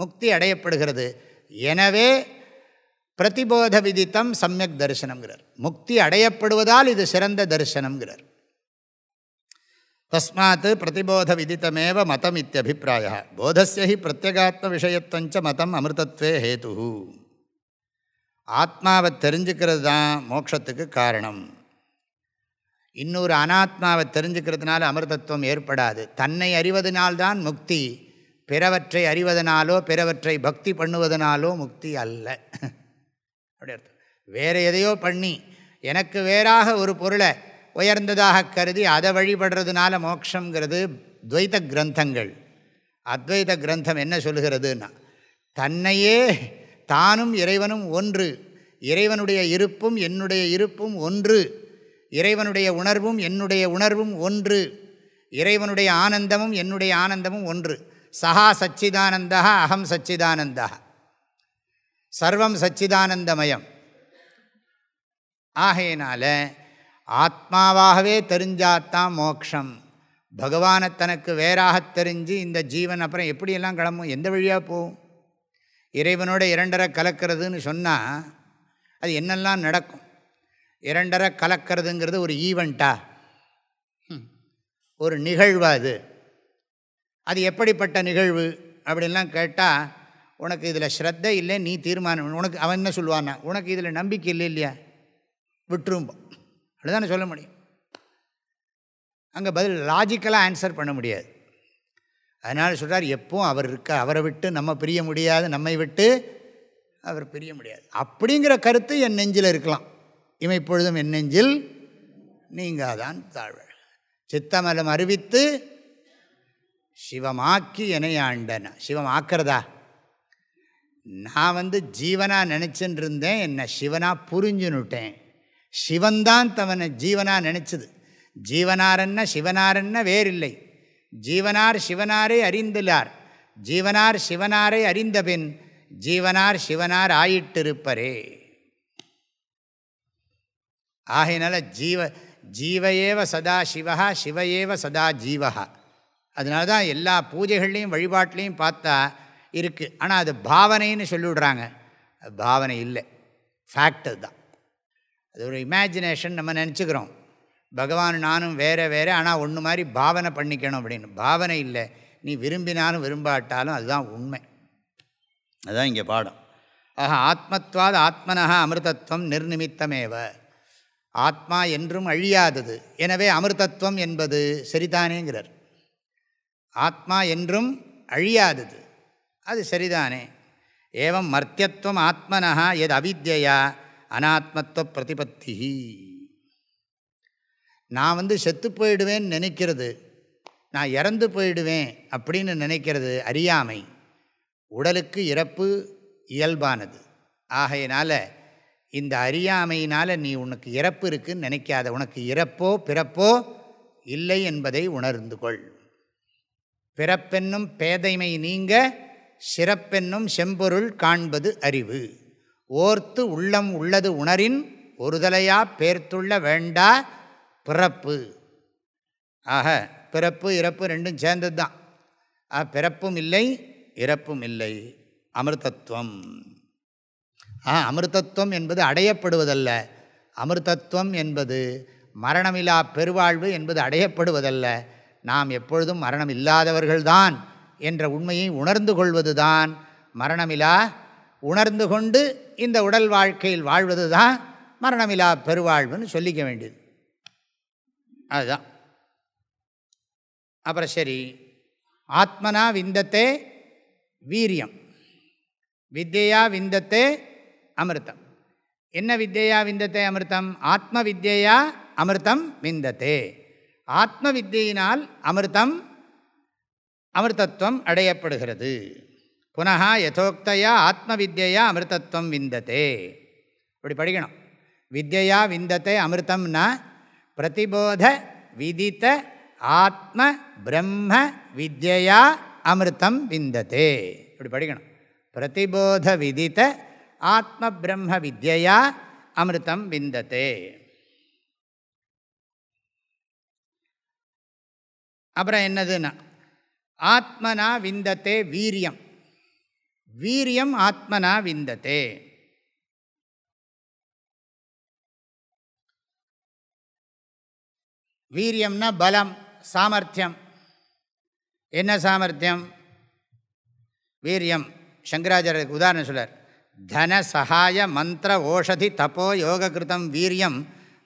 முக்தி அடையப்படுகிறது. எனவே பிரதிபோத விதித்தம் சமயக் தரிசனங்கிறார் முக்தி அடையப்படுவதால் இது சிறந்த தரிசனங்கிறார் தஸ்மாத் பிரதிபோத விதித்தமேவ மதம் இத்தியபிப்பிராய போதஸ்ய ஹி பிரத்யகாத்ம விஷயத்தஞ்ச மதம் அமிர்தத்வே ஹேது ஆத்மாவை தெரிஞ்சுக்கிறது தான் மோட்சத்துக்கு காரணம் இன்னொரு அனாத்மாவை தெரிஞ்சுக்கிறதுனால அமிர்தத்துவம் ஏற்படாது தன்னை அறிவதனால்தான் முக்தி பிறவற்றை அறிவதனாலோ பிறவற்றை பக்தி பண்ணுவதனாலோ முக்தி அல்ல அப்படி அர்த்தம் வேறு எதையோ பண்ணி எனக்கு வேறாக ஒரு பொருளை உயர்ந்ததாக கருதி அதை வழிபடுறதுனால மோட்சங்கிறது துவைத கிரந்தங்கள். அத்வைத கிரந்தம் என்ன சொல்லுகிறதுன்னா தன்னையே தானும் இறைவனும் ஒன்று இறைவனுடைய இருப்பும் என்னுடைய இருப்பும் ஒன்று இறைவனுடைய உணர்வும் என்னுடைய உணர்வும் ஒன்று இறைவனுடைய ஆனந்தமும் என்னுடைய ஆனந்தமும் ஒன்று. சஹா சச்சிதானந்தா அகம் சச்சிதானந்தா. சர்வம் சச்சிதானந்தமயம். ஆகையினால ஆத்மாவாகவே தெரிஞ்சாத்தான் மோக்ஷம். பகவானை தனக்கு வேறாக தெரிஞ்சு இந்த ஜீவன் அப்புறம் எப்படியெல்லாம் கிளம்பும்? எந்த வழியாக போகும்? இறைவனோட இரண்டரை கலக்கிறதுன்னு சொன்னால் அது என்னெல்லாம் நடக்கும்? இரண்டரை கலக்கிறதுங்கிறது ஒரு ஈவெண்ட்டா? ஒரு நிகழ்வு அது? அது எப்படிப்பட்ட நிகழ்வு? அப்படின்லாம் கேட்டால் உனக்கு இதில் ஸ்ரத்த இல்லை நீ தீர்மானம் உனக்கு அவன் என்ன சொல்லுவான்னா உனக்கு இதில் நம்பிக்கை இல்லை இல்லையா? விட்டுரும்போம் அப்படிதானே சொல்ல முடியும். அங்கே பதில் லாஜிக்கலாக ஆன்சர் பண்ண முடியாது. அதனால் சொல்கிறார் எப்போவும் அவர் இருக்க அவரை விட்டு நம்ம பிரிய முடியாது நம்மை விட்டு அவர் பிரிய முடியாது. அப்படிங்கிற கருத்து என் நெஞ்சில் இருக்கலாம். இமை இப்பொழுதும் என் நெஞ்சில் நீங்காதான் தாழ்வள் சித்தமலம் அறிவித்து சிவமாக்கி எனையாண்டன சிவம் ஆக்கிறதா? நான் வந்து ஜீவனாக நினச்சின்னு இருந்தேன் என்னை சிவனாக புரிஞ்சுன்னுட்டேன். சிவன்தான் தவனை ஜீவனாக நினச்சது. ஜீவனாரன்ன சிவனாரன்ன வேறில்லை. ஜீவனார் சிவனாரை அறிந்துள்ளார் ஜீவனார் சிவனாரை அறிந்தபின் ஜீவனார் சிவனார் ஆயிட்டிருப்பரே. ஆகையினால ஜீவ ஜீவையேவ சதா சிவா சிவையேவ சதா ஜீவகா அதனால தான் எல்லா பூஜைகள்லையும் வழிபாட்டிலையும் பார்த்தா இருக்குது ஆனால் அது பாவனைன்னு சொல்லிவிடுறாங்க. பாவனை இல்லை. ஃபேக்ட் தான் அது ஒரு இமேஜினேஷன் நம்ம நினச்சிக்கிறோம். பகவான் நானும் வேறு வேறு ஆனால் ஒன்று மாதிரி பாவனை பண்ணிக்கணும் அப்படின்னு. பாவனை இல்லை. நீ விரும்பினாலும் விரும்பாட்டாலும் அதுதான் உண்மை. அதுதான் இங்கே பாடம். ஆக ஆத்மத்வாத் ஆத்மனஹா அமிர்தத்வம் நிர்நிமித்தமேவ. ஆத்மா என்றும் அழியாதது. எனவே அமிர்தத்வம் என்பது சரிதானேங்கிறார். ஆத்மா என்றும் அழியாதது. அது சரிதானே. ஏவம் மர்த்தியத்துவம் ஆத்மனா எது அவித்யா அனாத்மத்துவ பிரதிபத்தி. நான் வந்து செத்து போயிடுவேன்னு நினைக்கிறது நான் இறந்து போயிடுவேன் அப்படின்னு நினைக்கிறது அறியாமை. உடலுக்கு இறப்பு இயல்பானது. ஆகையினால் இந்த அறியாமையினால் நீ உனக்கு இறப்பு இருக்குன்னு நினைக்காத. உனக்கு இறப்போ பிறப்போ இல்லை என்பதை உணர்ந்து கொள். பிறப்பென்னும் பேதைமை நீங்க சிறப்பென்னும் செம்பொருள் காண்பது அறிவு. ஓர்த்து உள்ளம் உள்ளது உணரின் ஒருதலையா பேர்த்துள்ள வேண்டா பிறப்பு. ஆக பிறப்பு இறப்பு ரெண்டும் சேர்ந்தது தான் ஆ பிறப்பும் இல்லை இறப்பும் இல்லை. அமிர்தத்துவம். ஆ அமிர்தத்துவம் என்பது அடையப்படுவதல்ல. அமிர்தத்துவம் என்பது மரணமில்லா பெருவாழ்வு என்பது அடையப்படுவதல்ல. நாம் எப்பொழுதும் மரணம் இல்லாதவர்கள்தான் என்ற உண்மையை உணர்ந்து கொள்வதுதான் மரணமிலா உணர்ந்து கொண்டு இந்த உடல் வாழ்க்கையில் வாழ்வது தான் மரணமிலா பெருவாழ்வுன்னு சொல்லிக்க வேண்டியது. அதுதான். அப்புறம் சரி ஆத்மனா விந்தத்தே வீரியம். வித்யா விந்தத்தே அமிர்தம். என்ன வித்யா விந்தத்தே அமிர்தம்? ஆத்ம வித்யா அமிர்தம் விந்தத்தே. ஆத்ம வித்தியினால் அமிர்தம் அமிர்தத்துவம் அடையப்படுகிறது. புனகா யதோக்தையா ஆத்ம வித்யா அமிர்தத்துவம் விந்ததே. இப்படி படிக்கணும். வித்யா விந்தத்தை அமிர்தம்னா பிரதிபோத விதித்த ஆத்ம பிரம்ம வித்யா அமிர்தம் விந்ததே. இப்படி படிக்கணும். பிரதிபோத விதித்த ஆத்ம பிரம்ம வித்யா அமிர்தம் விந்ததே. அப்புறம் என்னதுன்னா ஆத்மனா விந்தத்தே வீரியம். வீரியம் ஆத்மனா விந்ததே. வீரியம்னா பலம் சாமர்த்தியம். என்ன சாமர்த்தியம்? வீரியம். சங்கராச்சாரியருக்கு உதாரணம் சொல்லார் தன சகாய மந்திர ஓஷதி தப்போ யோககிருதம் வீரியம்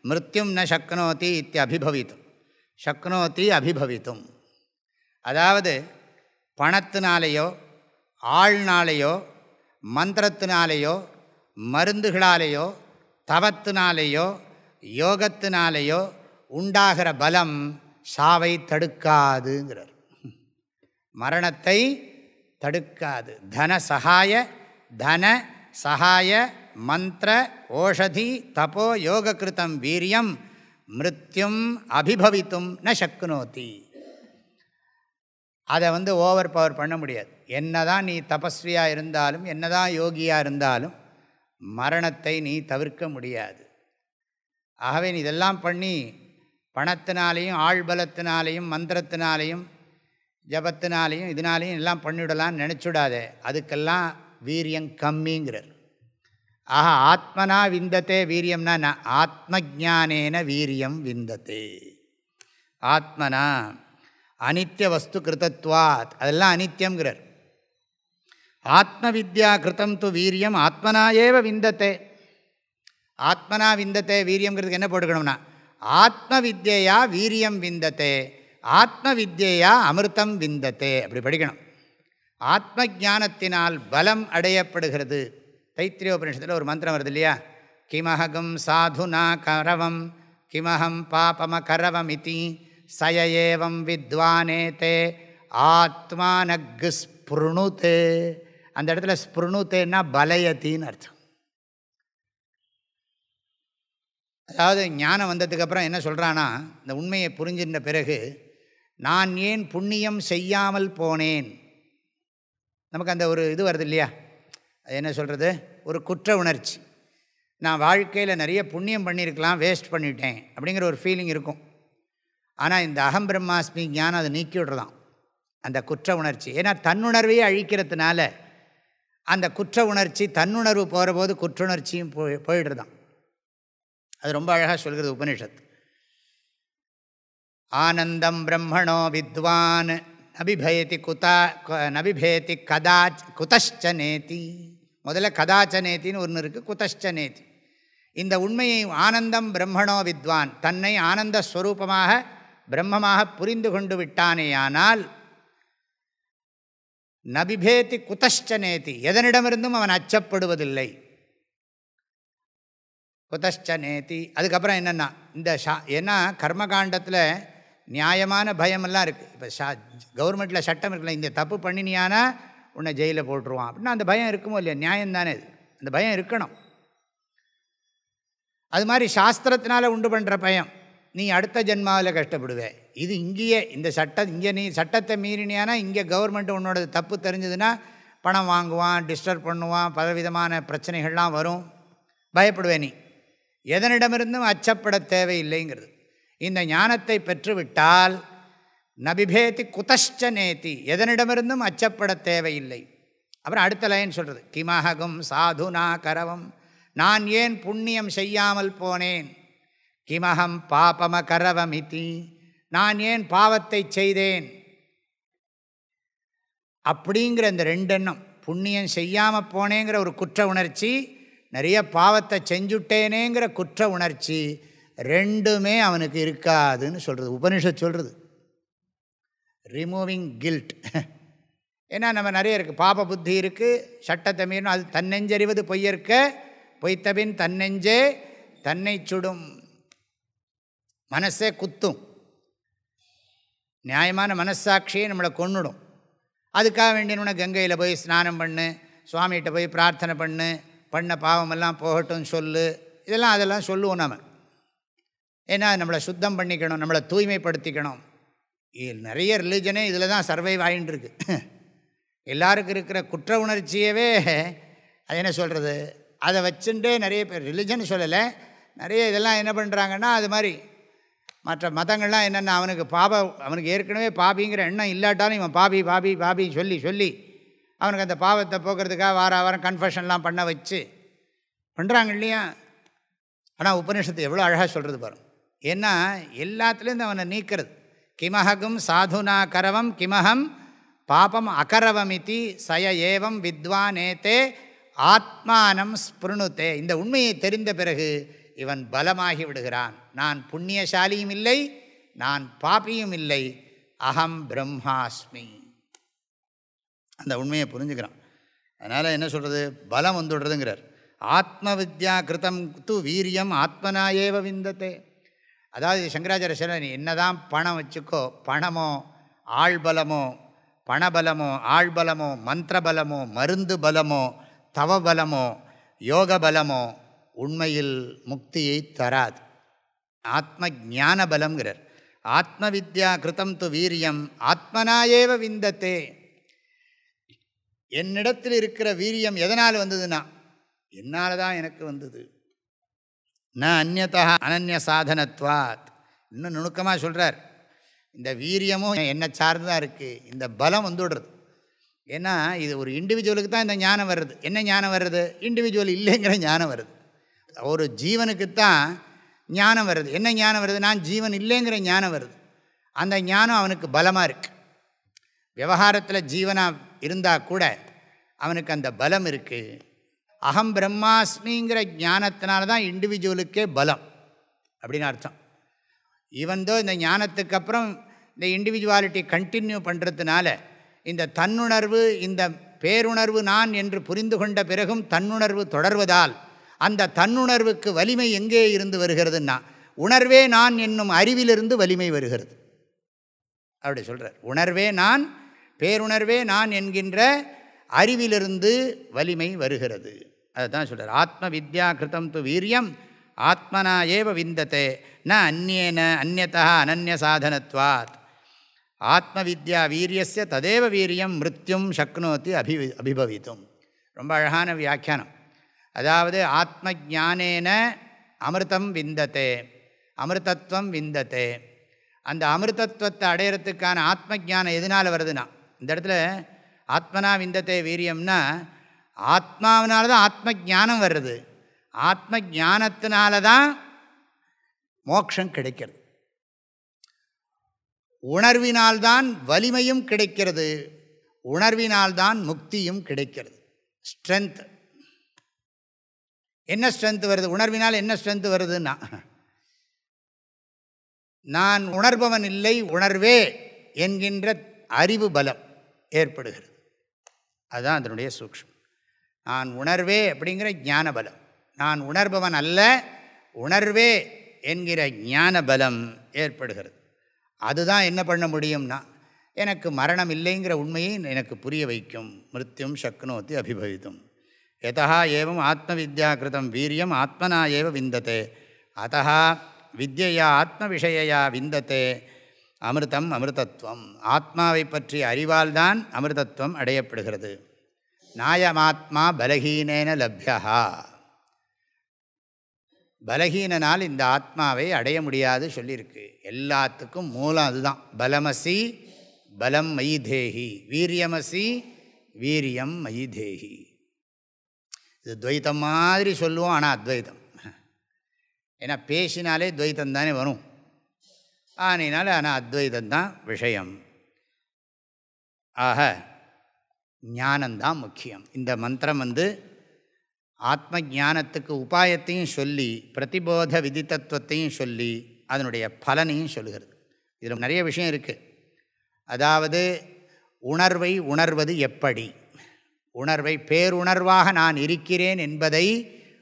மிருத்யும் ந சக்னோதி இத்தியபிபவித்தும் சக்னோதி அபிபவித்தும். அதாவது பணத்தினாலேயோ ஆள்னாலேயோ மந்திரத்தினாலேயோ மருந்துகளாலேயோ தவத்தினாலேயோ யோகத்தினாலேயோ உண்டாகிற பலம் சாவை தடுக்காதுங்கிறார். மரணத்தை தடுக்காது. தன சகாய தன சகாய மந்திர ஓஷதி தப்போ யோககிருத்தம் வீரியம் மிருத்யும் அபிபவித்தும் ந சக்குனோத்தி அதை வந்து ஓவர் பவர் பண்ண முடியாது. என்னதான் நீ தபஸ்வியாக இருந்தாலும் என்னதான் யோகியாக இருந்தாலும் மரணத்தை நீ தவிர்க்க முடியாது. ஆகவே நீ இதெல்லாம் பண்ணி பணத்தினாலேயும் ஆழ்பலத்தினாலேயும் மந்திரத்தினாலேயும் ஜபத்தினாலேயும் இதனாலேயும் எல்லாம் பண்ணிவிடலான்னு நினச்சிடாதே. அதுக்கெல்லாம் வீரியம் கம்மிங்கிறார். ஆஹா ஆத்மனா விந்தத்தே வீரியம்னா ந ஆத்ம ஜானேன வீரியம் விந்தத்தே. ஆத்மனா அனித்திய வஸ்து கிருதத்வாத் அதெல்லாம் அனித்தியங்கிறார் ஆத்ம வித்யா கிருத்தம் து வீரியம் ஆத்மனாயேவ விந்தத்தே. ஆத்மனா விந்தத்தே வீரியங்கிறதுக்கு என்ன போட்டுக்கணும்னா ஆத்ம வித்யா வீரியம் விந்தத்தே ஆத்ம வித்யா அமிர்தம் விந்தத்தே அப்படி படிக்கணும். ஆத்ம ஜானத்தினால் பலம் அடையப்படுகிறது. தைத்திரியோபனிஷத்தில் ஒரு மந்திரம் வருது இல்லையா? கிமஹகம் சாதுனா கரவம் கிமஹம் பாபம கரவம் இத்தி சய ஏவம் வித்வானே தே ஆத்மானக்கு ஸ்பிருணுதே. அந்த இடத்துல ஸ்பிருணுத்தேன்னா பலயத்தின்னு அர்த்தம். அதாவது ஞானம் வந்ததுக்கப்புறம் என்ன சொல்கிறான்னா இந்த உண்மையை புரிஞ்சின்ற பிறகு நான் ஏன் புண்ணியம் செய்யாமல் போனேன்? நமக்கு அந்த ஒரு இது வருது இல்லையா? அது என்ன சொல்கிறது ஒரு குற்ற உணர்ச்சி. நான் வாழ்க்கையில் நிறைய புண்ணியம் பண்ணியிருக்கலாம் வேஸ்ட் பண்ணிட்டேன் அப்படிங்கிற ஒரு ஃபீலிங் இருக்கும். ஆனால் இந்த அகம் பிரம்மாஸ்மி ஞானம் அதை நீக்கி விடுறதான் அந்த குற்ற உணர்ச்சி. ஏன்னா தன்னுணர்வையே அழிக்கிறதுனால அந்த குற்ற உணர்ச்சி தன்னுணர்வு போகிற போது குற்றுணர்ச்சியும் போய் போயிடுறதான் அது ரொம்ப அழகாக சொல்கிறது உபனிஷத். ஆனந்தம் பிரம்மணோ வித்வான் நபிபயதி குதா நபிபேதி கதாச் குதஷ்ட நேதி. முதல்ல கதாச்ச நேத்தின்னு ஒன்று இருக்குது குதஷ்ட நேதி. இந்த உண்மையை ஆனந்தம் பிரம்மணோ வித்வான் தன்னை ஆனந்த ஸ்வரூபமாக பிரம்மமாக புரிந்து கொண்டு விட்டானேயானால் நபிபேதி குதஷ்ட எதனிடமிருந்தும் அவன் அச்சப்படுவதில்லை. குதஷ்ட அதுக்கப்புறம் என்னென்னா இந்த ஷா ஏன்னா கர்மகாண்டத்தில் நியாயமான பயமெல்லாம் இருக்குது இப்போ ஷா கவர்மெண்ட்டில் சட்டம் இருக்குல்ல இந்த தப்பு பண்ணினியானா உன்னை ஜெயிலில் போட்டுருவான். அப்படின்னா அந்த பயம் இருக்குமோ இல்லையா? நியாயம் தானே இது. அந்த பயம் இருக்கணும். அது மாதிரி சாஸ்திரத்தினால உண்டு பண்ணுற பயம். நீ அடுத்த ஜென்மாவில் கஷ்டப்படுவேன் இது இங்கேயே இந்த சட்டம் இங்கே நீ சட்டத்தை மீறினியானா இங்கே கவர்மெண்ட் உன்னோட தப்பு தெரிஞ்சதுன்னா பணம் வாங்குவான் டிஸ்டர்ப் பண்ணுவான் பலவிதமான பிரச்சனைகள்லாம் வரும். பயப்படுவே நீ. எதனிடமிருந்தும் அச்சப்பட தேவையில்லைங்கிறது. இந்த ஞானத்தை பெற்றுவிட்டால் நபிபேதி குதஷ்ட நேத்தி எதனிடமிருந்தும் அச்சப்பட தேவையில்லை. அப்புறம் அடுத்த லைன் சொல்கிறது கிமஹகும் சாதுனா கரவம். நான் ஏன் புண்ணியம் செய்யாமல் போனேன்? கிமகம் பாபம இத்தி நான் ஏன் பாவத்தை செய்தேன்? அப்படிங்கிற இந்த ரெண்டெண்ணம் புண்ணியம் செய்யாமல் போனேங்கிற ஒரு குற்ற உணர்ச்சி நிறைய பாவத்தை செஞ்சுட்டேனேங்கிற குற்ற உணர்ச்சி ரெண்டுமே அவனுக்கு இருக்காதுன்னு சொல்கிறது உபனிஷத் சொல்கிறது ரிமூவிங் கில்ட் ஏன்னா நம்ம நிறைய இருக்குது பாப புத்தி இருக்குது சட்டத்தை மீறணும் அது தன்னெஞ்சறிவது பொய்யற்க பொய்த்தபின் தன்னெஞ்சே தன்னை சுடும். மனசே குத்தும். நியாயமான மனசாட்சியை நம்மளை கொண்டுடும் அதுக்காக வேண்டியவன கங்கையில் போய் ஸ்நானம் பண்ணு சுவாமிகிட்ட போய் பிரார்த்தனை பண்ணு பண்ண பாவமெல்லாம் போகட்டும் சொல்லு. இதெல்லாம் அதெல்லாம் சொல்லுவோம் நாம். ஏன்னா நம்மளை சுத்தம் பண்ணிக்கணும் நம்மளை தூய்மைப்படுத்திக்கணும். நிறைய ரிலீஜனே இதில் தான் சர்வைவ் ஆகின்னு எல்லாருக்கும் இருக்கிற குற்ற உணர்ச்சியவே அது என்ன சொல்கிறது அதை வச்சுட்டே நிறைய பேர் ரிலிஜன் சொல்லலை நிறைய இதெல்லாம் என்ன பண்ணுறாங்கன்னா அது மாதிரி மற்ற மதங்கள்லாம் என்னென்ன அவனுக்கு பாப அவனுக்கு ஏற்கனவே பாபிங்கிற எண்ணம் இல்லாட்டாலும் இவன் பாபி பாபி பாபி சொல்லி சொல்லி அவனுக்கு அந்த பாவத்தை போக்குறதுக்காக வார வாரம் கன்ஃபஷன்லாம் பண்ண வச்சு பண்ணுறாங்க இல்லையா? ஆனால் உபநிஷத்து எவ்வளோ அழகாக சொல்கிறது பாருங்க. ஏன்னா எல்லாத்துலேருந்து அவனை நீக்கிறது. கிமஹகும் சாதுனா கரவம் கிமஹம் பாபம் அகரவமிதி சய ஏவம் வித்வானேத்தே ஆத்மானம் ஸ்பிருணுத்தே இந்த உண்மையை தெரிந்த பிறகு இவன் பலமாகி விடுகிறான். நான் புண்ணியசாலியும் இல்லை நான் பாப்பியும் இல்லை. அகம் பிரம்மாஸ்மி. அந்த உண்மையை புரிஞ்சுக்கிறான். அதனால் என்ன சொல்கிறது பலம் வந்துடுறதுங்கிறார். ஆத்ம வித்யா கிருத்தம் து வீரியம் ஆத்மனாயேவ விந்தத்தே. அதாவது சங்கராச்சாரிய சொல்ல நீ என்னதான் பணம் வச்சுக்கோ பணமோ ஆள்பலமோ பணபலமோ ஆள்பலமோ மந்திரபலமோ மருந்து பலமோ தவபலமோ யோக பலமோ உண்மையில் முக்தியை தராது. ஆத்ம ஜான பலம்ங்கிறார் ஆத்ம வித்யா கிருத்தம் து வீரியம் ஆத்மனாயேவ விந்தத்தே. என்னிடத்தில் இருக்கிற வீரியம் எதனால் வந்ததுன்னா என்னால் தான் எனக்கு வந்தது. ந அந்நதா அனநிய சாதனத்வாத். இன்னும் நுணுக்கமாக சொல்கிறார் இந்த வீரியமும் என்னை சார்ந்து தான் இருக்குது இந்த பலம் வந்துவிடுறது ஏன்னா இது ஒரு இண்டிவிஜுவலுக்கு தான் இந்த ஞானம் வருது என்ன ஞானம் வருது இண்டிவிஜுவல் இல்லைங்கிற ஞானம் வருது. ஒரு ஜீவனுக்குத்தான் ஞானம் வருது. என்ன ஞானம் வருது? நான் ஜீவன் இல்லைங்கிற ஞானம் வருது. அந்த ஞானம் அவனுக்கு பலமாக இருக்குது விவகாரத்தில் ஜீவனாக இருந்தால் கூட அவனுக்கு அந்த பலம் இருக்குது அகம் பிரம்மாஸ்மிங்கிற ஞானத்தினால தான் இண்டிவிஜுவலுக்கே பலம் அப்படின்னு அர்த்தம். ஈவந்தோ இந்த ஞானத்துக்கு அப்புறம் இந்த இண்டிவிஜுவாலிட்டி கண்டினியூ பண்ணுறதுனால இந்த தன்னுணர்வு இந்த பேருணர்வு நான் என்று புரிந்து கொண்ட பிறகும் தன்னுணர்வு தொடர்வதால் அந்த தன்னுணர்வுக்கு வலிமை எங்கே இருந்து வருகிறதுன்னா உணர்வே நான் என்னும் அறிவிலிருந்து வலிமை வருகிறது. அப்படி சொல்கிறார் உணர்வே நான் பேருணர்வே நான் என்கின்ற அறிவிலிருந்து வலிமை வருகிறது. அதுதான் சொல்கிறார் ஆத்ம வித்யா கிருத்தம் து வீரியம் ஆத்மனா ஏவ விந்தத்தை ந அந்நேன அந்நதா அனநிய சாதனத்வாத். ஆத்ம வித்யா வீரியஸ்ய ததேவ வீரியம் மிருத்யும் சக்னோத்தி அபி அபிபவித்தும். ரொம்ப அழகான வியாக்கியானம். அதாவது ஆத்ம ஜானேன அமிர்தம் விந்தத்தே அமிர்தத்வம் விந்தத்தே அந்த அமிர்தத்வத்தை அடையிறதுக்கான ஆத்ம ஜானம் எதனால் வருதுன்னா இந்த இடத்துல ஆத்மனா விந்தத்தே வீரியம்னா ஆத்மாவினால தான் ஆத்ம ஜானம் வருது. ஆத்ம ஜானத்தினால தான் மோக்ஷம் கிடைக்கிறது. உணர்வினால்தான் வலிமையும் கிடைக்கிறது. உணர்வினால்தான் முக்தியும் கிடைக்கிறது. ஸ்ட்ரென்த். என்ன ஸ்ட்ரென்த் வருது? உணர்வினால் என்ன ஸ்ட்ரென்த் வருதுன்னா நான் உணர்பவன் இல்லை உணர்வே என்கின்ற அறிவு பலம் ஏற்படுகிறது. அதுதான் அதனுடைய சூக்ஷம். நான் உணர்வே அப்படிங்கிற ஞான பலம். நான் உணர்பவன் அல்ல உணர்வே என்கிற ஞான பலம் ஏற்படுகிறது. அதுதான் என்ன பண்ண முடியும்னா எனக்கு மரணம் இல்லைங்கிற உண்மையை எனக்கு புரிய வைக்கும். மிருத்தியும் சக்னோத்தி அபிபவித்தும். எதா ஏவம் ஆத்ம வித்யா கிருதம் வீரியம் ஆத்மனா ஏவ விந்ததே அத்தா வித்யா ஆத்ம விஷயா விந்தத்தை அமிர்தம் அமிர்தத்வம் ஆத்மாவை பற்றிய அறிவால்தான் அமிர்தத்வம் அடையப்படுகிறது। நாயமாத்மா பலகீனேன லப்யா பலகீனனால் இந்த ஆத்மாவை அடைய முடியாது சொல்லியிருக்கு। எல்லாத்துக்கும் மூலம் அதுதான்। பலமசி பலம் மயிதேகி வீரியமசி வீரியம் மயிதேகி இது துவைத்தம் மாதிரி சொல்லுவோம் ஆனால் அத்வைத்தம். ஏன்னா பேசினாலே துவைத்தம் தானே வரும். ஆனினால ஆனால் அத்வைதம் தான் விஷயம். ஆக ஞானந்தான் முக்கியம். இந்த மந்திரம் வந்து ஆத்ம ஞானத்துக்கு உபாயத்தையும் சொல்லி பிரதிபோத விதித்தத்துவத்தையும் சொல்லி அதனுடைய பலனையும் சொல்லுகிறது. இதில் நிறைய விஷயம் இருக்குது அதாவது உணர்வை உணர்வது எப்படி? உணர்வை பேருணர்வாக நான் இருக்கிறேன் என்பதை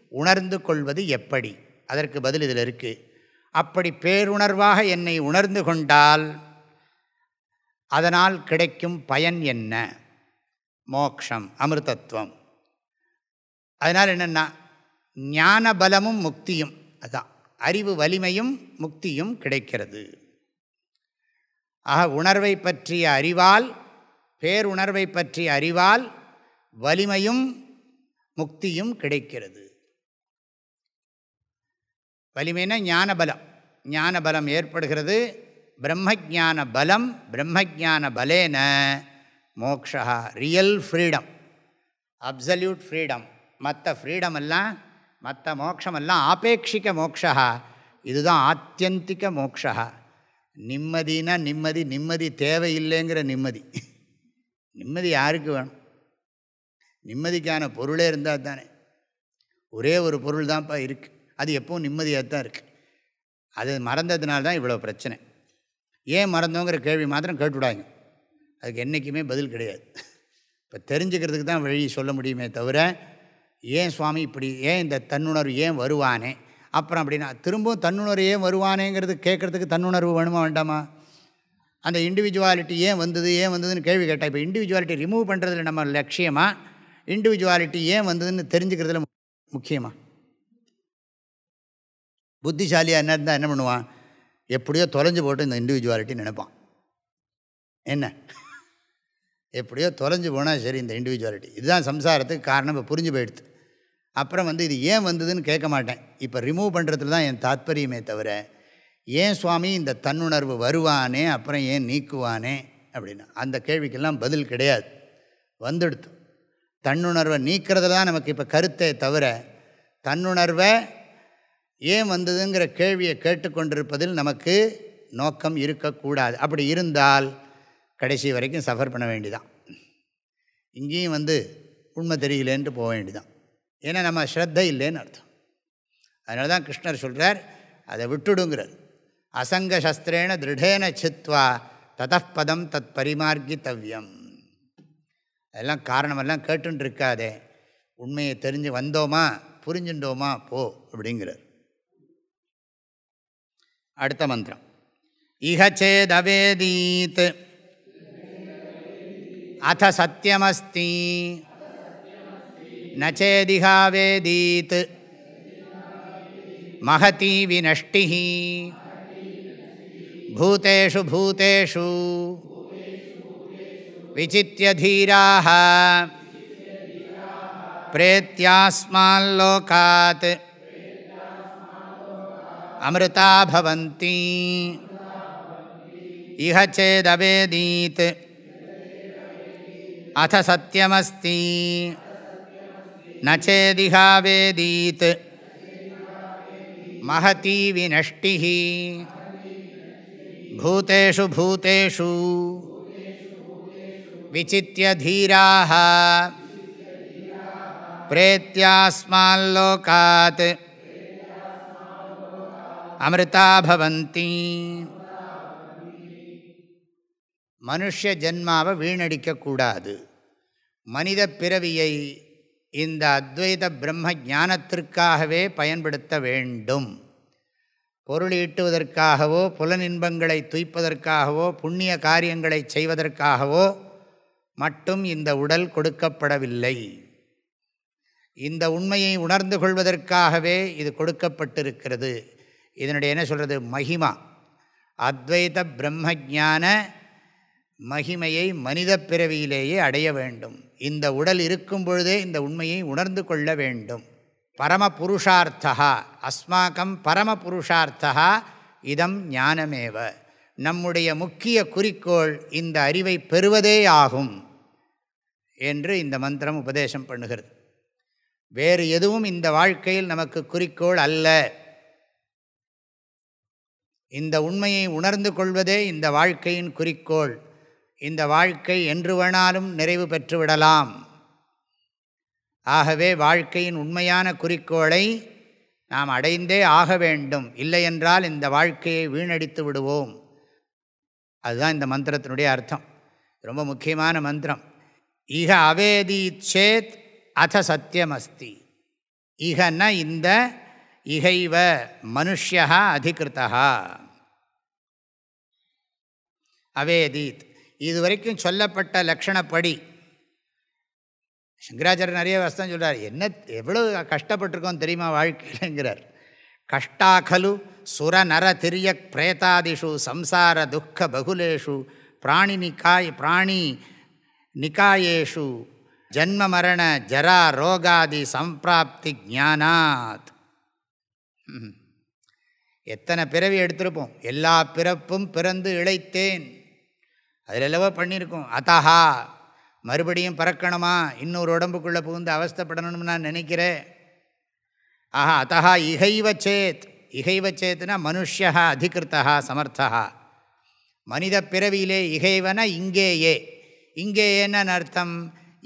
உணர்ந்து கொள்வது எப்படி? அதற்கு பதில் இதில் இருக்குது அப்படி பேருணர்வாக என்னை உணர்ந்து கொண்டால் அதனால் கிடைக்கும் பயன் என்ன? மோக்ஷம் அமிர்தத்துவம். அதனால் என்னென்னா ஞான பலமும் முக்தியும் அதுதான் அறிவு வலிமையும் முக்தியும் கிடைக்கிறது. ஆக உணர்வை பற்றிய அறிவால் பேருணர்வை பற்றிய அறிவால் வலிமையும் முக்தியும் கிடைக்கிறது. வலிமைனா ஞான பலம் ஞான பலம் ஏற்படுகிறது. பிரம்மஜான பலம் பிரம்மஜான பலேன moksha real freedom absolute freedom மற்ற ஃப்ரீடம் எல்லாம் மற்ற மோட்சமெல்லாம் ஆபேட்சிக்க மோக்ஷா. இதுதான் ஆத்தியந்திக மோக்ஷா. நிம்மதினா நிம்மதி நிம்மதி தேவையில்லைங்கிற நிம்மதி. நிம்மதி யாருக்கு வேணும்? நிம்மதிக்கான பொருளே இருந்தால் தானே. ஒரே ஒரு பொருள் தான்ப்பா இருக்குது அது எப்பவும் நிம்மதியாக தான் இருக்குது அது மறந்ததுனால தான் இவ்வளோ பிரச்சனை. ஏன் மறந்தோங்கிற கேள்வி மாத்திரம் கேட்டுவிடாங்க அதுக்கு என்றைக்குமே பதில் கிடையாது. இப்போ தெரிஞ்சுக்கிறதுக்கு தான் வழி சொல்ல முடியுமே தவிர ஏன் சுவாமி இப்படி ஏன் இந்த தன்னுணர்வு ஏன் வருவானே? அப்புறம் அப்படின்னா திரும்பவும் தன்னுணர்வு ஏன் வருவானேங்கிறது கேட்குறதுக்கு தன்னுணர்வு வேணுமா வேண்டாமா? அந்த இண்டிவிஜுவாலிட்டி ஏன் வந்தது ஏன் வந்ததுன்னு கேள்வி கேட்டால் இப்போ இண்டிவிஜுவாலிட்டி ரிமூவ் பண்ணுறதுல நம்ம லட்சியமாக இண்டிவிஜுவாலிட்டி ஏன் வந்ததுன்னு தெரிஞ்சுக்கிறதுல முக்கியமாக புத்திசாலியாக என்ன இருந்தால் என்ன பண்ணுவான்? எப்படியோ தொலைஞ்சு போட்டு இந்த இண்டிவிஜுவாலிட்டி நினைப்பான். என்ன? எப்படியோ தொலைஞ்சு போனால் சரி இந்த இண்டிவிஜுவாலிட்டி இதுதான் சம்சாரத்துக்கு காரணம். இப்போ புரிஞ்சு போயிடுது. அப்புறம் வந்து இது ஏன் வந்ததுன்னு கேட்க மாட்டேன். இப்போ ரிமூவ் பண்ணுறதுல தான் என் தாத்பரியமே தவிர ஏன் சுவாமி இந்த தன்னுணர்வு வருவானே அப்புறம் ஏன் நீக்குவானே அப்படின்னா அந்த கேள்விக்கெல்லாம் பதில் கிடையாது. வந்துடுத்து தன்னுணர்வை நீக்கிறதுல தான் நமக்கு இப்போ கருத்தை தவிர தன்னுணர்வை ஏன் வந்ததுங்கிற கேள்வியை கேட்டுக்கொண்டிருப்பதில் நமக்கு நோக்கம் இருக்கக்கூடாது. அப்படி இருந்தால் கடைசி வரைக்கும் சஃபர் பண்ண வேண்டிதான். இங்கேயும் வந்து உண்மை தெரியலேன்ட்டு போக வேண்டிதான். ஏன்னா நம்ம ஸ்ரத்த இல்லைன்னு அர்த்தம். அதனால தான் கிருஷ்ணர் சொல்கிறார் அதை விட்டுடுங்கிறார் அசங்க சஸ்திரேன திருடேன சித்வா ததப்பதம் தத் பரிமார்கித்தவ்யம். அதெல்லாம் காரணமெல்லாம் கேட்டுன்னு இருக்காதே உண்மையை தெரிஞ்சு வந்தோமா புரிஞ்சுட்டோமா போ அப்படிங்கிறார். அடுத்த மந்திரம். இகச்சேதவேதீத் அத சத்தியமஸ்தி. நச்சேதிகாவேதீத் மகதி வினஷ்டி பூத்தேஷு பூத்தேஷு विचित्यधीराः प्रेत्यास्माल्लोकात् अमृता भवन्ति इह चेदवेदीत् अथ सत्यमस्ति न चेदिहावेदीत् महती विनष्टिः भूतेषु भूतेषु विचित्यधीराः प्रेत्यास्माल्लोकात् அமிர்தா பவந்தி மனுஷ ஜென்மாவை வீணடிக்கக்கூடாது மனித பிறவியை இந்த அத்வைத பிரம்ம ஞானத்திற்காகவே பயன்படுத்த வேண்டும் பொருள் ஈட்டுவதற்காகவோ புலனின்பங்களை துய்ப்பதற்காகவோ புண்ணிய காரியங்களை செய்வதற்காகவோ மட்டும் இந்த உடல் கொடுக்கப்படவில்லை. இந்த உண்மையை உணர்ந்து கொள்வதற்காகவே இது கொடுக்கப்பட்டிருக்கிறது. இதனுடைய என்ன சொல்கிறது மகிமா. அத்வைத பிரம்மஜான மகிமையை மனித பிறவியிலேயே அடைய வேண்டும். இந்த உடல் இருக்கும் பொழுதே இந்த உண்மையை உணர்ந்து கொள்ள வேண்டும். பரமபுருஷார்த்தா அஸ்மாக்கம் பரமபுருஷார்த்தா இதம் ஞானமேவ. நம்முடைய முக்கிய குறிக்கோள் இந்த அறிவை பெறுவதே ஆகும். என்று இந்த மந்திரம் உபதேசம் பண்ணுகிறது. வேறு எதுவும் இந்த வாழ்க்கையில் நமக்கு குறிக்கோள் அல்ல. இந்த உண்மையை உணர்ந்து கொள்வதே இந்த வாழ்க்கையின் குறிக்கோள். இந்த வாழ்க்கை என்று வேணாலும் நிறைவு பெற்றுவிடலாம் ஆகவே வாழ்க்கையின் உண்மையான குறிக்கோளை நாம் அடைந்தே ஆக வேண்டும். இல்லையென்றால் இந்த வாழ்க்கையை வீணடித்து விடுவோம். அதுதான் இந்த மந்திரத்தினுடைய அர்த்தம். ரொம்ப முக்கியமான மந்திரம். இக அவேதீச்சேத் அத சத்தியமஸ்தி. இகன இந்த இகைவ மனுஷியா அதிகிருத்தா அவேதீத். இதுவரைக்கும் சொல்லப்பட்ட லக்ஷணப்படி. சங்கராச்சாரியர் நிறைய வசதம் சொல்கிறார் என்ன எவ்வளோ கஷ்டப்பட்டிருக்கோம் தெரியுமா வாழ்க்கையிலங்கிறார். கஷ்டாகலு சுர நர திரிய பிரேதாதிஷு சம்சார துக்க பகுலேஷு பிராணினி காய் பிராணி நிகாயேஷு ஜன்ம மரண ஜரா ரோகாதி சம்பிராப்தி ஜானாத் எத்தனை பிறவி எடுத்திருப்போம்? எல்லா பிறப்பும் பிறந்து இழைத்தேன். அதில் எல்லவோ பண்ணியிருக்கோம். அத்தஹா மறுபடியும் பறக்கணுமா? இன்னொரு உடம்புக்குள்ளே புகுந்து அவஸ்தப்படணும்னு நான் நினைக்கிறேன். ஆஹா அத்தஹா இகைவ சேத். இகைவ சேத்னா மனுஷா அதிகிருத்தா சமர்த்தா மனித பிறவியிலே இகைவன இங்கேயே. இங்கே ஏன்னு அர்த்தம்?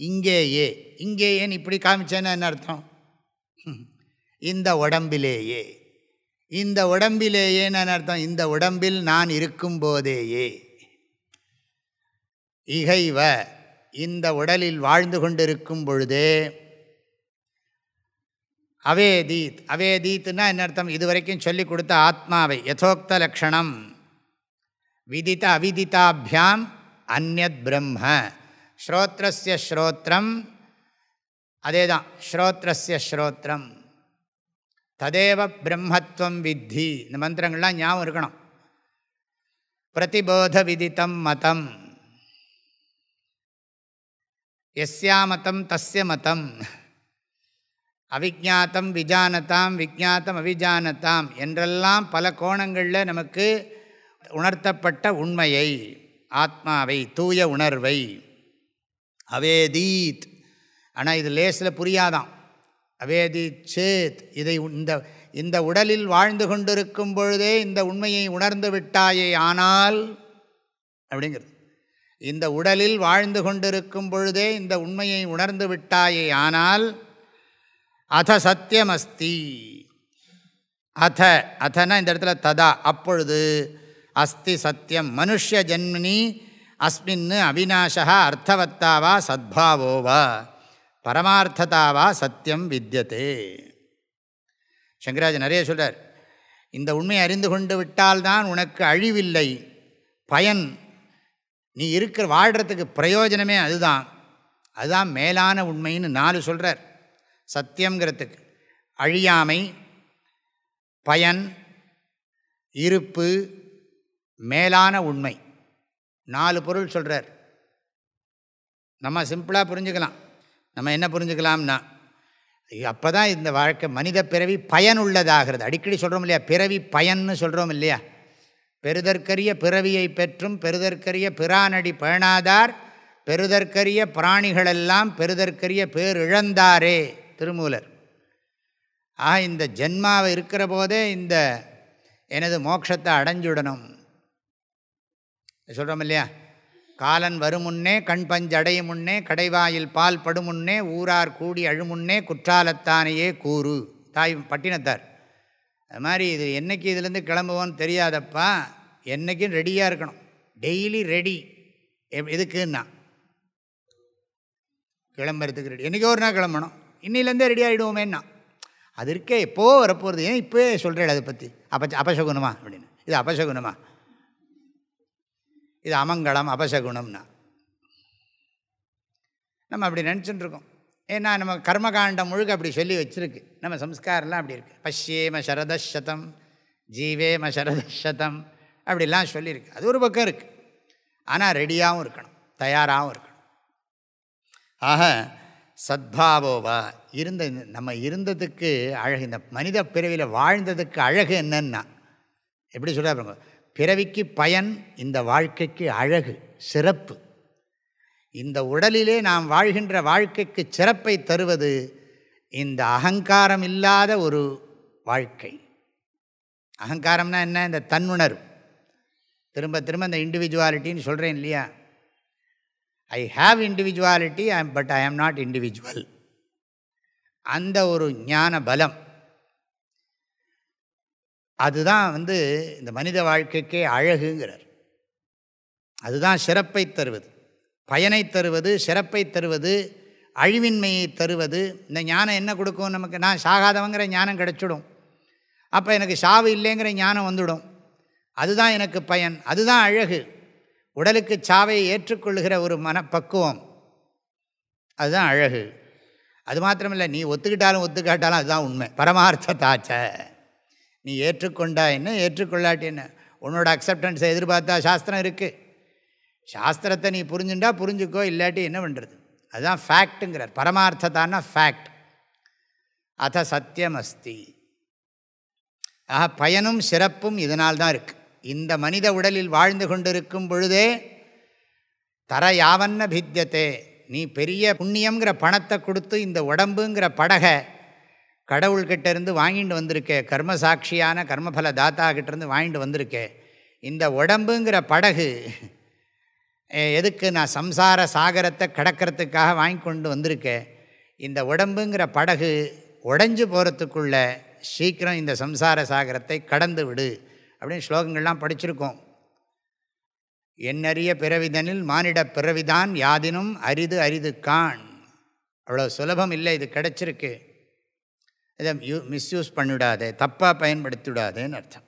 இங்கேயே இங்கேயேன்னு இப்படி காமிச்சேன்னு என்ன அர்த்தம்? இந்த உடம்பிலேயே. இந்த உடம்பிலேயேன்னு அர்த்தம்? இந்த உடம்பில் நான் இருக்கும்போதேயே இகைவ இந்த உடலில் வாழ்ந்து கொண்டிருக்கும் பொழுதே அவேதீத் அவேதீத்னா என்ன அர்த்தம்? இதுவரைக்கும் சொல்லிக் கொடுத்த ஆத்மாவை யதோக்த லக்ஷணம். விதித்த அவிதித்தாபியாம் அந்நத் பிரம்ம. ஸ்ரோத்ரஸ்ய ஸ்ரோத்திரம் அதே தான் ஸ்ரோத்ரஸ்ய ஸ்ரோத்திரம் ததேவ பிரம்மத்துவம் வித்தி. இந்த மந்திரங்கள்லாம் ஞாபகம் இருக்கணும். பிரதிபோத விதித்தம் மதம். எஸ்யா மதம் தஸ்ய மதம். அவிஜாத்தம் விஜானதாம் விஜாத்தம் அவிஜானதாம் என்றெல்லாம் பல கோணங்களில் நமக்கு உணர்த்தப்பட்ட உண்மையை. ஆத்மாவை தூய உணர்வை. அவேதீத். ஆனால் இது லேஸில் புரியாதான் அவேதீத் சேத் இதை இந்த இந்த உடலில் வாழ்ந்து கொண்டிருக்கும் பொழுதே இந்த உண்மையை உணர்ந்து விட்டாயே ஆனால் அப்படிங்கிறது. இந்த உடலில் வாழ்ந்து கொண்டிருக்கும் பொழுதே இந்த உண்மையை உணர்ந்து விட்டாயே ஆனால் அத சத்தியமஸ்தி. அத அதனா இந்த இடத்துல ததா. அப்பொழுது அஸ்தி சத்தியம் மனுஷ ஜன்மினி அஸ்மின் அவிநாசா அர்த்தவத்தாவா சத்பாவோவா. பரமார்த்ததாவா சத்தியம் வித்தியதே சங்கராஜ் நிறைய சொல்கிறார் இந்த உண்மையை அறிந்து கொண்டு விட்டால்தான் உனக்கு அழிவில்லை. பயன். நீ இருக்கிற வாழ்கிறதுக்கு பிரயோஜனமே அதுதான். அதுதான் மேலான உண்மைன்னு நாலு சொல்கிறார் சத்தியங்கிறதுக்கு அழியாமை பயன் இருப்பு மேலான உண்மை. நாலு பொருள் சொல்கிறார் நம்ம சிம்பிளாக புரிஞ்சுக்கலாம். நம்ம என்ன புரிஞ்சுக்கலாம்னா அப்போ தான் இந்த வாழ்க்கை மனித பிறவி பயனுள்ளதாகிறது. அடிக்கடி சொல்கிறோம் இல்லையா? பிறவி பயன்னு சொல்கிறோம் இல்லையா? பெருதற்கரிய பிறவியை பெற்றும் பெருதற்கரிய பிரானடி பயனாதார் பெருதற்கரிய பிராணிகளெல்லாம் பெருதற்கரிய பேர் இழந்தாரே திருமூலர். ஆக இந்த ஜென்மாவை இருக்கிற போதே இந்த எனது மோட்சத்தை அடைஞ்சுடணும். சொல்கிறோம் இல்லையா? காலன் வருமுன்னே கண் பஞ்சடையும் முன்னே கடைவாயில் பால் படுமுன்னே ஊரார் கூடி அழுமுன்னே குற்றாலத்தானையே கூறு. தாய் பட்டினத்தார். அது மாதிரி இது என்றைக்கு இதுலேருந்து கிளம்புவோன்னு தெரியாதப்பா என்றைக்கும் ரெடியாக இருக்கணும். டெய்லி ரெடி எதுக்குன்னா? கிளம்புறதுக்கு ரெடி என்றைக்கோ ஒரு நாள் கிளம்பணும். இன்னிலேருந்தே ரெடி ஆகிடுவோமேன்னா அது இருக்கே எப்போது வரப்போகிறது ஏன் இப்போயே சொல்கிறேன் அதை பற்றி அப்ப அபசகுணமா அப்படின்னு. இது அபசகுணமா? இது அமங்கலம் அபசகுணம்னா. நம்ம அப்படி நினச்சிட்டு இருக்கோம் ஏன்னா நம்ம கர்மகாண்டம் முழுக்க அப்படி சொல்லி வச்சுருக்கு. நம்ம சம்ஸ்காரம்லாம் அப்படி இருக்குது பஷ்யேம சரதசதம் ஜீவேம சரதசதம் அப்படிலாம் சொல்லியிருக்கு. அது ஒரு பக்கம் இருக்குது ஆனால் ரெடியாகவும் இருக்கணும். தயாராகவும் இருக்கணும். ஆக சத்பாவோவா இருந்த நம்ம இருந்ததுக்கு அழகு இந்த மனித பிறவியில் வாழ்ந்ததுக்கு அழகு என்னன்னா எப்படி சொல்கிறாங்க பிறவிக்கு பயன் இந்த வாழ்க்கைக்கு அழகு சிறப்பு. இந்த உடலிலே நாம் வாழ்கின்ற வாழ்க்கைக்கு சிறப்பை தருவது இந்த அகங்காரம் இல்லாத ஒரு வாழ்க்கை. அகங்காரம்னா என்ன? இந்த தன்னுணர்வு. திரும்ப திரும்ப இந்த இண்டிவிஜுவாலிட்டின்னு சொல்கிறேன் இல்லையா? I have individuality I but I am not individual அந்த ஒரு ஞான பலம் அதுதான் வந்து இந்த மனித வாழ்க்கைக்கே அழகுங்கிறார். அதுதான் சிறப்பை தருவது. பயனை தருவது சிறப்பை தருவது அழிவின்மையை தருவது. இந்த ஞானம் என்ன கொடுக்கும் நமக்கு? நான் சாகாதவங்கிற ஞானம் கிடச்சிடும். அப்போ எனக்கு சாவு இல்லைங்கிற ஞானம் வந்துடும். அதுதான் எனக்கு பயன். அதுதான் அழகு. உடலுக்கு சாவை ஏற்றுக்கொள்ளுகிற ஒரு மனப்பக்குவம். அதுதான் அழகு. அது மாத்திரமில்லை நீ ஒத்துக்கிட்டாலும் ஒத்துக்காட்டாலும் அதுதான் உண்மை. பரமார்த்த தாச்சை நீ ஏற்றுக்கொண்டா என்ன? ஏற்றுக்கொள்ளாட்டி என்ன? உன்னோட அக்செப்டன்ஸை எதிர்பார்த்தா சாஸ்திரம் இருக்குது சாஸ்திரத்தை நீ புரிஞ்சுட்டா புரிஞ்சுக்கோ இல்லாட்டி என்ன பண்ணுறது அதுதான் ஃபேக்ட்டுங்கிறார் பரமார்த்தத்தான ஃபேக்ட் அத சத்தியம் அஸ்தி ஆக பயனும் சிறப்பும் இதனால் தான் இருக்குது இந்த மனித உடலில் வாழ்ந்து கொண்டிருக்கும் பொழுதே தர யாவன்ன பித்தியத்தே நீ பெரிய புண்ணியங்கிற பணத்தை கொடுத்து இந்த உடம்புங்கிற படகை கடவுள்கிட்ட இருந்து வாங்கிட்டு வந்திருக்கே கர்ம சாட்சியான கர்மபல தாத்தா கிட்டேருந்து வாங்கிட்டு வந்திருக்கே. இந்த உடம்புங்கிற படகு எதுக்கு நான் சம்சார சாகரத்தை கடக்கிறதுக்காக வாங்கி கொண்டு வந்திருக்கேன் இந்த உடம்புங்கிற படகு உடஞ்சு போகிறதுக்குள்ள சீக்கிரம் இந்த சம்சார சாகரத்தை கடந்து விடு அப்படின்னு ஸ்லோகங்கள்லாம் படிச்சிருக்கோம். என்னறிய பிறவிதனில் மானிட பிறவிதான் யாதினும் அரிது அரிது கான் அவ்வளோ சுலபம் இல்லை இது கிடச்சிருக்கு. இதை யூ மிஸ்யூஸ் பண்ணிவிடாதே தப்பாக பயன்படுத்திவிடாதேன்னு அர்த்தம்.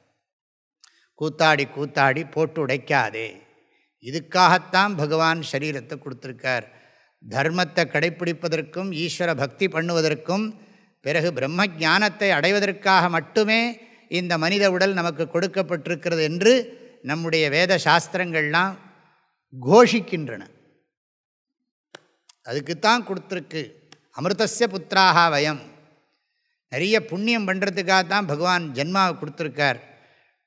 கூத்தாடி கூத்தாடி போட்டு உடைக்காதே. இதுக்காகத்தான் பகவான் சரீரத்தை கொடுத்துருக்கார். தர்மத்தை கடைப்பிடிப்பதற்கும் ஈஸ்வர பக்தி பண்ணுவதற்கும் பிறகு பிரம்ம ஜானத்தை அடைவதற்காக மட்டுமே இந்த மனித உடல் நமக்கு கொடுக்கப்பட்டிருக்கிறது என்று நம்முடைய வேத சாஸ்திரங்கள்லாம் கோஷிக்கின்றன. அதுக்குத்தான் கொடுத்துருக்கு. அமிர்தசிய புத்திராக வயம். நிறைய புண்ணியம் பண்ணுறதுக்காக தான் பகவான் ஜென்மாவை கொடுத்துருக்கார்.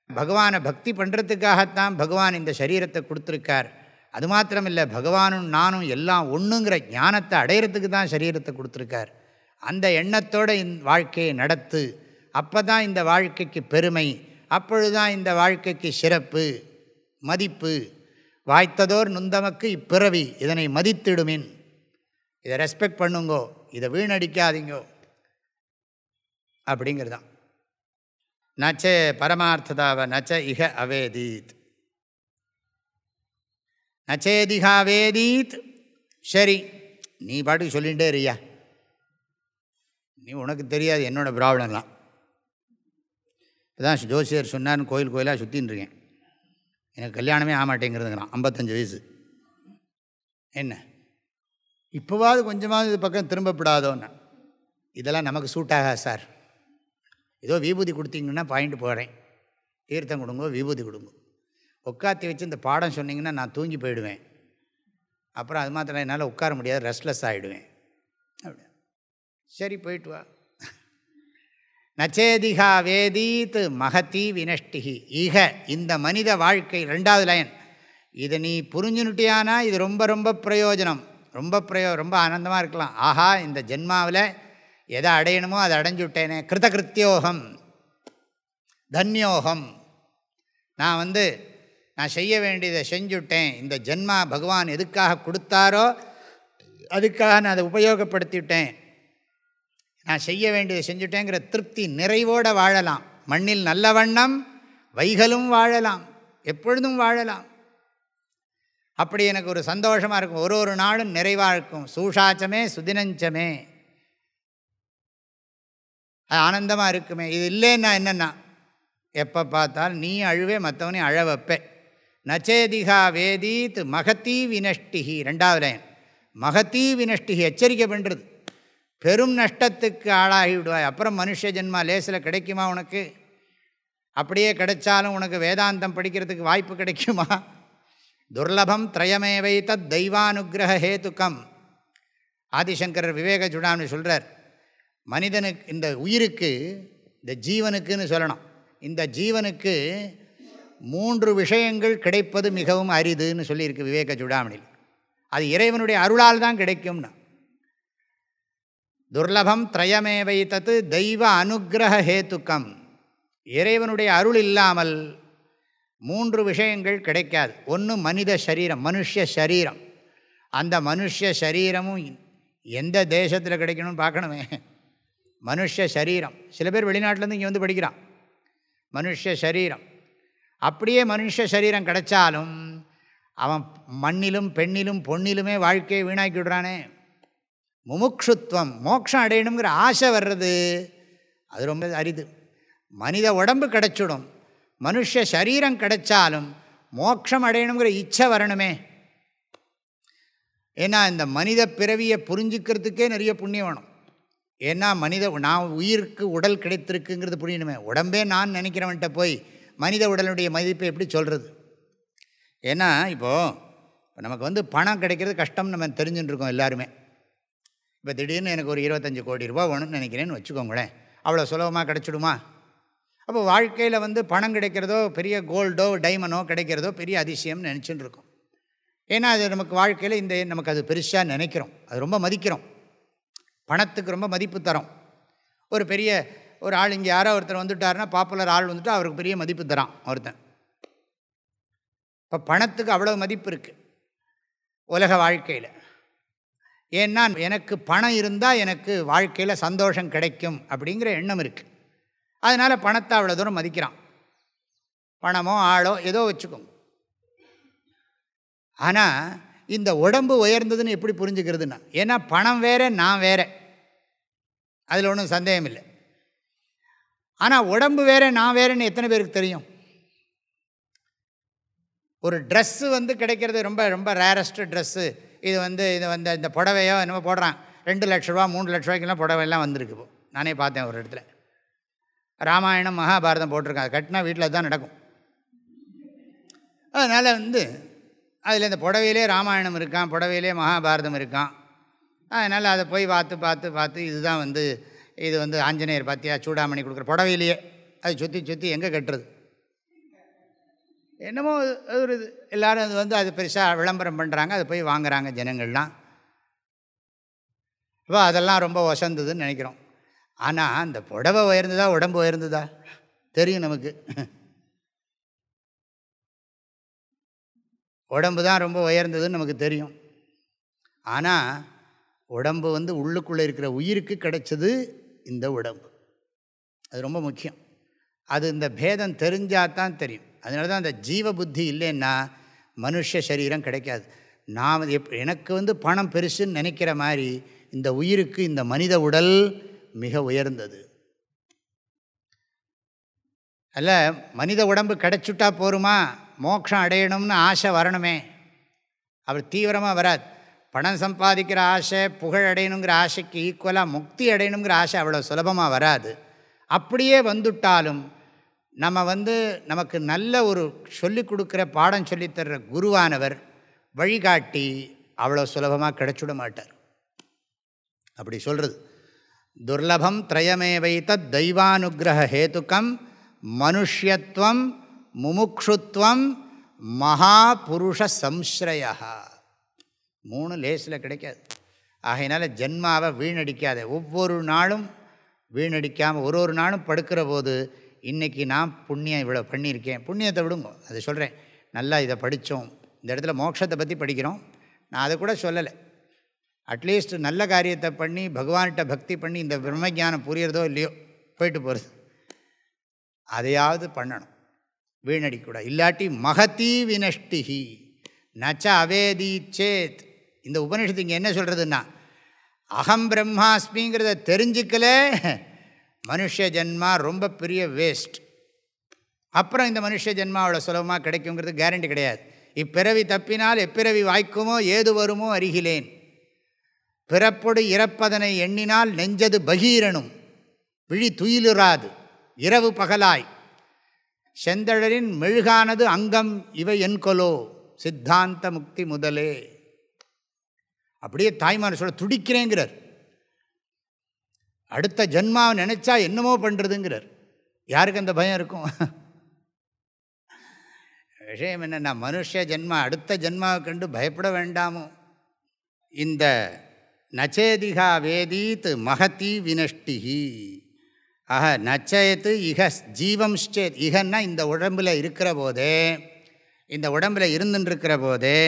பகவானை பக்தி பண்ணுறதுக்காகத்தான் பகவான் இந்த சரீரத்தை கொடுத்துருக்கார். அது மாத்திரம் இல்லை பகவானும் நானும் எல்லாம் ஒன்றுங்கிற ஞானத்தை அடையிறதுக்கு தான் சரீரத்தை கொடுத்துருக்கார். அந்த எண்ணத்தோடு இந் வாழ்க்கையை நடத்து அப்போ தான் இந்த வாழ்க்கைக்கு பெருமை அப்பொழுதுதான் இந்த வாழ்க்கைக்கு சிறப்பு மதிப்பு. வாய்த்ததோர் நுந்தமக்கு இப்பிறவி இதனை மதித்திடுமின். இதை ரெஸ்பெக்ட் பண்ணுங்கோ இதை வீணடிக்காதீங்கோ. அப்படிங்கிறதான். நச்ச பரமார்த்ததாவ நச்ச இக அவேதீத். நச்சேதிகாவேதீத் சரி நீ பாட்டுக்கு சொல்லிகிட்டே இருயா நீ உனக்கு தெரியாது என்னோடய ப்ராப்ளம்லாம். இப்போதான் ஜோசியர் சொன்னார்னு கோயில் கோயிலாக சுற்றின்னு இருக்கேன். எனக்கு கல்யாணமே ஆமாட்டேங்கிறதுங்கிறான் ஐம்பத்தஞ்சு வயசு. என்ன? இப்போவாது கொஞ்சமாவது இது பக்கம் திரும்பப்படாதோன்னு. இதெல்லாம் நமக்கு சூட்டாகா சார். ஏதோ விபூதி கொடுத்தீங்கன்னா பாயிண்ட் போகிறேன் தீர்த்தம் கொடுங்கோ விபூதி கொடுங்கோ. உட்காத்தி வச்சு இந்த பாடம் சொன்னிங்கன்னா நான் தூங்கி போயிடுவேன். அப்புறம் அது மாத்திரம் என்னால் உட்கார முடியாது ரெஸ்ட்லெஸ் ஆகிடுவேன் அப்படி சரி போயிட்டு வா. நச்சேதிகா வேதீத் மகதி வினஷ்டிகி. ஈக இந்த மனித வாழ்க்கை ரெண்டாவது லைன் இதை நீ புரிஞ்சுனுட்டியானா? இது ரொம்ப ரொம்ப பிரயோஜனம். ரொம்ப பிரயோ ரொம்ப ஆனந்தமாக இருக்கலாம். ஆஹா இந்த ஜென்மாவில் எதை அடையணுமோ அதை அடைஞ்சுட்டேனே கிருத்தகிருத்தியோகம் தன்யோகம். நான் வந்து நான் செய்ய வேண்டியதை செஞ்சுட்டேன். இந்த ஜென்மா பகவான் எதுக்காக கொடுத்தாரோ அதுக்காக நான் அதை உபயோகப்படுத்திவிட்டேன். நான் செய்ய வேண்டியதை செஞ்சுட்டேங்கிற திருப்தி நிறைவோடு வாழலாம். மண்ணில் நல்ல வண்ணம் வைகளும் வாழலாம். எப்பொழுதும் வாழலாம். அப்படி எனக்கு ஒரு சந்தோஷமாக இருக்கும். ஒரு ஒரு நாளும் நிறைவாக இருக்கும். சூஷாச்சமே சுதினஞ்சமே. அது ஆனந்தமாக இருக்குமே. இது இல்லைன்னா என்னென்னா எப்போ பார்த்தால் நீ அழுவே மற்றவனையும் அழ வைப்பே. நச்சேதிகா வேதீத் மகத்தீ வினஷ்டிகி ரெண்டாவது லைன். மகத்தீ வினஷ்டிகி எச்சரிக்கை பண்ணுறது பெரும் நஷ்டத்துக்கு ஆளாகி விடுவாய் அப்புறம் மனுஷ ஜென்மா லேசில் கிடைக்குமா உனக்கு? அப்படியே கிடைச்சாலும் உனக்கு வேதாந்தம் படிக்கிறதுக்கு வாய்ப்பு கிடைக்குமா? துர்லபம் திரயமேவை தத் தெய்வானுகிரக ஹேத்துக்கம் ஆதிசங்கரர் விவேக சுடான்னு சொல்கிறார் மனிதனுக்கு இந்த உயிருக்கு இந்த ஜீவனுக்குன்னு சொல்லணும். இந்த ஜீவனுக்கு மூன்று விஷயங்கள் கிடைப்பது மிகவும் அரிதுன்னு சொல்லியிருக்கு விவேக சுடாமணியில் அது இறைவனுடைய அருளால் தான் கிடைக்கும்னா. துர்லபம் திரயமே தத்து தெய்வ அனுகிரக ஹேத்துக்கம். இறைவனுடைய அருள் இல்லாமல் மூன்று விஷயங்கள் கிடைக்காது. ஒன்று மனித சரீரம் மனுஷ சரீரம். அந்த மனுஷ சரீரமும் எந்த தேசத்தில் கிடைக்கணும்னு பார்க்கணுமே. மனுஷ சரீரம். சில பேர் வெளிநாட்டிலேருந்து இங்கே வந்து படிக்கிறான். மனுஷ சரீரம். அப்படியே மனுஷ சரீரம் கிடைச்சாலும் அவன் மண்ணிலும் பெண்ணிலும் பொண்ணிலுமே வாழ்க்கையை வீணாக்கி விடுறானே. முமுக்ஷுத்வம் மோட்சம் அடையணுங்கிற ஆசை வர்றது அது ரொம்ப அரிது. மனித உடம்பு கிடச்சிடும். மனுஷ சரீரம் கிடைச்சாலும் மோட்சம் அடையணுங்கிற இச்சை வரணுமே. ஏன்னா இந்த மனித பிறவியை புரிஞ்சுக்கிறதுக்கே நிறைய புண்ணியம் வேணும். ஏன்னா மனித நான் உயிருக்கு உடல் கிடைத்திருக்குங்கிறது புரியணுமே. உடம்பே நான் நினைக்கிறவன்ட்ட போய் மனித உடலுடைய மதிப்பை எப்படி சொல்கிறது ஏன்னா இப்போது நமக்கு வந்து பணம் கிடைக்கிறது கஷ்டம் நம்ம தெரிஞ்சுட்டுருக்கோம் எல்லாருமே. இப்போ திடீர்னு எனக்கு ஒரு இருபத்தஞ்சி கோடி ரூபா வேணும்னு நினைக்கிறேன்னு வச்சுக்கோங்களேன். அவ்வளோ சுலபமாக கிடச்சிடுமா? அப்போ வாழ்க்கையில் வந்து பணம் கிடைக்கிறதோ பெரிய கோல்டோ டைமண்டோ கிடைக்கிறதோ பெரிய அதிசயம்னு நினச்சின்னு இருக்கோம் ஏன்னா அது நமக்கு வாழ்க்கையில் இந்த நமக்கு அது பெருசாக நினைக்கிறோம். அது ரொம்ப மதிக்கிறோம். பணத்துக்கு ரொம்ப மதிப்பு தரோம். ஒரு பெரிய ஒரு ஆள் இங்கே யாரோ ஒருத்தர் வந்துட்டாருன்னா பாப்புலர் ஆள் வந்துட்டு அவருக்கு பெரிய மதிப்பு தரான் ஒருத்தன். இப்போ பணத்துக்கு அவ்வளோ மதிப்பு இருக்குது உலக வாழ்க்கையில். ஏன்னா எனக்கு பணம் இருந்தால் எனக்கு வாழ்க்கையில் சந்தோஷம் கிடைக்கும் அப்படிங்கிற எண்ணம் இருக்குது அதனால் பணத்தை அவ்வளோ தூரம் மதிக்கிறான். பணமோ ஆளோ ஏதோ வச்சுக்கோங்க. ஆனால் இந்த உடம்பு உயர்ந்ததுன்னு எப்படி புரிஞ்சுக்கிறதுனா ஏன்னா பணம் வேறு நான் வேறு. அதில் ஒன்றும் சந்தேகம் இல்லை. ஆனால் உடம்பு வேறு நான் வேறேன்னு எத்தனை பேருக்கு தெரியும்? ஒரு ட்ரெஸ்ஸு வந்து கிடைக்கிறது ரொம்ப ரொம்ப ரேரஸ்ட்டு ட்ரெஸ்ஸு இது வந்து இது வந்து இந்த புடவையோ என்னமோ போடுறான். ரெண்டு லட்ச ரூபா மூணு லட்ச ரூபாய்க்கெல்லாம் புடவையெல்லாம் வந்திருக்கு இப்போ. நானே பார்த்தேன் ஒரு இடத்துல. ராமாயணம் மகாபாரதம் போட்டிருக்காங்க. கட்டினா வீட்டில் தான் நடக்கும். அதனால் வந்து அதில் இந்த புடவையிலே ராமாயணம் இருக்கான் புடவையிலே மகாபாரதம் இருக்கான் அதனால் அதை போய் பார்த்து பார்த்து பார்த்து இதுதான் வந்து இது வந்து ஆஞ்சநேயர் பார்த்தியா சூடாமணி கொடுக்குற புடவையிலேயே. அது சுற்றி சுற்றி எங்கே கட்டுறது? என்னமோ ஒரு இது. எல்லோரும் அது வந்து அது பெருசாக விளம்பரம் பண்ணுறாங்க அதை போய் வாங்குகிறாங்க ஜனங்கள்லாம். இப்போ அதெல்லாம் ரொம்ப ஒசந்ததுன்னு நினைக்கிறோம். ஆனால் அந்த புடவை உயர்ந்ததா உடம்பு உயர்ந்ததா? தெரியும் நமக்கு. உடம்பு தான் ரொம்ப உயர்ந்ததுன்னு நமக்கு தெரியும். ஆனால் உடம்பு வந்து உள்ளுக்குள்ளே இருக்கிற உயிருக்கு கிடைச்சது இந்த உடம்பு. அது ரொம்ப முக்கியம். அது இந்த பேதம் தெரிஞ்சால் தான் தெரியும். அதனால தான் அந்த ஜீவ புத்தி இல்லைன்னா மனுஷ சரீரம் கிடைக்காது. நான் எப் எனக்கு வந்து பணம் பெருசுன்னு நினைக்கிற மாதிரி இந்த உயிருக்கு இந்த மனித உடல் மிக உயர்ந்தது. அல்ல மனித உடம்பு கிடைச்சுட்டா போருமா? மோட்சம் அடையணும்னு ஆசை வரணுமே. அவர் தீவிரமாக வராது பணம் சம்பாதிக்கிற ஆசை புகழ் அடையணுங்கிற ஆசைக்கு ஈக்குவலாக முக்தி அடையணுங்கிற ஆசை அவ்வளோ சுலபமாக வராது. அப்படியே வந்துட்டாலும் நம்ம வந்து நமக்கு நல்ல ஒரு சொல்லி கொடுக்குற பாடம் சொல்லித்தர்ற குருவானவர் வழிகாட்டி அவ்வளோ சுலபமாக கிடச்சுட மாட்டார். அப்படி சொல்கிறது துர்லபம் திரயமே வைத்த தெய்வானுகிரக ஹேத்துக்கம் மனுஷ்யத்துவம் முமுக்ஷுத்வம் மகாபுருஷ சம்ஸ்ரயா மூணு லேஸில் கிடைக்காது. ஆகையினால ஜென்மாவை வீணடிக்காத ஒவ்வொரு நாளும் வீணடிக்காமல் ஒரு ஒரு நாளும் படுக்கிற போது இன்றைக்கி நான் புண்ணியம் இவ்வளோ பண்ணியிருக்கேன். புண்ணியத்தை விடுங்க அதை சொல்கிறேன் நல்லா இதை படித்தோம். இந்த இடத்துல மோட்சத்தை பற்றி படிக்கிறோம். நான் அதை கூட சொல்லலை. அட்லீஸ்ட் நல்ல காரியத்தை பண்ணி பகவான்கிட்ட பக்தி பண்ணி இந்த பிரம்மஜானம் புரியறதோ இல்லையோ போயிட்டு போகிறது அதையாவது பண்ணணும். வீணடிக்கூடாது. இல்லாட்டி மகதி வினஷ்டிஹி. நச்ச அவேதி சேத். இந்த உபனிஷத்து இங்கே என்ன சொல்கிறதுன்னா அகம் பிரம்மாஸ்மிங்கிறத தெரிஞ்சுக்கல மனுஷ ஜென்மா ரொம்ப பெரிய வேஸ்ட் அப்புறம் இந்த மனுஷ ஜென்மா அவ்வளோ சுலபமாக கிடைக்குங்கிறது கேரண்டி கிடையாது. இப்பிறவி தப்பினால் எப்பிறவி வாய்க்குமோ ஏது வருமோ அருகிலேன் பிறப்பொடு இறப்பதனை எண்ணினால் நெஞ்சது பகீரனும். விழி துயிலுறாது. இரவு பகலாய். செந்தழலின் மெழுகானது அங்கம் இவை என்கொலோ சித்தாந்த முக்தி முதலே. அப்படியே தாய்மார் சொல்ல துடிக்கிறேங்கிறார். அடுத்த ஜென்மாவை நினச்சா என்னமோ பண்ணுறதுங்கிறார் யாருக்கு அந்த பயம் இருக்கும்? விஷயம் என்னென்னா மனுஷ ஜென்மா அடுத்த ஜென்மாவை கண்டு பயப்பட வேண்டாமோ? இந்த நச்சேதிகா வேதீத் மகதி வினஷ்டிஹி. ஆக நச்சயத்து இக ஜீவம்ச்சேத் இகன்னா இந்த உடம்பில் இருக்கிற போதே இந்த உடம்பில் இருந்துருக்கிற போதே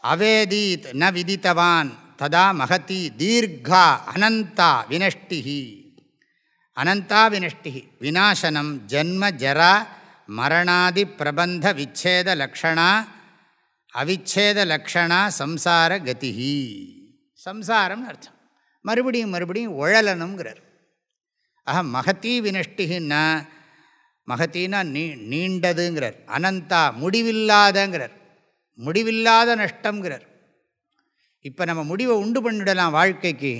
அவேதி ந விதித்தவான் ததா மகதி தீர்கா அனந்தா வினஷ்டிஹி. அனந்தா வினஷ்டிஹி. விநாசனம் ஜன்ம ஜரா மரணாதி பிரபந்த விச்சேத லக்ஷணா அவிச்சேத லக்ஷணா சம்சார கதிஹி. சம்சாரம்னு அர்த்தம். மறுபடியும் மறுபடியும் உழலனுங்கிறார் ஆஹா மகத்தி வினஷ்டின்னா மகத்தின்னா நீ நீண்டதுங்கிறார். அனந்தா முடிவில்லாதங்கிறார். முடிவில்லாத நஷ்டங்கிறார் இப்போ நம்ம முடிவை உண்டு பண்ணிடலாம் வாழ்க்கைக்கு.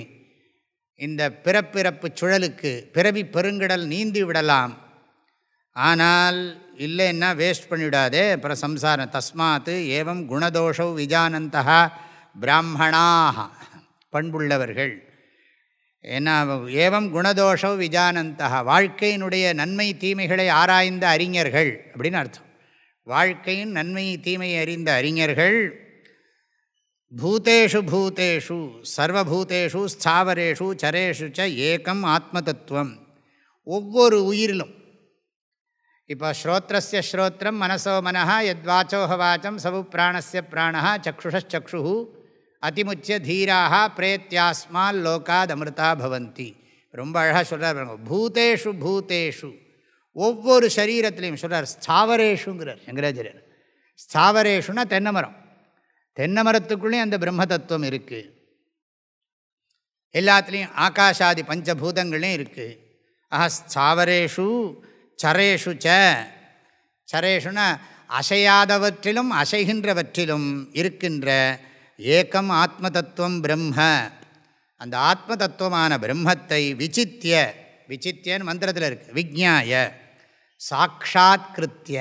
இந்த பிறப்பிறப்பு சுழலுக்கு பிறவி பெருங்கடல் நீந்தி விடலாம். ஆனால் இல்லைன்னா வேஸ்ட் பண்ணிவிடாதே அப்புறம் சம்சாரம் தஸ்மாத்து ஏவம் குணதோஷௌ விஜானந்தா பிராமணாக பண்புள்ளவர்கள். ஏன்னா ஏவம் குணதோஷௌ விஜானந்தா வாழ்க்கையினுடைய நன்மை தீமைகளை ஆராய்ந்த அறிஞர்கள் அப்படின்னு அர்த்தம். வாழ்க்கையின் நன்மை தீமையை அறிந்த அறிஞர்கள் பூதேஷு பூதேஷு சர்வபூதேஷு ஸ்தாவரேஷு சரேஷு ச ஏகம் ஆத்மதத்துவம். ஒவ்வொரு உயிரிலும். இப்போ ஸ்ரோத்திரஸ்ய ஸ்ரோத்திரம் மனசோ மனஹா யத்வாச்சோஹ வாச்சம் சவு பிராணஸ்ய பிராணா சக்ஷுஷச்சு அதிமுச்சிய தீராக பிரேத்தியாஸ்மால் லோகாத் அமிர்தா பவந்தி. ரொம்ப அழகாக சொல்கிறார் பூதேஷு பூதேஷு. ஒவ்வொரு சரீரத்திலையும் சொல்கிறார் ஸ்தாவரேஷுங்கிறார் சங்கராச்சாரியர். ஸ்தாவரேஷுனா தென்னமரம். தென்னமரத்துக்குள்ளேயும் அந்த பிரம்ம தத்துவம் இருக்குது எல்லாத்துலேயும் ஆகாஷாதி பஞ்சபூதங்களையும் இருக்குது ஆஹா ஸ்தாவரேஷு சரேஷு ச. சரேஷுனா அசையாதவற்றிலும் அசைகின்றவற்றிலும் இருக்கின்ற ஏக்கம் ஆத்ம தத்துவம் பிரம்ம. அந்த ஆத்ம தத்துவமான பிரம்மத்தை விசித்திய விசித்தியன்னு மந்திரத்தில் இருக்குது விஜ்ஞாய சாட்சாத்கிருத்திய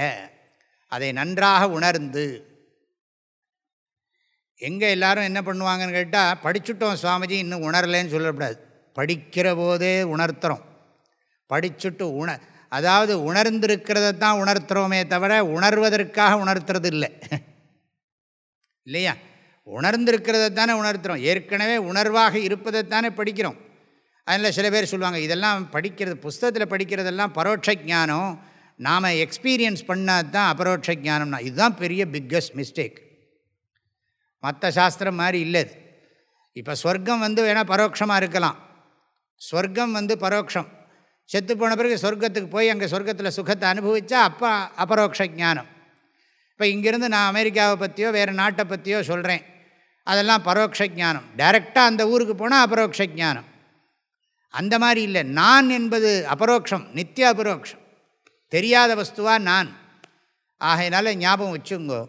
அதை நன்றாக உணர்ந்து எங்கே எல்லாரும் என்ன பண்ணுவாங்கன்னு கேட்டால் படிச்சுட்டோம் சுவாமிஜி இன்னும் உணரலேன்னு சொல்லக்கூடாது. படிக்கிற போதே உணர்த்துறோம். படிச்சுட்டு உண அதாவது உணர்ந்திருக்கிறத தான் உணர்த்துறோமே தவிர உணர்வதற்காக உணர்த்துறது இல்லை இல்லையா? உணர்ந்திருக்கிறத தானே உணர்த்துறோம். ஏற்கனவே உணர்வாக இருப்பதைத்தானே படிக்கிறோம். அதில் சில பேர் சொல்லுவாங்க இதெல்லாம் படிக்கிறது புஸ்தகத்தில் படிக்கிறதெல்லாம் பரோட்ச ஜானம் நாம் எக்ஸ்பீரியன்ஸ் பண்ணால் தான் அபரோட்ச ஜானம்னா இதுதான் பெரிய பிக்கஸ்ட் மிஸ்டேக் மற்ற சாஸ்திரம் மாதிரி இல்லை இப்போ ஸ்வர்க்கம் வந்து வேணால் பரோட்சமாக இருக்கலாம். ஸ்வர்க்கம் வந்து பரோட்சம். செத்து போன பிறகு சொர்க்கத்துக்கு போய் அங்கே சொர்க்கத்தில் சுகத்தை அனுபவித்தா அப்போ அபரோக்ஷ ஜானம் இப்போ இங்கேருந்து நான் அமெரிக்காவை பற்றியோ வேறு நாட்டை பற்றியோ சொல்கிறேன் அதெல்லாம் பரோட்ச ஜானம் டைரெக்டாக அந்த ஊருக்கு போனால் அபரோக்ஷ ஜானம் அந்த மாதிரி இல்லை. நான் என்பது அபரோக்ஷம் நித்திய அபரோக்ஷம். தெரியாத வஸ்துவாக நான். ஆகையினால ஞாபகம் வச்சுங்கோ.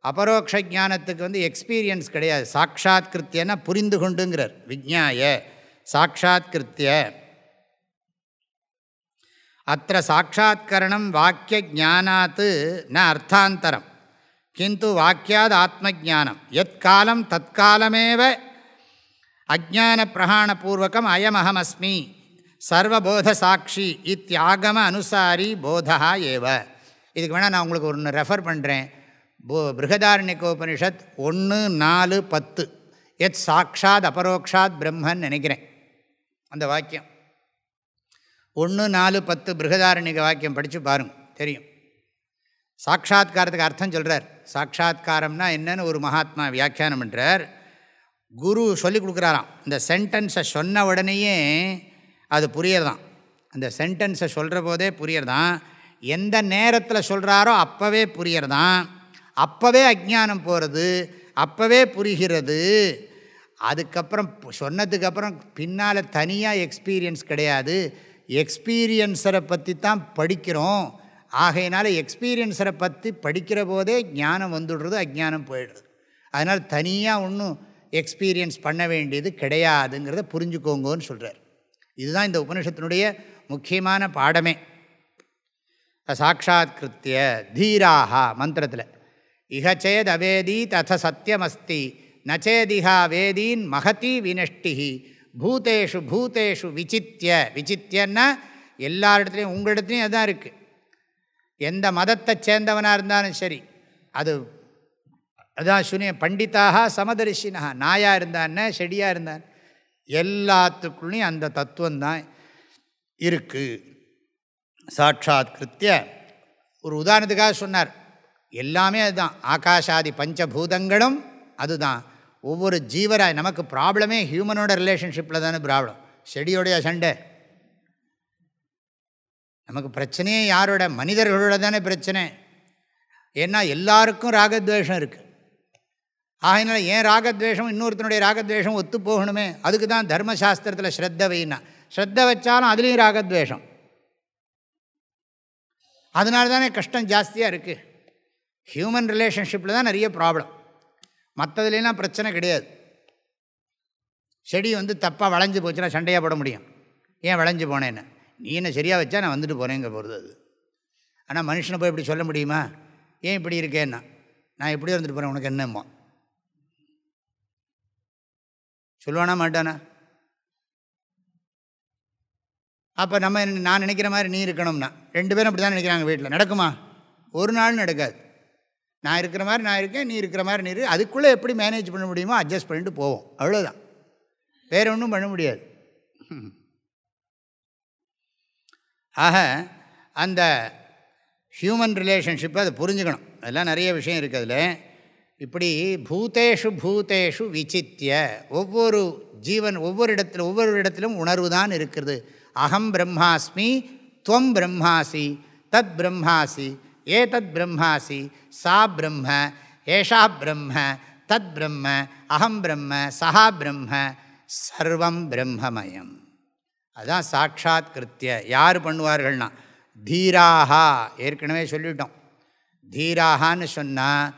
அபரோக்ஷ ஜானத்துக்கு வந்து எக்ஸ்பீரியன்ஸ் கிடையாது. சாட்சாத் கிருத்தியன்னா புரிந்து கொண்டுங்கிறார். விஜ்ஞாய. சாட்சாத் கிருத்திய. அத்த சாட்சாத்கரணம் வாக்கிய ஜானாத்து ந அர்த்தாந்தரம். கிந்து வாக்கியாத் ஆத்மஜானம். எத் காலம் தற்காலமேவ அஜான பிரகாணபூர்வகம் அயமஹமஸ்மி சர்வபோத சாட்சி இத்தியாகம அனுசாரி போதா ஏவ. இதுக்கு வேணால் நான் உங்களுக்கு ஒன்று ரெஃபர் பண்ணுறேன் போ பிருகதாரண்யகோபனிஷத் ஒன்று நாலு பத்து. எத் சாட்சாத் அபரோக்ஷாத் பிரம்மன் நினைக்கிறேன். அந்த வாக்கியம். ஒன்று நாலு பத்து பிருகதாரண்யக வாக்கியம் படித்து பாருங்க. தெரியும். சாட்சாத்காரத்துக்கு அர்த்தம் சொல்கிறார் சாட்சா்காரம்னா என்னன்னு ஒரு மகாத்மா வியாக்கியானம் பண்ணுறார் குரு சொல்லி கொடுக்குறாராம். இந்த சென்டென்ஸை சொன்ன உடனேயே அது புரியறதான் அந்த சென்டென்ஸை சொல்கிற போதே புரியறதான் எந்த நேரத்தில் சொல்கிறாரோ அப்போவே புரியறதான் அப்போவே அஜானம் போகிறது அப்போவே புரிகிறது. அதுக்கப்புறம் சொன்னதுக்கப்புறம் பின்னால் தனியாக எக்ஸ்பீரியன்ஸ் கிடையாது. எக்ஸ்பீரியன்ஸரை பற்றி தான் படிக்கிறோம். ஆகையினால எக்ஸ்பீரியன்ஸரை பற்றி படிக்கிற போதே ஞானம் வந்துடுறது அஜ்ஞானம் போயிடுறது. அதனால் தனியாக ஒன்றும் எக்ஸ்பீரியன்ஸ் பண்ண வேண்டியது கிடையாதுங்கிறத புரிஞ்சுக்கோங்கன்னு சொல்கிறார் இதுதான் இந்த உபனிஷத்தினுடைய முக்கியமான பாடமே. சாட்சாத்கிருத்திய தீராகா மந்திரத்தில். இகச்சேத் அவேதி தத சத்தியமஸ்தி நச்சேதிகா வேதீன் மகதி வினஷ்டிஹி பூதேஷு பூதேஷு விசித்திய விசித்தியன்னா எல்லா இடத்துலையும் உங்கள் இடத்துலையும் அதுதான் இருக்குது எந்த மதத்தை சேர்ந்தவனாக இருந்தாலும் சரி அது அதான் சுனிய பண்டிதாக சமதரிசினா நாயாக இருந்தான்னு செடியாக இருந்தான். எல்லாத்துக்குள்ளேயும் அந்த தத்துவந்தான் இருக்குது சாட்சாத் கிருத்திய ஒரு உதாரணத்துக்காக சொன்னார். எல்லாமே அதுதான். ஆகாஷாதி பஞ்சபூதங்களும் அதுதான். ஒவ்வொரு ஜீவராய் நமக்கு ப்ராப்ளமே ஹியூமனோட ரிலேஷன்ஷிப்பில் தானே ப்ராப்ளம் செடியோடைய சண்டை. நமக்கு பிரச்சனையே யாரோட? மனிதர்களோட தானே பிரச்சனை. ஏன்னா எல்லாருக்கும் ராகத்வேஷம் இருக்குது ஆகையினால ஏன் ராகத்வேஷம் இன்னொருத்தனுடைய ராகத்வேஷம் ஒத்து போகணுமே? அதுக்கு தான் தர்மசாஸ்திரத்தில் ஸ்ரத்த வைனா ஸ்ரத்த வச்சாலும் அதுலேயும் ராகத்வேஷம். அதனால தானே கஷ்டம் ஜாஸ்தியாக இருக்குது ஹியூமன் ரிலேஷன்ஷிப்பில் தான் நிறைய ப்ராப்ளம் மற்றதுலாம் பிரச்சனை கிடையாது. செடி வந்து தப்பாக வளைஞ்சு போச்சுன்னா சண்டையாக போட முடியும். ஏன் வளைஞ்சு போனேன்னு? நீ என்ன சரியாக வச்சா நான் வந்துட்டு போகிறேங்க போகிறது அது. ஆனால் மனுஷனை போய் இப்படி சொல்ல முடியுமா? ஏன் இப்படி இருக்கேன்னா? நான் எப்படி இருந்துட்டு போகிறேன் உனக்கு என்னம்மா? சொல்லுவானா மாட்டானா? அப்போ நம்ம நான் நினைக்கிற மாதிரி நீ இருக்கணும்னா ரெண்டு பேரும் அப்படி தான் நினைக்கிறாங்க வீட்டில் நடக்குமா? ஒரு நாள் நடக்காது. நான் இருக்கிற மாதிரி நான் இருக்கேன் நீ இருக்கிற மாதிரி நீ இரு. அதுக்குள்ளே எப்படி மேனேஜ் பண்ண முடியுமோ அட்ஜஸ்ட் பண்ணிட்டு போவோம். அவ்வளோதான் வேறு ஒன்றும் பண்ண முடியாது. ஆக அந்த ஹியூமன் ரிலேஷன்ஷிப்பை அதை புரிஞ்சுக்கணும். அதெல்லாம் நிறைய விஷயம் இருக்குது அதில். இப்படி பூதேஷு பூதேஷு விசித்திய ஒவ்வொரு ஜீவன் ஒவ்வொரு இடத்துல ஒவ்வொரு இடத்திலும் உணர்வு தான் இருக்கிறது அகம் பிரம்மாஸ்மி துவம் பிரம்மாசி தத் பிரம்மாசி ஏ தத் பிரம்மாசி சா பிரம்ம ஏஷா பிரம்ம தத் பிரம்ம அகம் பிரம்ம சஹா பிரம்ம சர்வம் பிரம்மமயம். அதுதான் சாட்சாத் கிருத்திய. யார் பண்ணுவார்கள்னா தீராகா ஏற்கனவே சொல்லிட்டோம். தீராகான்னு சொன்னால்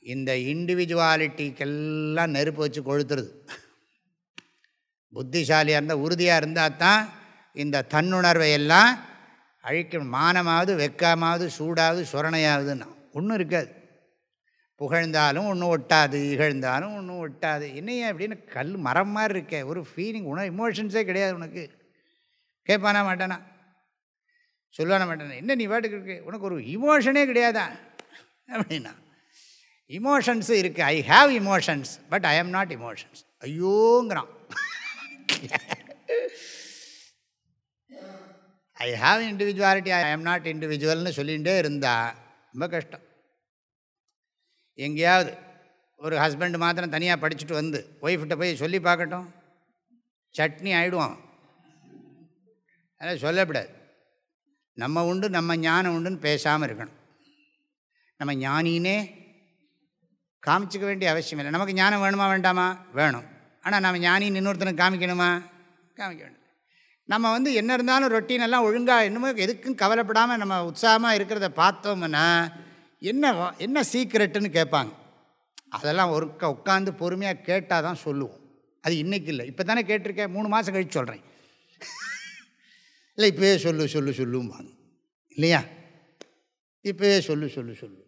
இந்த இண்டிவிஜுவாலிட்டிக்கெல்லாம் நெருப்பு வச்சு கொளுத்துறது. புத்திசாலியாக இருந்தால் உறுதியாக இருந்தால் தான் இந்த தன்னுணர்வை எல்லாம் அழிக்கணும். மானமாவது வெக்காமாவது சூடாவது சுரணையாவதுன்னா. ஒன்றும் இருக்காது. புகழ்ந்தாலும் ஒன்றும் ஒட்டாது இகழ்ந்தாலும் ஒன்றும் ஒட்டாது. என்னையா அப்படின்னு கல் மரம் மாதிரி இருக்கே. ஒரு ஃபீலிங் உணவு இமோஷன்ஸே கிடையாது உனக்கு. கேட்பானா மாட்டானா? சொல்லுவானா மாட்டானா? என்ன நீ பாட்டுக்கு இருக்கு? உனக்கு ஒரு இமோஷனே கிடையாதா? அப்படின்னா இமோஷன்ஸு இருக்குது I have emotions but I am not emotions ஐயோங்கிறான். I have individuality I am not இண்டிவிஜுவல்னு சொல்லிகிட்டே இருந்தால் ரொம்ப கஷ்டம். எங்கேயாவது ஒரு ஹஸ்பண்ட் மாத்திரம் தனியாக படிச்சுட்டு வந்து ஒய்ஃப்கிட்ட போய் சொல்லி பார்க்கட்டும். சட்னி ஆகிடுவான் அதை சொல்லக்கூடாது நம்ம உண்டு நம்ம ஞானம் உண்டுன்னு பேசாமல் இருக்கணும். நம்ம ஞானினே காமிச்சிக்க வேண்டிய அவசியம் இல்லை. நமக்கு ஞானம் வேணுமா வேண்டாமா? வேணும். ஆனால் நம்ம ஞானின்னு இன்னொருத்தனுக்கு காமிக்கணுமா? காமிக்க வேணும் நம்ம வந்து என்ன இருந்தாலும் ரொட்டீன் எல்லாம் ஒழுங்காக என்னமோ எதுக்கும் கவலைப்படாமல் நம்ம உற்சாகமாக இருக்கிறத பார்த்தோம்னா என்ன என்ன சீக்ரெட்டுன்னு கேட்பாங்க. அதெல்லாம் ஒரு உட்காந்து பொறுமையாக கேட்டால் தான் சொல்லுவோம். அது இன்றைக்கி இல்லை. இப்போ தானே கேட்டிருக்கேன். மூணு மாதம் கழித்து சொல்கிறேன் இல்லை இப்போயே சொல்லு சொல்லு சொல்லும்பாங்க. இல்லையா? இப்போயே சொல்லு சொல்லு சொல்லு.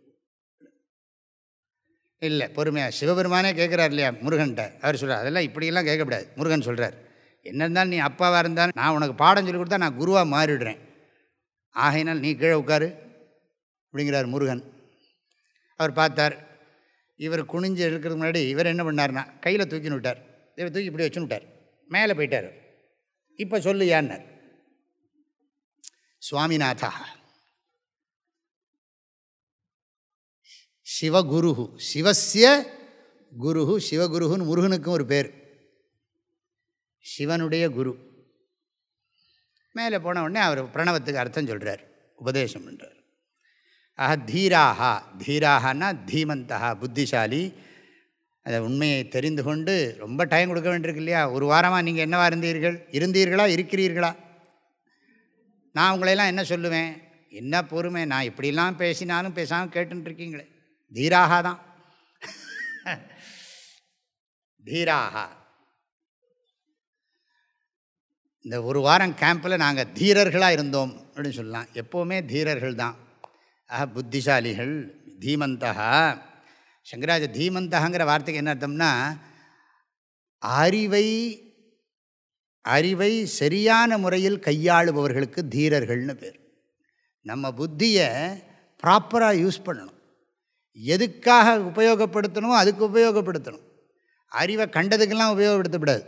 இல்லை பொறுமையாக சிவபெருமானே கேட்குறாரு இல்லையா முருகன்ட்ட அவர் சொல்கிறார் அதெல்லாம் இப்படியெல்லாம் கேட்கக்கூடாது. முருகன் சொல்கிறார் என்ன இருந்தாலும் நீ அப்பாவாக இருந்தாலும் நான் உனக்கு பாடம் சொல்லி கொடுத்தா நான் குருவாக மாறிடுறேன். ஆகையினால் நீ கீழே உட்காரு அப்படிங்கிறார் முருகன். அவர் பார்த்தார் இவர் குனிஞ்சு இருக்கிறதுக்கு முன்னாடி இவர் என்ன பண்ணார்னா கையில் தூக்கின்னு விட்டார். இவர் தூக்கி இப்படி வச்சுன்னு விட்டார். மேலே போயிட்டார் இப்போ சொல்லு யான்னார் சுவாமிநாதா. சிவகுரு சிவசிய குரு சிவகுருன்னு முருகனுக்கும் ஒரு பேர். சிவனுடைய குரு. மேலே போன உடனே அவர் பிரணவத்துக்கு அர்த்தம் சொல்கிறார் உபதேசம் பண்ணுறார் ஆஹா தீராகா தீராகனா தீமந்தா புத்திசாலி. அதை உண்மையை தெரிந்து கொண்டு ரொம்ப டைம் கொடுக்க வேண்டியிருக்கு இல்லையா? ஒரு வாரமாக நீங்கள் என்னவா இருந்தீர்கள்? இருந்தீர்களா? இருக்கிறீர்களா? நான் உங்களையெல்லாம் என்ன சொல்லுவேன்? என்ன பொறுமை? நான் இப்படிலாம் பேசினாலும் பேசாமல் கேட்டுருக்கீங்களே தீராகா தான். தீராகா. இந்த ஒரு வாரம் கேம்பில் நாங்கள் தீரர்களாக இருந்தோம் அப்படின்னு சொல்லலாம். எப்போவுமே தீரர்கள் தான். ஆஹா புத்திசாலிகள் தீமந்தகா சங்கராஜ தீமந்தகாங்கிற வார்த்தைக்கு என்ன அர்த்தம்னா அறிவை அறிவை சரியான முறையில் கையாளுபவர்களுக்கு தீரர்கள்னு பேர். நம்ம புத்தியை ப்ராப்பராக யூஸ் பண்ணணும். எதுக்காக உபயோகப்படுத்தணுமோ அதுக்கு உபயோகப்படுத்தணும். அறிவை கண்டதுக்கெல்லாம் உபயோகப்படுத்தக்கூடாது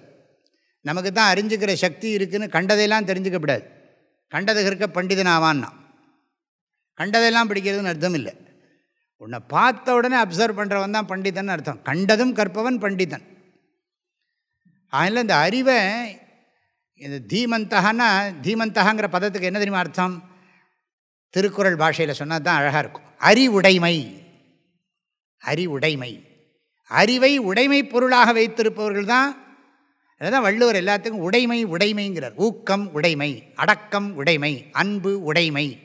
நமக்கு தான் அறிஞ்சிக்கிற சக்தி இருக்குதுன்னு கண்டதையெல்லாம் தெரிஞ்சுக்கப்படாது. கண்டதுக்கு இருக்க பண்டிதன் ஆவான்னா. கண்டதெல்லாம் பிடிக்கிறதுன்னு அர்த்தம் இல்லை. உன்னை பார்த்த உடனே அப்சர்வ் பண்ணுறவன் தான் பண்டிதன் அர்த்தம். கண்டதும் கற்பவன் பண்டிதன். அதனால் இந்த அறிவை இந்த தீமந்தகன்னா தீமந்தகங்கிற பதத்துக்கு என்ன தெரியுமா அர்த்தம்? திருக்குறள் பாஷையில் சொன்னால் தான் அழகாக இருக்கும். அறிவுடைமை. அறிவுடைமை. அறிவை உடைமை பொருளாக வைத்திருப்பவர்கள் தான் அதுதான் வள்ளுவர் எல்லாத்துக்கும் உடைமை உடைமைங்கிறார். ஊக்கம் உடைமை. அடக்கம் உடைமை. அன்பு உடைமை.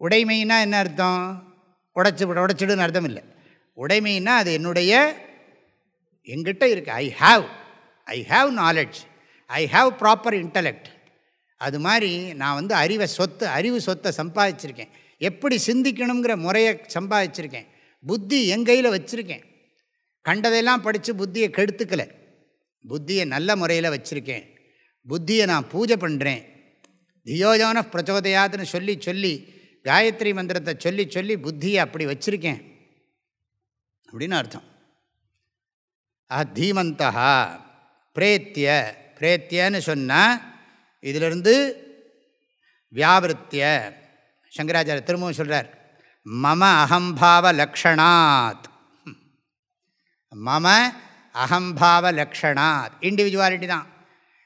உடைமைன்னா என்ன அர்த்தம்? உடைச்சி உடைச்சிடுன்னு அர்த்தம் இல்லை. உடைமைன்னா அது என்னுடைய எங்கிட்ட இருக்குது I have I have knowledge I have proper intellect அது மாதிரி நான் வந்து அறிவை சொத்து அறிவு சொத்தை சம்பாதிச்சிருக்கேன். எப்படி சிந்திக்கணுங்கிற முறையை சம்பாதிச்சிருக்கேன். புத்தி என் கையில் வச்சுருக்கேன். கண்டதையெல்லாம் படித்து புத்தியை கெடுத்துக்கலை. புத்தியை நல்ல முறையில் வச்சுருக்கேன். புத்தியை நான் பூஜை பண்ணுறேன் தியோஜான பிரச்சோதயாதுன்னு சொல்லி சொல்லி காயத்ரி மந்திரத்தை சொல்லி சொல்லி புத்தியை அப்படி வச்சுருக்கேன். அப்படின்னு அர்த்தம். ஆ தீமந்தா பிரேத்திய பிரேத்தியன்னு சொன்னால் இதிலிருந்து வியாவிருத்திய. சங்கராச்சாரிய திரும்பவும் சொல்கிறார் மம அகம்பாவ லக்ஷணாத். மம அகம்பாவ லக்ஷணாத். இண்டிவிஜுவாலிட்டி தான்.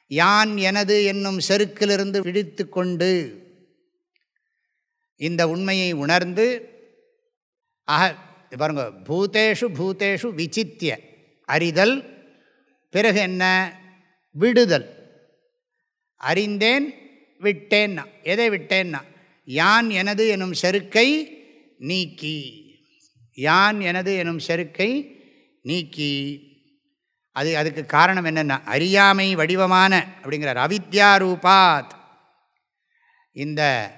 யான் எனது என்னும் செருக்கிலிருந்து விழித்து கொண்டு இந்த உண்மையை உணர்ந்து அக பாருங்க பூதேஷு பூதேஷு விசித்திய. அறிதல் பிறகு என்ன? விடுதல். அறிந்தேன் விட்டேன்னா. எதை விட்டேன்னா? யான் எனது எனும் செருக்கை நீக்கி. யான் எனது எனும் செருக்கை நீக்கி. அது அதுக்கு காரணம் என்னென்னா அறியாமை வடிவமான அப்படிங்கிறார். அவித்யாரூபாத் இந்த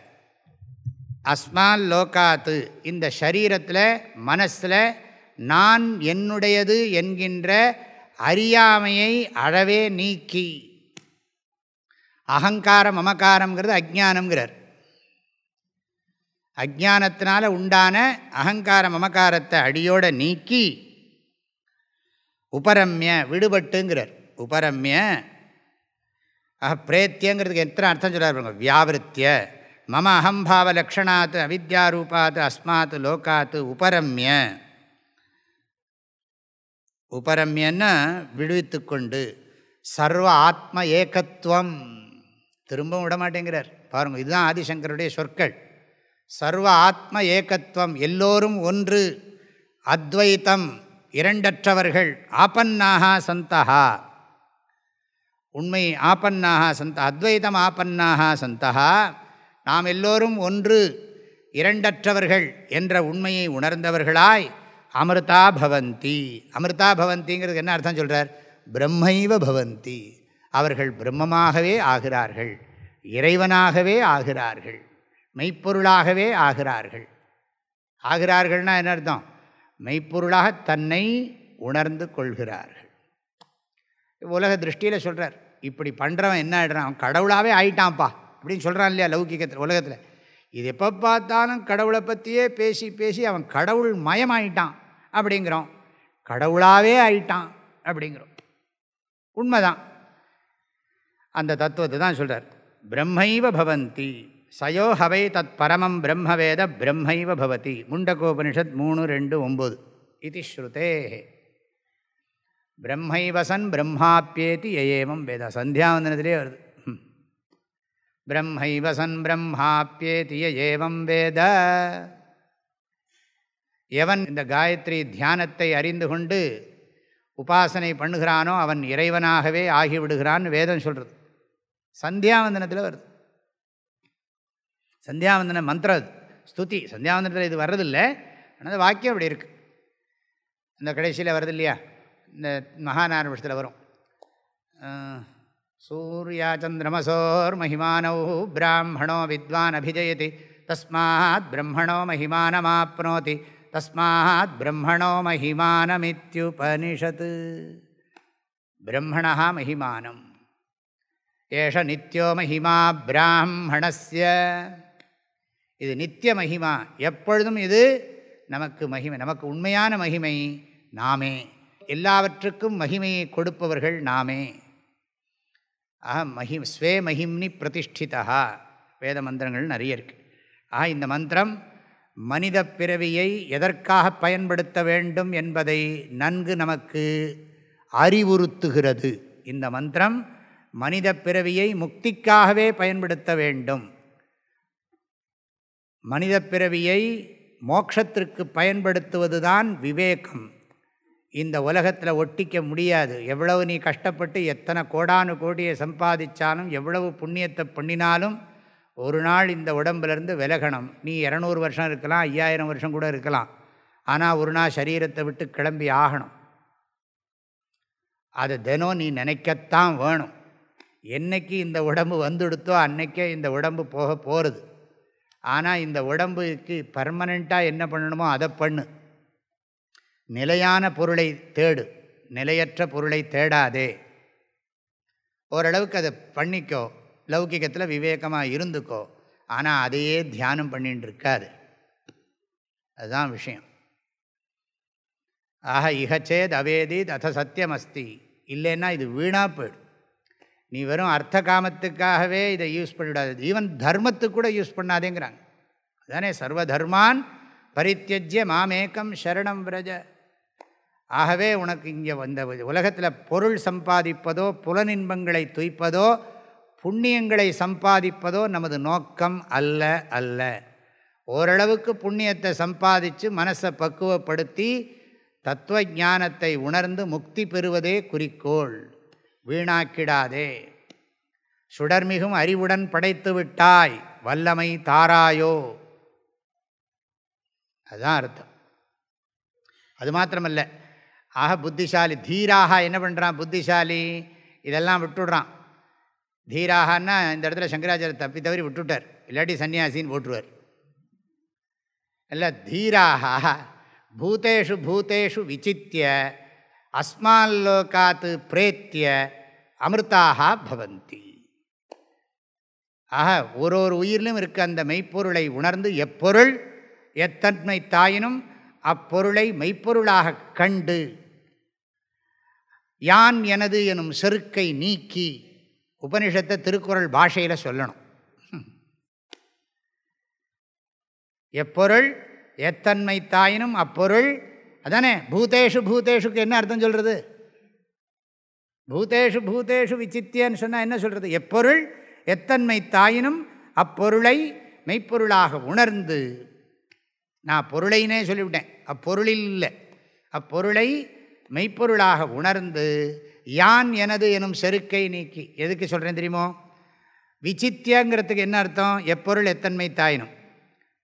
அஸ்மால் லோகாத்து இந்த சரீரத்தில் மனசில் நான் என்னுடையது என்கின்ற அறியாமையை அழவே நீக்கி. அகங்காரம் மமக்காரங்கிறது அஜானம்ங்கிறார் அஜானத்தினால உண்டான அகங்கார மமக்காரத்தை அடியோட நீக்கி உபரம்ய விடுபட்டுங்கிறார். உபரம்ய அஹ பிரேத்தியங்கிறதுக்கு எத்தனை அர்த்தம் சொல்கிறார் வியாவிருத்திய மம அகம்பாவ லக்ஷணாத் அவித்யாரூபாத் அஸ்மாத் லோகாத் உபரம்ய. உபரம்யன்னா விடுவித்து கொண்டு சர்வ ஆத்ம ஏகத்துவம். திரும்பவும் விட மாட்டேங்கிறார் பாருங்கள் இதுதான் ஆதிசங்கருடைய சொற்கள். சர்வ ஆத்ம ஏகத்துவம் எல்லோரும் ஒன்று அத்வைத்தம் இரண்டற்றவர்கள் ஆப்பன்னாக சந்தகா உண்மை ஆப்பன்னாக சந்த அத்வைதம் ஆப்பன்னாக சந்தகா நாம் எல்லோரும் ஒன்று இரண்டற்றவர்கள் என்ற உண்மையை உணர்ந்தவர்களாய் அமிர்தா பவந்தி. அமிர்தா பவந்திங்கிறது என்ன அர்த்தம் சொல்கிறார் பிரம்மைவ பவந்தி. அவர்கள் பிரம்மமாகவே ஆகிறார்கள். இறைவனாகவே ஆகிறார்கள். மெய்ப்பொருளாகவே ஆகிறார்கள். ஆகிறார்கள்னா என்ன அர்த்தம்? மெய்ப்பொருளாக தன்னை உணர்ந்து கொள்கிறார்கள். உலக திருஷ்டியில் சொல்கிறார் இப்படி பண்ணுறவன் என்ன ஆகிடுறான் அவன் கடவுளாகவே ஆயிட்டான்ப்பா. அப்படின்னு சொல்கிறான் இல்லையா லௌகிக்கத்தில் உலகத்தில். இது எப்போ பார்த்தாலும் கடவுளை பற்றியே பேசி பேசி அவன் கடவுள் மயமாயிட்டான். அப்படிங்கிறோம். கடவுளாகவே ஆயிட்டான் அப்படிங்கிறோம். உண்மைதான். அந்த தத்துவத்தை தான் சொல்கிறார் பிரம்மைவ பவந்தி சயோ ஹவை தத் பரமம் பிரம்மவேத பிரம்மைவ பவதி முண்டகோபனிஷத் மூணு ரெண்டு ஒம்பது. இது ஸ்ருதே. பிரம்மைவசன் பிரம்மாப்பியேதி ஏவம் வேத. சந்தியாவந்தனத்திலே வருது. பிரம்மைவசன் பிரம்மாப்பியேதி ஏவம் வேத. எவன் இந்த காயத்ரி தியானத்தை அறிந்து கொண்டு உபாசனை பண்ணுகிறானோ அவன் இறைவனாகவே ஆகிவிடுகிறான்னு வேதம் சொல்கிறது சந்தியாவந்தனத்தில் வருது. சந்தியாவந்தன மந்திர ஸ்துதி. சந்தியாவந்தனத்தில் இது வர்றதில்லை. ஆனால் வாக்கியம் அப்படி இருக்குது இந்த கடைசியில் வருது இல்லையா இந்த மகாநாராயணத்தில் வரும். சூர்யா சந்திரமசோர் மஹிமானோ பிராமணோ வித்வான் அபிஜயதி. தஸ்மாத் பிரம்மணோ மகிமானமாப்னோதி. தஸ்மாத் பிரம்மணோ மகிமானமித்யுபனிஷத் பிரம்மணா மகிமானம் ஏஷ நித்யோ மகிமா பிராமணஸ்ய இது நித்திய மகிமா. எப்பொழுதும் இது நமக்கு மகிமை நமக்கு உண்மையான மகிமை நாமே. எல்லாவற்றுக்கும் மகிமையை கொடுப்பவர்கள் நாமே. ஆக மஹி ஸ்வே மகிம்னி பிரதிஷ்டிதா. வேத மந்திரங்கள் நிறைய இருக்குது ஆக இந்த மந்திரம் மனித பிறவியை எதற்காக பயன்படுத்த வேண்டும் என்பதை நன்கு நமக்கு அறிவுறுத்துகிறது. இந்த மந்திரம் மனித பிறவியை முக்திக்காகவே பயன்படுத்த வேண்டும். மனித பிறவியை மோட்சத்திற்கு பயன்படுத்துவது தான் விவேகம். இந்த உலகத்தில் ஒட்டிக்க முடியாது. எவ்வளவு நீ கஷ்டப்பட்டு எத்தனை கோடானு கோடியை சம்பாதிச்சாலும் எவ்வளவு புண்ணியத்தை பண்ணினாலும் ஒரு நாள் இந்த உடம்புலேருந்து விலகணும். நீ இரநூறு வருஷம் இருக்கலாம் ஐயாயிரம் வருஷம் கூட இருக்கலாம். ஆனால் ஒரு நாள் சரீரத்தை விட்டு கிளம்பி ஆகணும். அதை தினம் நீ நினைக்கத்தான் வேணும். என்றைக்கு இந்த உடம்பு வந்துடுத்தோ அன்னைக்கே இந்த உடம்பு போக போகிறது ஆனால் இந்த உடம்புக்கு பர்மனெண்ட்டாக என்ன பண்ணணுமோ அதை பண்ணு. நிலையான பொருளை தேடு. நிலையற்ற பொருளை தேடாதே. ஓரளவுக்கு அதை பண்ணிக்கோ. லௌகிகத்தில் விவேகமாக இருந்துக்கோ. ஆனால் அதையே தியானம் பண்ணின்னு இருக்காது அதுதான் விஷயம். ஆக இகச்சேத் அவேதித் அத சத்தியம் அஸ்தி இல்லைன்னா இது வீணாக போயிடும். நீ வெறும் அர்த்த காமத்துக்காகவே இதை யூஸ் பண்ணிவிடாது ஈவன் தர்மத்துக்கு கூட யூஸ் பண்ணாதேங்கிறாங்க. அதானே சர்வ தர்மான் பரித்தியஜ்ய மாமேக்கம் சரணம் விரஜ. ஆகவே உனக்கு இங்கே வந்த உலகத்தில் பொருள் சம்பாதிப்பதோ புலனின்பங்களை துய்ப்பதோ புண்ணியங்களை சம்பாதிப்பதோ நமது நோக்கம் அல்ல அல்ல. ஓரளவுக்கு புண்ணியத்தை சம்பாதிச்சு மனசை பக்குவப்படுத்தி தத்துவ ஞானத்தை உணர்ந்து முக்தி பெறுவதே குறிக்கோள். வீணாக்கிடாதே. சுடர்மிகும் அறிவுடன் படைத்து விட்டாய் வல்லமை தாராயோ. அதுதான் அர்த்தம். அது மாத்திரமல்ல. ஆக புத்திசாலி தீராக என்ன பண்ணுறான் புத்திசாலி? இதெல்லாம் விட்டுடுறான். தீராகன்னா இந்த இடத்துல சங்கராச்சாரிய தப்பி தவறி விட்டுட்டார். இல்லாட்டி சன்னியாசின்னு போட்டுருவார். இல்லை தீராக பூத்தேஷு பூத்தேஷு விசித்திய அஸ்மால்லோகாத்து பிரேத்திய அமிர்தாக பவந்தி. ஆக ஒரு ஒரு உயிரிலும் இருக்க அந்த மெய்ப்பொருளை உணர்ந்து எப்பொருள் எத்தன்மை தாயினும் அப்பொருளை மெய்ப்பொருளாக கண்டு யான் எனது எனும் செருக்கை நீக்கி உபனிஷத்தை திருக்குறள் பாஷையில் சொல்லணும். எப்பொருள் எத்தன்மை தாயினும் அப்பொருள். அதானே பூதேஷு பூதேஷுக்கு என்ன அர்த்தம் சொல்கிறது பூதேஷு பூதேஷு விசித்தியன்னு சொன்னால் என்ன சொல்கிறது எப்பொருள் எத்தன்மை தாயினும் அப்பொருளை மெய்ப்பொருளாக உணர்ந்து. நான் பொருளைனே சொல்லிவிட்டேன். அப்பொருளில் இல்லை. அப்பொருளை மெய்ப்பொருளாக உணர்ந்து. யான் எனது எனும் செருக்கை நீக்கி. எதுக்கு சொல்கிறேன் தெரியுமோ? விசித்தியங்கிறதுக்கு என்ன அர்த்தம்? எப்பொருள் எத்தன்மை தாயினும்.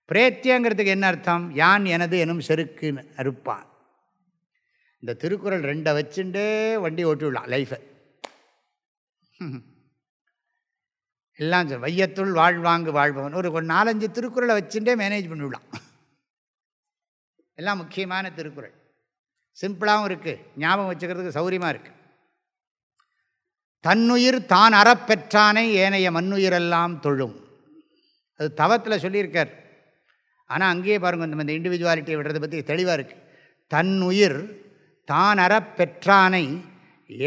பிரேத்தியங்கிறதுக்கு என்ன அர்த்தம்? யான் எனது எனும் செருக்குன்னு அறுப்பான். இந்த திருக்குறள் ரெண்டை வச்சுட்டே வண்டி ஓட்டி விடலாம் லைஃபை எல்லாம் வையத்துள் வாழ்வாங்கு வாழ்பவன். ஒரு நாலஞ்சு திருக்குறளை வச்சுட்டே மேனேஜ் பண்ணிவிடலாம். எல்லாம் முக்கியமான திருக்குறள். சிம்பிளாகவும் இருக்குது ஞாபகம் வச்சுக்கிறதுக்கு சௌரியமாக இருக்குது தன்னுயிர் தான் அறப்பெற்றானை ஏனைய மண்ணுயிரெல்லாம் தொழும். அது தவத்தில் சொல்லியிருக்கார். ஆனால் அங்கேயே பாருங்கள் இந்த இண்டிவிஜுவாலிட்டியை விடுறதை பற்றி தெளிவாக இருக்குது தன்னுயிர் தான் அறப்பெற்றானை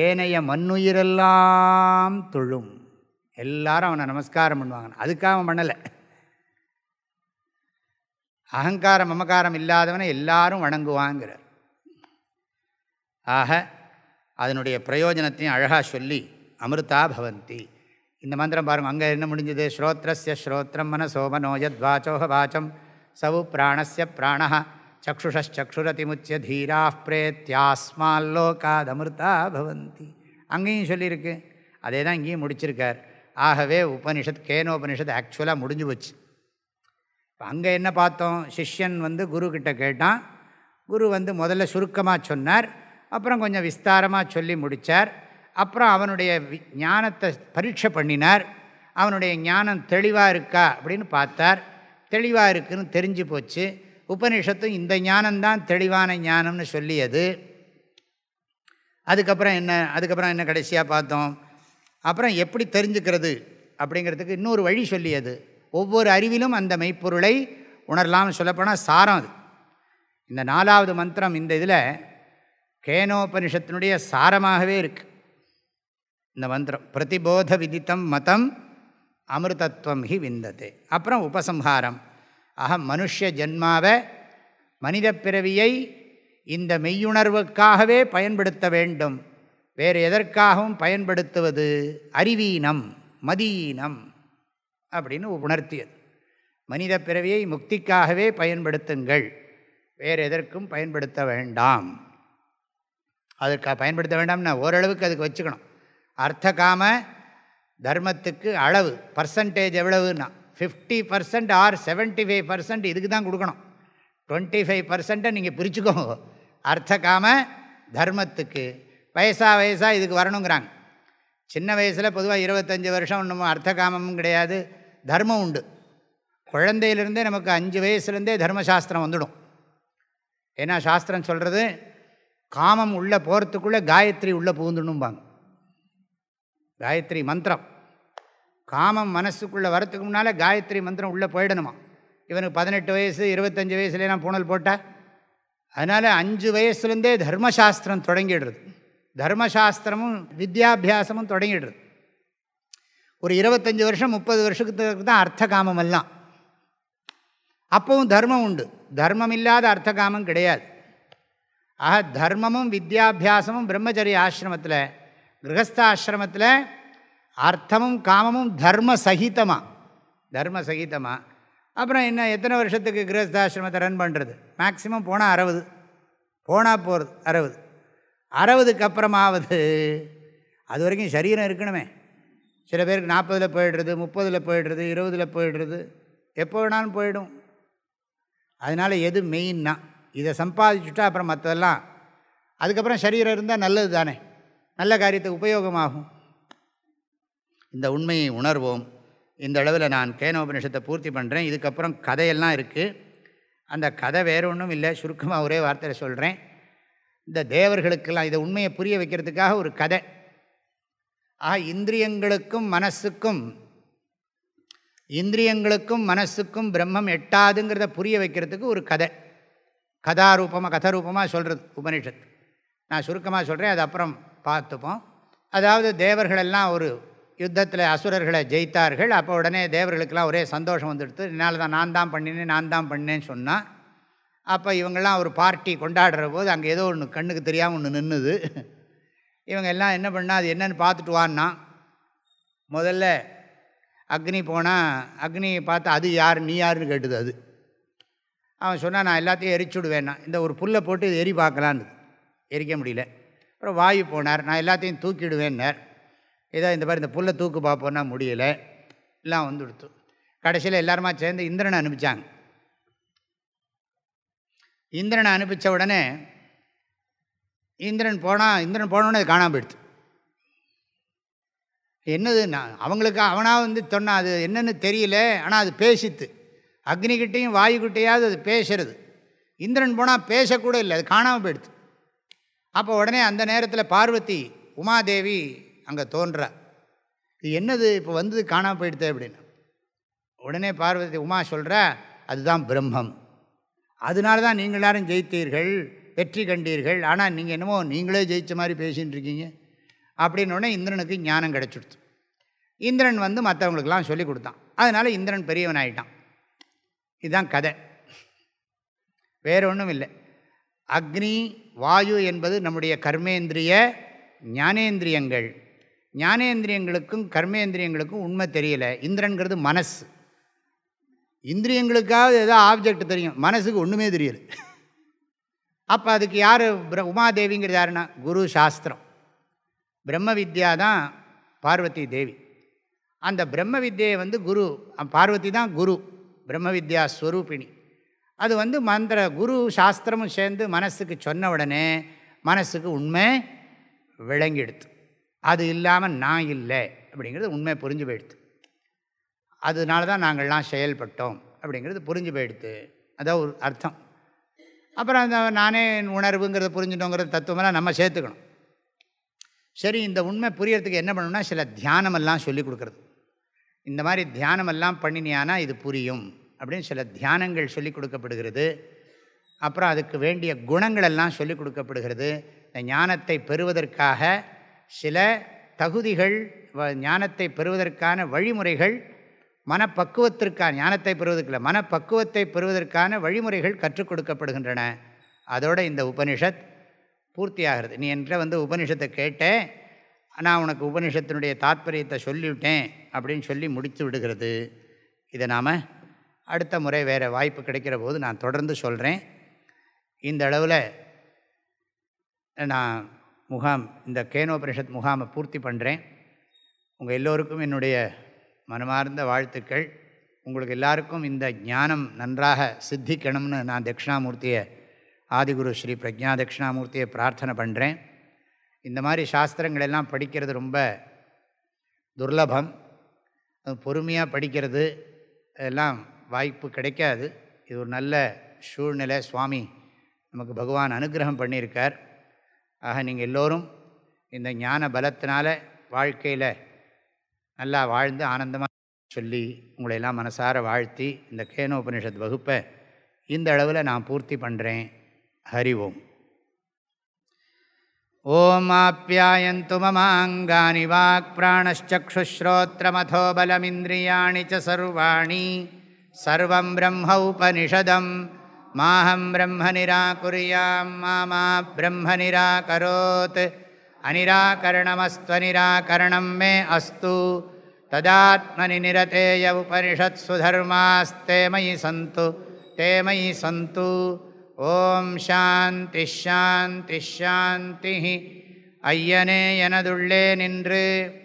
ஏனைய மண்ணுயிரெல்லாம் தொழும். எல்லாரும் அவனை நமஸ்காரம் பண்ணுவாங்க அதுக்காக அவன் பண்ணலை. அகங்காரம் மமகாரம் இல்லாதவனை எல்லாரும் வணங்குவாங்கிறார். ஆக அதனுடைய பிரயோஜனத்தையும் அழகாக சொல்லி அமிர்தா பவந்தி. இந்த மந்திரம் பாருங்கள் அங்கே என்ன முடிஞ்சது? ஸ்ரோத்ரஸ்ய ஸ்ரோத்திரம் மனசோ மனோயத் வாச்சோக வாச்சம். சவு பிராணஸ்ய பிராண சக்ஷுஷச்சுரதிமுச்சிய தீரா பிரேத்தியாஸ்மால்லோகாதமிருதா பவந்தி. அங்கேயும் சொல்லியிருக்கு. அதே தான் இங்கேயும் முடிச்சிருக்கார். ஆகவே உபனிஷத் கேனோபனிஷத் ஆக்சுவலாக முடிஞ்சு போச்சு. இப்போ அங்கே என்ன பார்த்தோம்? சிஷ்யன் வந்து குருக்கிட்ட கேட்டான். குரு வந்து முதல்ல சுருக்கமாக சொன்னார். அப்புறம் கொஞ்சம் விஸ்தாரமாக சொல்லி முடித்தார் அப்புறம் அவனுடைய ஞானத்தை பரீட்சை பண்ணினார். அவனுடைய ஞானம் தெளிவாக இருக்கா அப்படின்னு பார்த்தார். தெளிவாக இருக்குன்னு தெரிஞ்சு போச்சு. உபனிஷத்தும் இந்த ஞானம்தான் தெளிவான ஞானம்னு சொல்லியது. அதுக்கப்புறம் என்ன அதுக்கப்புறம் என்ன கடைசியாக பார்த்தோம். அப்புறம் எப்படி தெரிஞ்சுக்கிறது அப்படிங்கிறதுக்கு இன்னொரு வழி சொல்லியது. ஒவ்வொரு அறிவிலும் அந்த மெய்ப்பொருளை உணரலாம்னு சொல்லப்போனால் சாரம் அது. இந்த நாலாவது மந்திரம் இந்த இதில் கேனோபனிஷத்தினுடைய சாரமாகவே இருக்குது இந்த மந்திரம். பிரதிபோத விதித்தம் மதம் அமிர்தத்வம் ஹி விந்தது. அப்புறம் உபசம்ஹாரம். அகம் மனுஷ ஜென்மாவை மனித பிறவியை இந்த மெய்யுணர்வுக்காகவே பயன்படுத்த வேண்டும். வேறு எதற்காகவும் பயன்படுத்துவது? அறிவீனம் மதீனம். அப்படின்னு உணர்த்தியது. மனித பிறவியை முக்திக்காகவே பயன்படுத்துங்கள். வேறு எதற்கும் பயன்படுத்த வேண்டாம். அதுக்கு பயன்படுத்த வேண்டாம்னா ஓரளவுக்கு அதுக்கு வச்சுக்கணும். அர்த்த காம தர்மத்துக்கு அளவு percentage எவ்வளவுன்னா fifty percent or seventy five percent இதுக்கு தான் கொடுக்கணும். டுவெண்ட்டி ஃபைவ் பர்சன்ட்டை நீங்கள் பிரிச்சுக்கோங்க அர்த்தகாம தர்மத்துக்கு வயசா வயசாக இதுக்கு வரணுங்கிறாங்க. சின்ன வயசில் பொதுவாக இருபத்தஞ்சி வருஷம் ஒன்றும் அர்த்தகாமமும் கிடையாது தர்மம் உண்டு. குழந்தையிலேருந்தே நமக்கு அஞ்சு வயசுலேருந்தே தர்மசாஸ்திரம் வந்துடும். ஏன்னா சாஸ்திரம் சொல்கிறது காமம் உள்ளே போகிறதுக்குள்ளே காயத்ரி உள்ளே புகுந்துணும்பாங்க காயத்ரி மந்திரம். காமம் மனசுக்குள்ளே வரத்துக்கு முன்னால் காயத்ரி மந்திரம் உள்ளே போயிடணுமா? இவனுக்கு பதினெட்டு வயசு இருபத்தஞ்சி வயசுலாம் பூனல் போட்டால் அதனால் அஞ்சு வயசுலேருந்தே தர்மசாஸ்திரம் தொடங்கிடுறது. தர்மசாஸ்திரமும் வித்யாபியாசமும் தொடங்கிடுறது. ஒரு இருபத்தஞ்சி வருஷம் முப்பது வருஷத்துக்கு தான் அர்த்த காமம் எல்லாம். அப்பவும் தர்மம் உண்டு. தர்மம் இல்லாத அர்த்த காமம் கிடையாது. ஆக தர்மமும் வித்யாபியாசமும் பிரம்மச்சரிய ஆசிரமத்தில் கிரகஸ்தாசிரமத்தில் அர்த்தமும் காமமும் தர்ம சகிதமாக தர்ம சகிதமாக அப்புறம் இன்னும் எத்தனை வருஷத்துக்கு கிரகஸ்தாசிரமத்தை ரன் பண்ணுறது மேக்ஸிமம் போனால் அறுபது. போனால் போகிறது அறுபது. அறுபதுக்கு அப்புறமாவது அது வரைக்கும் சரீரம் இருக்கணுமே. சில பேருக்கு நாற்பதில் போயிடுறது முப்பதில் போயிடுறது இருபதில் போயிடுறது எப்போ வேணாலும் போயிடும். அதனால் எது மெயின்னா இதை சம்பாதிச்சுட்டா அப்புறம் மற்றதெல்லாம் அதுக்கப்புறம் சரீரம் இருந்தால் நல்லது தானே நல்ல காரியத்துக்கு உபயோகமாகும். இந்த உண்மையை உணர்வோம். இந்த அளவில் நான் கேனோபனிஷத்தை பூர்த்தி பண்ணுறேன் இதுக்கப்புறம் கதையெல்லாம் இருக்குது அந்த கதை வேறு ஒன்றும் இல்லை. சுருக்கமாக ஒரே வார்த்தையில் சொல்கிறேன் இந்த தேவர்களுக்கெல்லாம் இதை உண்மையை புரிய வைக்கிறதுக்காக ஒரு கதை. ஆக இந்திரியங்களுக்கும் மனசுக்கும் இந்திரியங்களுக்கும் மனசுக்கும் பிரம்மம் எட்டாதுங்கிறத புரிய வைக்கிறதுக்கு ஒரு கதை. கதாரூபமாக கதாரூபமாக சொல்கிறது உபனிஷத் நான் சுருக்கமாக சொல்கிறேன் அது அப்புறம் பார்த்துப்போம். அதாவது தேவர்களெல்லாம் ஒரு யுத்தத்தில் அசுரர்களை ஜெயித்தார்கள். அப்போ உடனே தேவர்களுக்கெல்லாம் ஒரே சந்தோஷம் வந்துடுத்து இதனால தான் நான் தான் பண்ணினேன் நான் தான் பண்ணேன்னு சொன்னால் அப்போ இவங்கெல்லாம் ஒரு பார்ட்டி கொண்டாடுற போது அங்கே ஏதோ ஒன்று கண்ணுக்கு தெரியாமல் ஒன்று நின்றுது இவங்க எல்லாம் என்ன பண்ணால் அது என்னென்னு பார்த்துட்டு வான்னா. முதல்ல அக்னி போனால் அக்னியை பார்த்து அது யார் நீ யாருன்னு கேட்டுது அது. அவன் சொன்னால் நான் எல்லாத்தையும் எரிச்சுடுவேன்னா இந்த ஒரு புல்லை போட்டு இது எரி பார்க்கலான்னு எரிக்க முடியல. அப்புறம் வாயு போனார். நான் எல்லாத்தையும் தூக்கிடுவேன்னார். ஏதோ இந்த மாதிரி இந்த புல்லை தூக்கு பார்ப்போன்னா முடியலை. எல்லாம் வந்து கொடுத்து கடைசியில் எல்லாருமா சேர்ந்து இந்திரனை அனுப்பிச்சாங்க. இந்திரனை அனுப்பித்த உடனே இந்திரன் போனால் இந்திரன் போனோடனே அது காணாமல் போயிடுது என்னது நான் அவங்களுக்கு அவனாக வந்து சொன்னால் அது என்னென்னு தெரியல ஆனால் அது பேசித்து. அக்னிக்கிட்டேயும் வாயுக்கிட்டேயாவது அது பேசுறது. இந்திரன் போனால் பேசக்கூட இல்லை அது காணாமல் போயிடுது அப்போ உடனே அந்த நேரத்தில் பார்வதி உமாதேவி அங்கே தோன்ற. இது என்னது இப்போ வந்தது காணாமல் போயிடுது அப்படின்னு. உடனே பார்வதி உமா சொல்கிற அதுதான் பிரம்மம். அதனால தான் நீங்கள் எல்லாரும் ஜெயித்தீர்கள் வெற்றி கண்டீர்கள். ஆனால் நீங்கள் என்னமோ நீங்களே ஜெயித்த மாதிரி பேசின்னு இருக்கீங்க. அப்படின்னோடனே இந்திரனுக்கு ஞானம் கிடச்சிடுச்சு இந்திரன் வந்து மற்றவங்களுக்கெல்லாம் சொல்லி கொடுத்தான். அதனால் இந்திரன் பெரியவன் ஆகிட்டான் இதுதான் கதை. வேறு ஒன்றும் இல்லை. அக்னி வாயு என்பது நம்முடைய கர்மேந்திரிய ஞானேந்திரியங்கள். ஞானேந்திரியங்களுக்கும் கர்மேந்திரியங்களுக்கும் உண்மை தெரியலை. இந்திரன்கிறது மனசு. இந்திரியங்களுக்காவது ஏதோ ஆப்ஜெக்ட் தெரியும். மனசுக்கு ஒன்றுமே தெரியல. அப்போ அதுக்கு யார் உமாதேவிங்கிறது யாருன்னா குரு சாஸ்திரம். பிரம்ம வித்யா தான் பார்வதி தேவி. அந்த பிரம்ம வித்யை வந்து குரு பார்வதி தான் குரு. பிரம்ம வித்யா ஸ்வரூபிணி. அது வந்து மந்திர குரு சாஸ்திரமும் சேர்ந்து மனசுக்கு சொன்ன உடனே மனசுக்கு உண்மை விளங்கிடுது அது இல்லாமல் நான் இல்லை அப்படிங்கிறது உண்மை புரிஞ்சு போயிடுது அதனால தான் நாங்கள்லாம் செயல்பட்டோம் அப்படிங்கிறது புரிஞ்சு போயிடுது அதான் ஒரு அர்த்தம். அப்புறம் அந்த நானே உணர்வுங்கிறத புரிஞ்சுட்டோங்கிறது தத்துவமெல்லாம் நம்ம சேர்த்துக்கணும். சரி இந்த உண்மை புரியறதுக்கு என்ன பண்ணணும்னா சில தியானமெல்லாம் சொல்லி கொடுக்குறது. இந்த மாதிரி தியானமெல்லாம் பண்ணினியானா இது புரியும். அப்படின்னு சில தியானங்கள் சொல்லிக் கொடுக்கப்படுகிறது. அப்புறம் அதுக்கு வேண்டிய குணங்களெல்லாம் சொல்லி கொடுக்கப்படுகிறது. இந்த ஞானத்தை பெறுவதற்காக சில தகுதிகள் ஞானத்தை பெறுவதற்கான வழிமுறைகள் மனப்பக்குவத்திற்கான ஞானத்தை பெறுவதற்கு இல்லை மனப்பக்குவத்தை பெறுவதற்கான வழிமுறைகள் கற்றுக் கொடுக்கப்படுகின்றன. அதோடு இந்த உபனிஷத் பூர்த்தியாகிறது. நீ என்ற வந்து உபனிஷத்தை கேட்டேன். நான் உனக்கு உபனிஷத்தினுடைய தாத்பரியத்தை சொல்லிவிட்டேன் அப்படின்னு சொல்லி முடித்து விடுகிறது. இதை நாம் அடுத்த முறை வேறு வாய்ப்பு கிடைக்கிற போது நான் தொடர்ந்து சொல்கிறேன் இந்த அளவில் நான் முகாம் இந்த கேனோபனிஷத் முகாமை பூர்த்தி பண்ணுறேன் உங்கள் எல்லோருக்கும் என்னுடைய மனமார்ந்த வாழ்த்துக்கள். உங்களுக்கு எல்லாருக்கும் இந்த ஞானம் நன்றாக சித்திக்கணும்னு நான் தட்சிணாமூர்த்தியை ஆதிகுரு ஸ்ரீ பிரஜா தட்சிணாமூர்த்தியை பிரார்த்தனை பண்ணுறேன் இந்த மாதிரி சாஸ்திரங்கள் எல்லாம் படிக்கிறது ரொம்ப துர்லபம். பொறுமையாக படிக்கிறது எல்லாம் வாய்ப்பு கிடைக்காது. இது ஒரு நல்ல சூழ்நிலை. சுவாமி நமக்கு பகவான் அனுகிரகம் பண்ணியிருக்கார். ஆக நீங்கள் எல்லோரும் இந்த ஞான பலத்தினால் வாழ்க்கையில் நல்லா வாழ்ந்து ஆனந்தமாக சொல்லி உங்களையெல்லாம் மனசார வாழ்த்தி இந்த கேனோபனிஷத் வகுப்பை இந்த அளவில் நான் பூர்த்தி பண்ணுறேன் ஹரி ஓம். ஓம் ஆப்யாயந்து மமாங்கானி வாக் பிராணச்சுஸ்ரோத்திரமதோ பலமிந்திரியாணி ச சர்வாணி. சர்வம் பிரம்ம உபனிஷதம். மாஹம் பிரம்ம நிராகுரியாம். மாமா பிரம்ம நிராகரோத். அனிராகரணமஸ்துவனிராகரணம் மே அஸ்து. ததாத்மனி நிரதேய உபனிஷத்சு தர்மாஸ்தே மயி சந்து. தே மயி சந்து. ஓம் சாந்தி ஷாந்தி ஷாந்தி. ஐயனே எனதுள்ளே நின்று.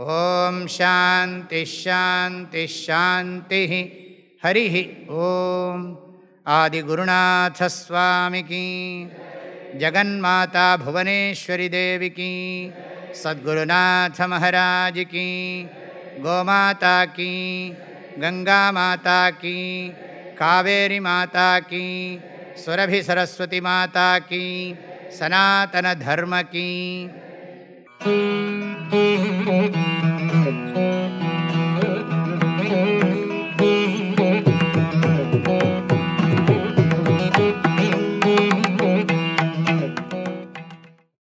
ॐ शान्तिश्शान्तिश्शान्तिः हरिः ॐ आदिगुरुनाथस्वामिकी जगन्माता भुवनेश्वरीदेविकी की गोमाता की गङ्गामाता की कावेरीमाता की माता की सनातनधर्म की।